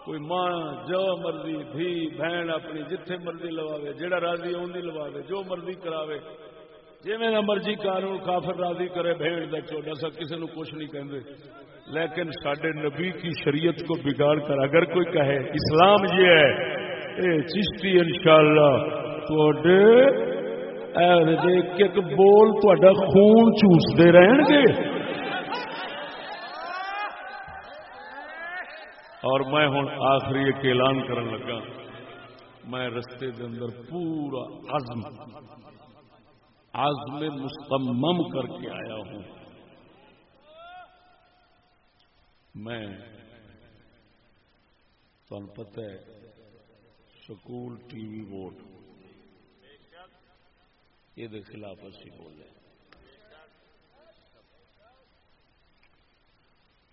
[SPEAKER 1] کوئی ماں جو مرضی، دھی، بہن اپنی جتھے مرضی لواوے جڑا راضی اون لواوے، جو مرضی کراوے۔ جی میں مرضی قانون کافر راضی کرے، بہن دا چوڑا سا کسی نو کچھ نہیں کہندے۔ لیکن سڈے نبی کی شریعت کو بگاڑ کر اگر کوئی کہے، اسلام یہ ہے، اے چشتی انشاءاللہ اللہ ایک بول تا خون چوستے رہن گے۔ اور میں ہوں آخری ایک اعلان کرن لگا۔ میں رستے دے اندر پورا عزم عزم مستمم کر کے آیا ہوں۔ میں، تمہیں پتہ ہے، سکول ٹی وی ووٹ یہ خلاف اسی بولے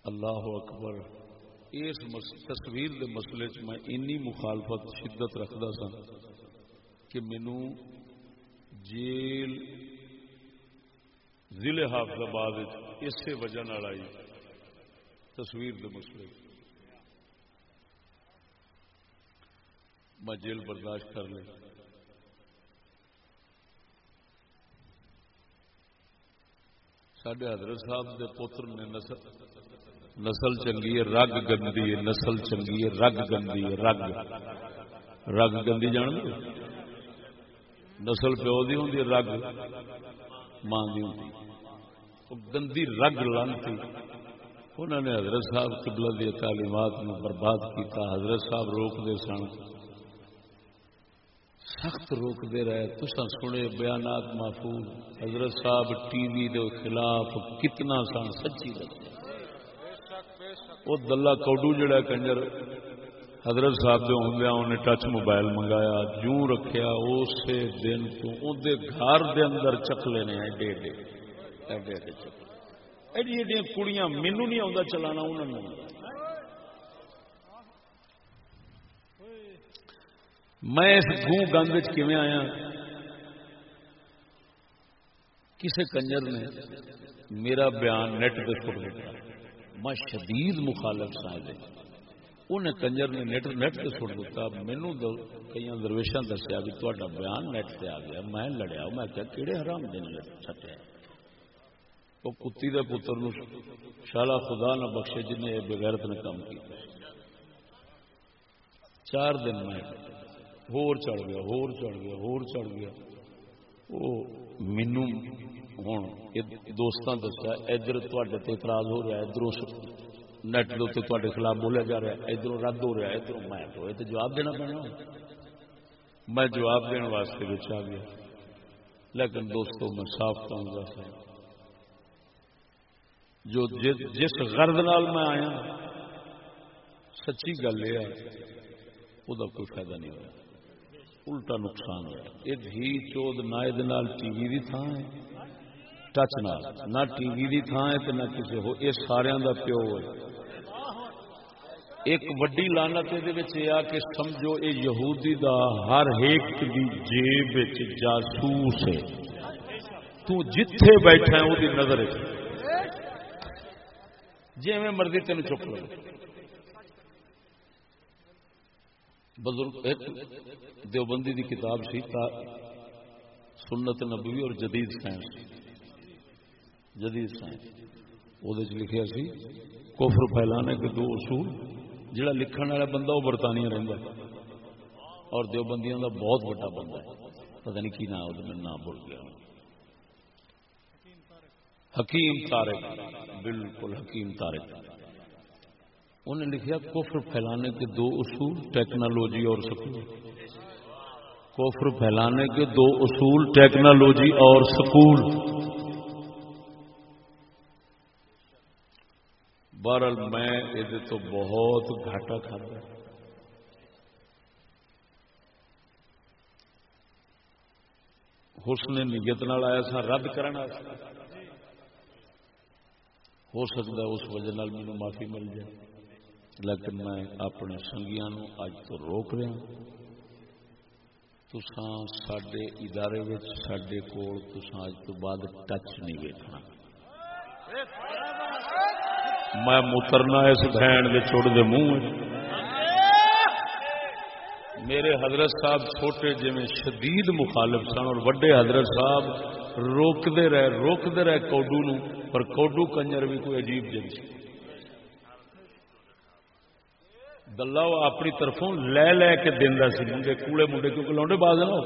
[SPEAKER 1] اللہ اکبر اس تصویر دے مسئلے چ میں اینی مخالفت، شدت رکھتا سا کہ مینو جیل ضلع حافظ آباد اسی وجہ آئی تصویر دے مسئلے میں جیل برداشت کر لی سڈے حضرت صاحب دے پوتر نے نسل نسل چنگی ہے، رگ گندی ہے، نسل چنگی ہے، رگ گندی ہے، رگ۔ رگ گندی جان نسل پیو دی ہوں رگ۔ ماں دی ہوں گندی رگ لانتی۔ انہوں نے حضرت صاحب قبلہ دی تعلیمات میں برباد کیتا، حضرت صاحب روک دے سن۔ سخت روکتے رہے۔ تو سنے بیانات محفوظ۔ حضرت صاحب ٹی وی دے خلاف کتنا سن، سچی دس وہ دلہ کوڈو جڑا کنجر، حضرت صاحب دے ہوندیا انہیں ٹچ موبائل منگایا جو رکھیا اسی دن تو اندر گھر دے اندر چکلے نے، ایڈے ایڈے ایڈے ایڈے چکلے۔ ایڈی ایڈی کڑیاں مینو نہیں آتا چلانا انہوں نے میں اس گوں گند کیون آیا؟ کسی کنجر نے میرا بیان نیٹ پہ چھوٹ دیتا میں شدید مخالف سا انہیں کنجر نے نیٹ نیٹ سے سٹ دیتا۔ مینو کئی درویشوں دسیا بھی تا بیان نیٹ سے آ گیا۔ میں لڑیا۔ میں کیا کہڑے حرام دن چٹیا وہ کتی دے پتر شالا خدا نہ بخشے جن نے بغیرت نے کام کیا چار دن میں ہور چڑھ گیا، ہور چڑھ گیا، ہور چڑھ گیا۔ وہ مینو ہوں دوستان دسیا ادھر تے اعتراض ہو رہا ہے ادھر نیٹ تے خلاف بولیا جا رہا ہے ادھر رد ہو رہا ہے ادھر میں تو یہ جواب دینا پڑنا میں جواب دن واسطے بچ آ گیا لیکن دوستو میں صاف کروں گا سر جو جس غرض نال میں آیا سچی گل یہ وہ کوئی فائدہ نہیں ہوا الٹا نقصان ہوا یہ دھی چود نائد نال ٹی وی کی تھان ہے ٹچ نال نہ ٹی وی کی تھان ہے نہ کسی ہو یہ سارا کا پیو ہے ایک وڈی لانت یہ آ کہ سمجھو یہ یہودی دا ہر ایک دی جیب جاسوس ہے تو جتھے بیٹھا ہے وہ نظر جی میں مرضی تین چک لو بزرگ ایک دیوبندی دی کتاب سی سنت نبوی اور جدید سائنس جدید سائنس۔ وہ لکھا سی کوفر پھیلانے کے دو اصول جڑا لکھن والا بندہ وہ برطانیہ رہتا اور دیوبندیاں دا بہت بڑا بندہ ہے۔ پتہ نہیں کی نام، وہ میں نام بول گیا۔ حکیم تارک بالکل، حکیم تارک انہیں لکھا کفر پھیلانے کے دو اصول، ٹیکنالوجی اور سکول کفر پھیلانے کے دو اصول، ٹیکنالوجی اور سکول بہرحال میں یہ تو بہت گھاٹا کھانا حسن نیت نال آیا سا، رد کرنا ہو سکتا ہے اس وجہ مجھے معافی مل جائے۔ لیکن میں اپنے سنگیا اج تو روک رہا تسان سڈے ادارے سڈے کول تسان اج تو بعد ٹچ نہیں ویکنا میں مترنا اس بہن کے چڑ دے منہ میرے حضرت صاحب چھوٹے جی میں شدید مخالف سن اور وڈے حضرت صاحب روکتے رہے روکتے رہے کوڈو نو پر کوڈو کنجر بھی کوئی عجیب جنس دلہ وہ اپنی طرفوں لے لے کے دینا سی منڈے کوڑے منڈے کیونکہ لونڈے باز نا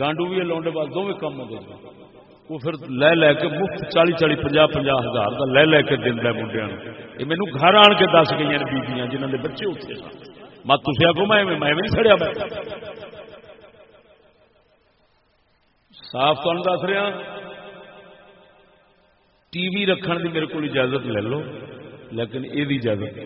[SPEAKER 1] گانڈو بھی لونڈے باز، دونوں کم ہوتے وہ پھر لے لے کے مفت چالی چالی پنجا پنجا ہزار کا لے لے کے دیا منڈیا یہ مینو گھر آن کے دس گئی بیبیاں جنہوں نے بچے اتنے سن مت تھی آگو میں میں بھی سڑیا میں صاف تمہیں دس رہا ٹی وی رکھن کی میرے کو اجازت لے لو لیکن یہ اجازت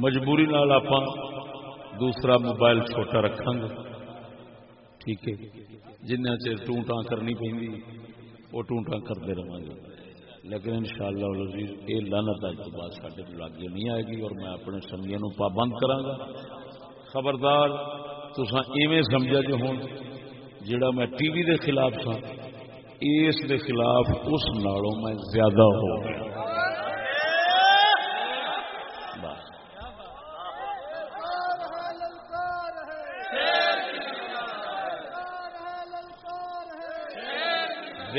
[SPEAKER 1] مجبوری نال آپ دوسرا موبائل چھوٹا رکھا گا ٹھیک ہے۔ جنہ چر ٹونٹا کرنی پہ وہ ٹونٹا کرتے رہا گے۔ لیکن ان شاء اللہ یہ لانت اج تو بعد سارے لاگے نہیں آئے گی اور میں اپنے سنگیا پابند کرا گا۔ خبردار تسا ایویں سمجھا جو ہوں جڑا میں ٹی وی دے خلاف سا اس دے خلاف اس نالوں میں زیادہ ہو گیا۔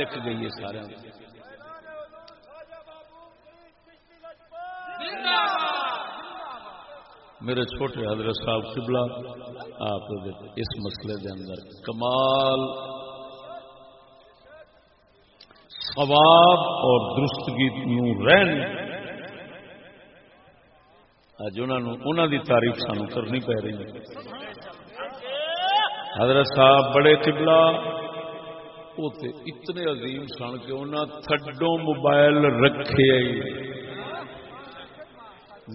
[SPEAKER 1] وک گئی ہے سارے میرے چھوٹے حضرت صاحب قبلہ، آپ اس مسئلے کے اندر کمال، ثواب اور درستگی رہن۔ اج انہوں دی تعریف سانو کرنی پی رہی ہے۔ حضرت صاحب بڑے قبلہ وہ اتنے عظیم سن کے انہیں تھڈو موبائل رکھے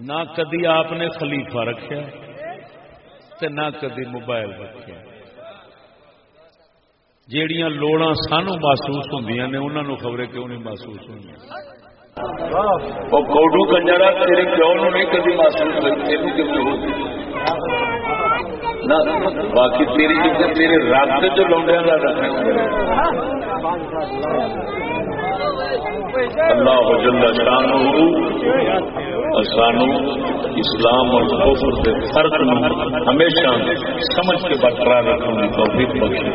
[SPEAKER 1] نہ کدی آپ نے خلیفہ رکھا نہ کدی موبائل رکھا جیڑیاں لوڑا سانو محسوس ہوں نے انہوں خبریں کیوں نہیں محسوس ہوئی
[SPEAKER 2] کوڈو کنجرا تیرے پیو نہیں کبھی محسوس ہوئی باقی تیری جو تیرے رابطے جو لوڈیا کا رکھنا اللہ جل شان سانو اسلام اور کفر کے فرق ہمیشہ سمجھ کے برقرار رکھنے کی توفیق بخش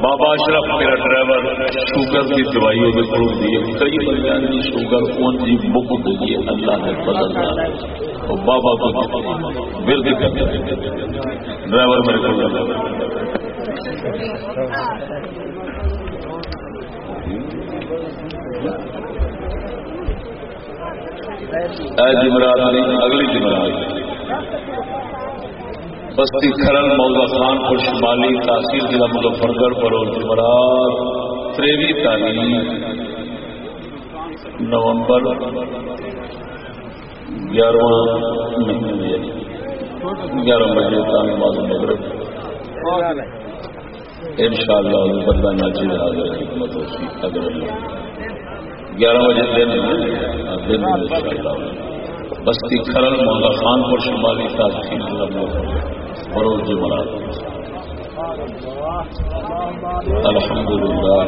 [SPEAKER 2] بابا اشرف، میرا ڈرائیور، شوگر کی دوائی وہ کو دی کئی بندے شوگر کون جی بک دی اللہ نے بدلنا اور بابا کو ورد کر ڈرائیور میرے کو اگلی جمرات بستی کھرل مولا خان پور شمالی تحصیل ضلع مظفر گڑھ پر جمرات تریوی تاریخ، نومبر گیارہواں مہینے گیارہ بجے تعلیم مغرب۔ ان شاء اللہ بدلانا چاہیے حاضر خدمت ہوتی اگر گیارہ بجے دن ہاں، دن ان شاء اللہ بستی کھرل مولا خان پور شمالی تاثیر بروز جمعرات الحمد للہ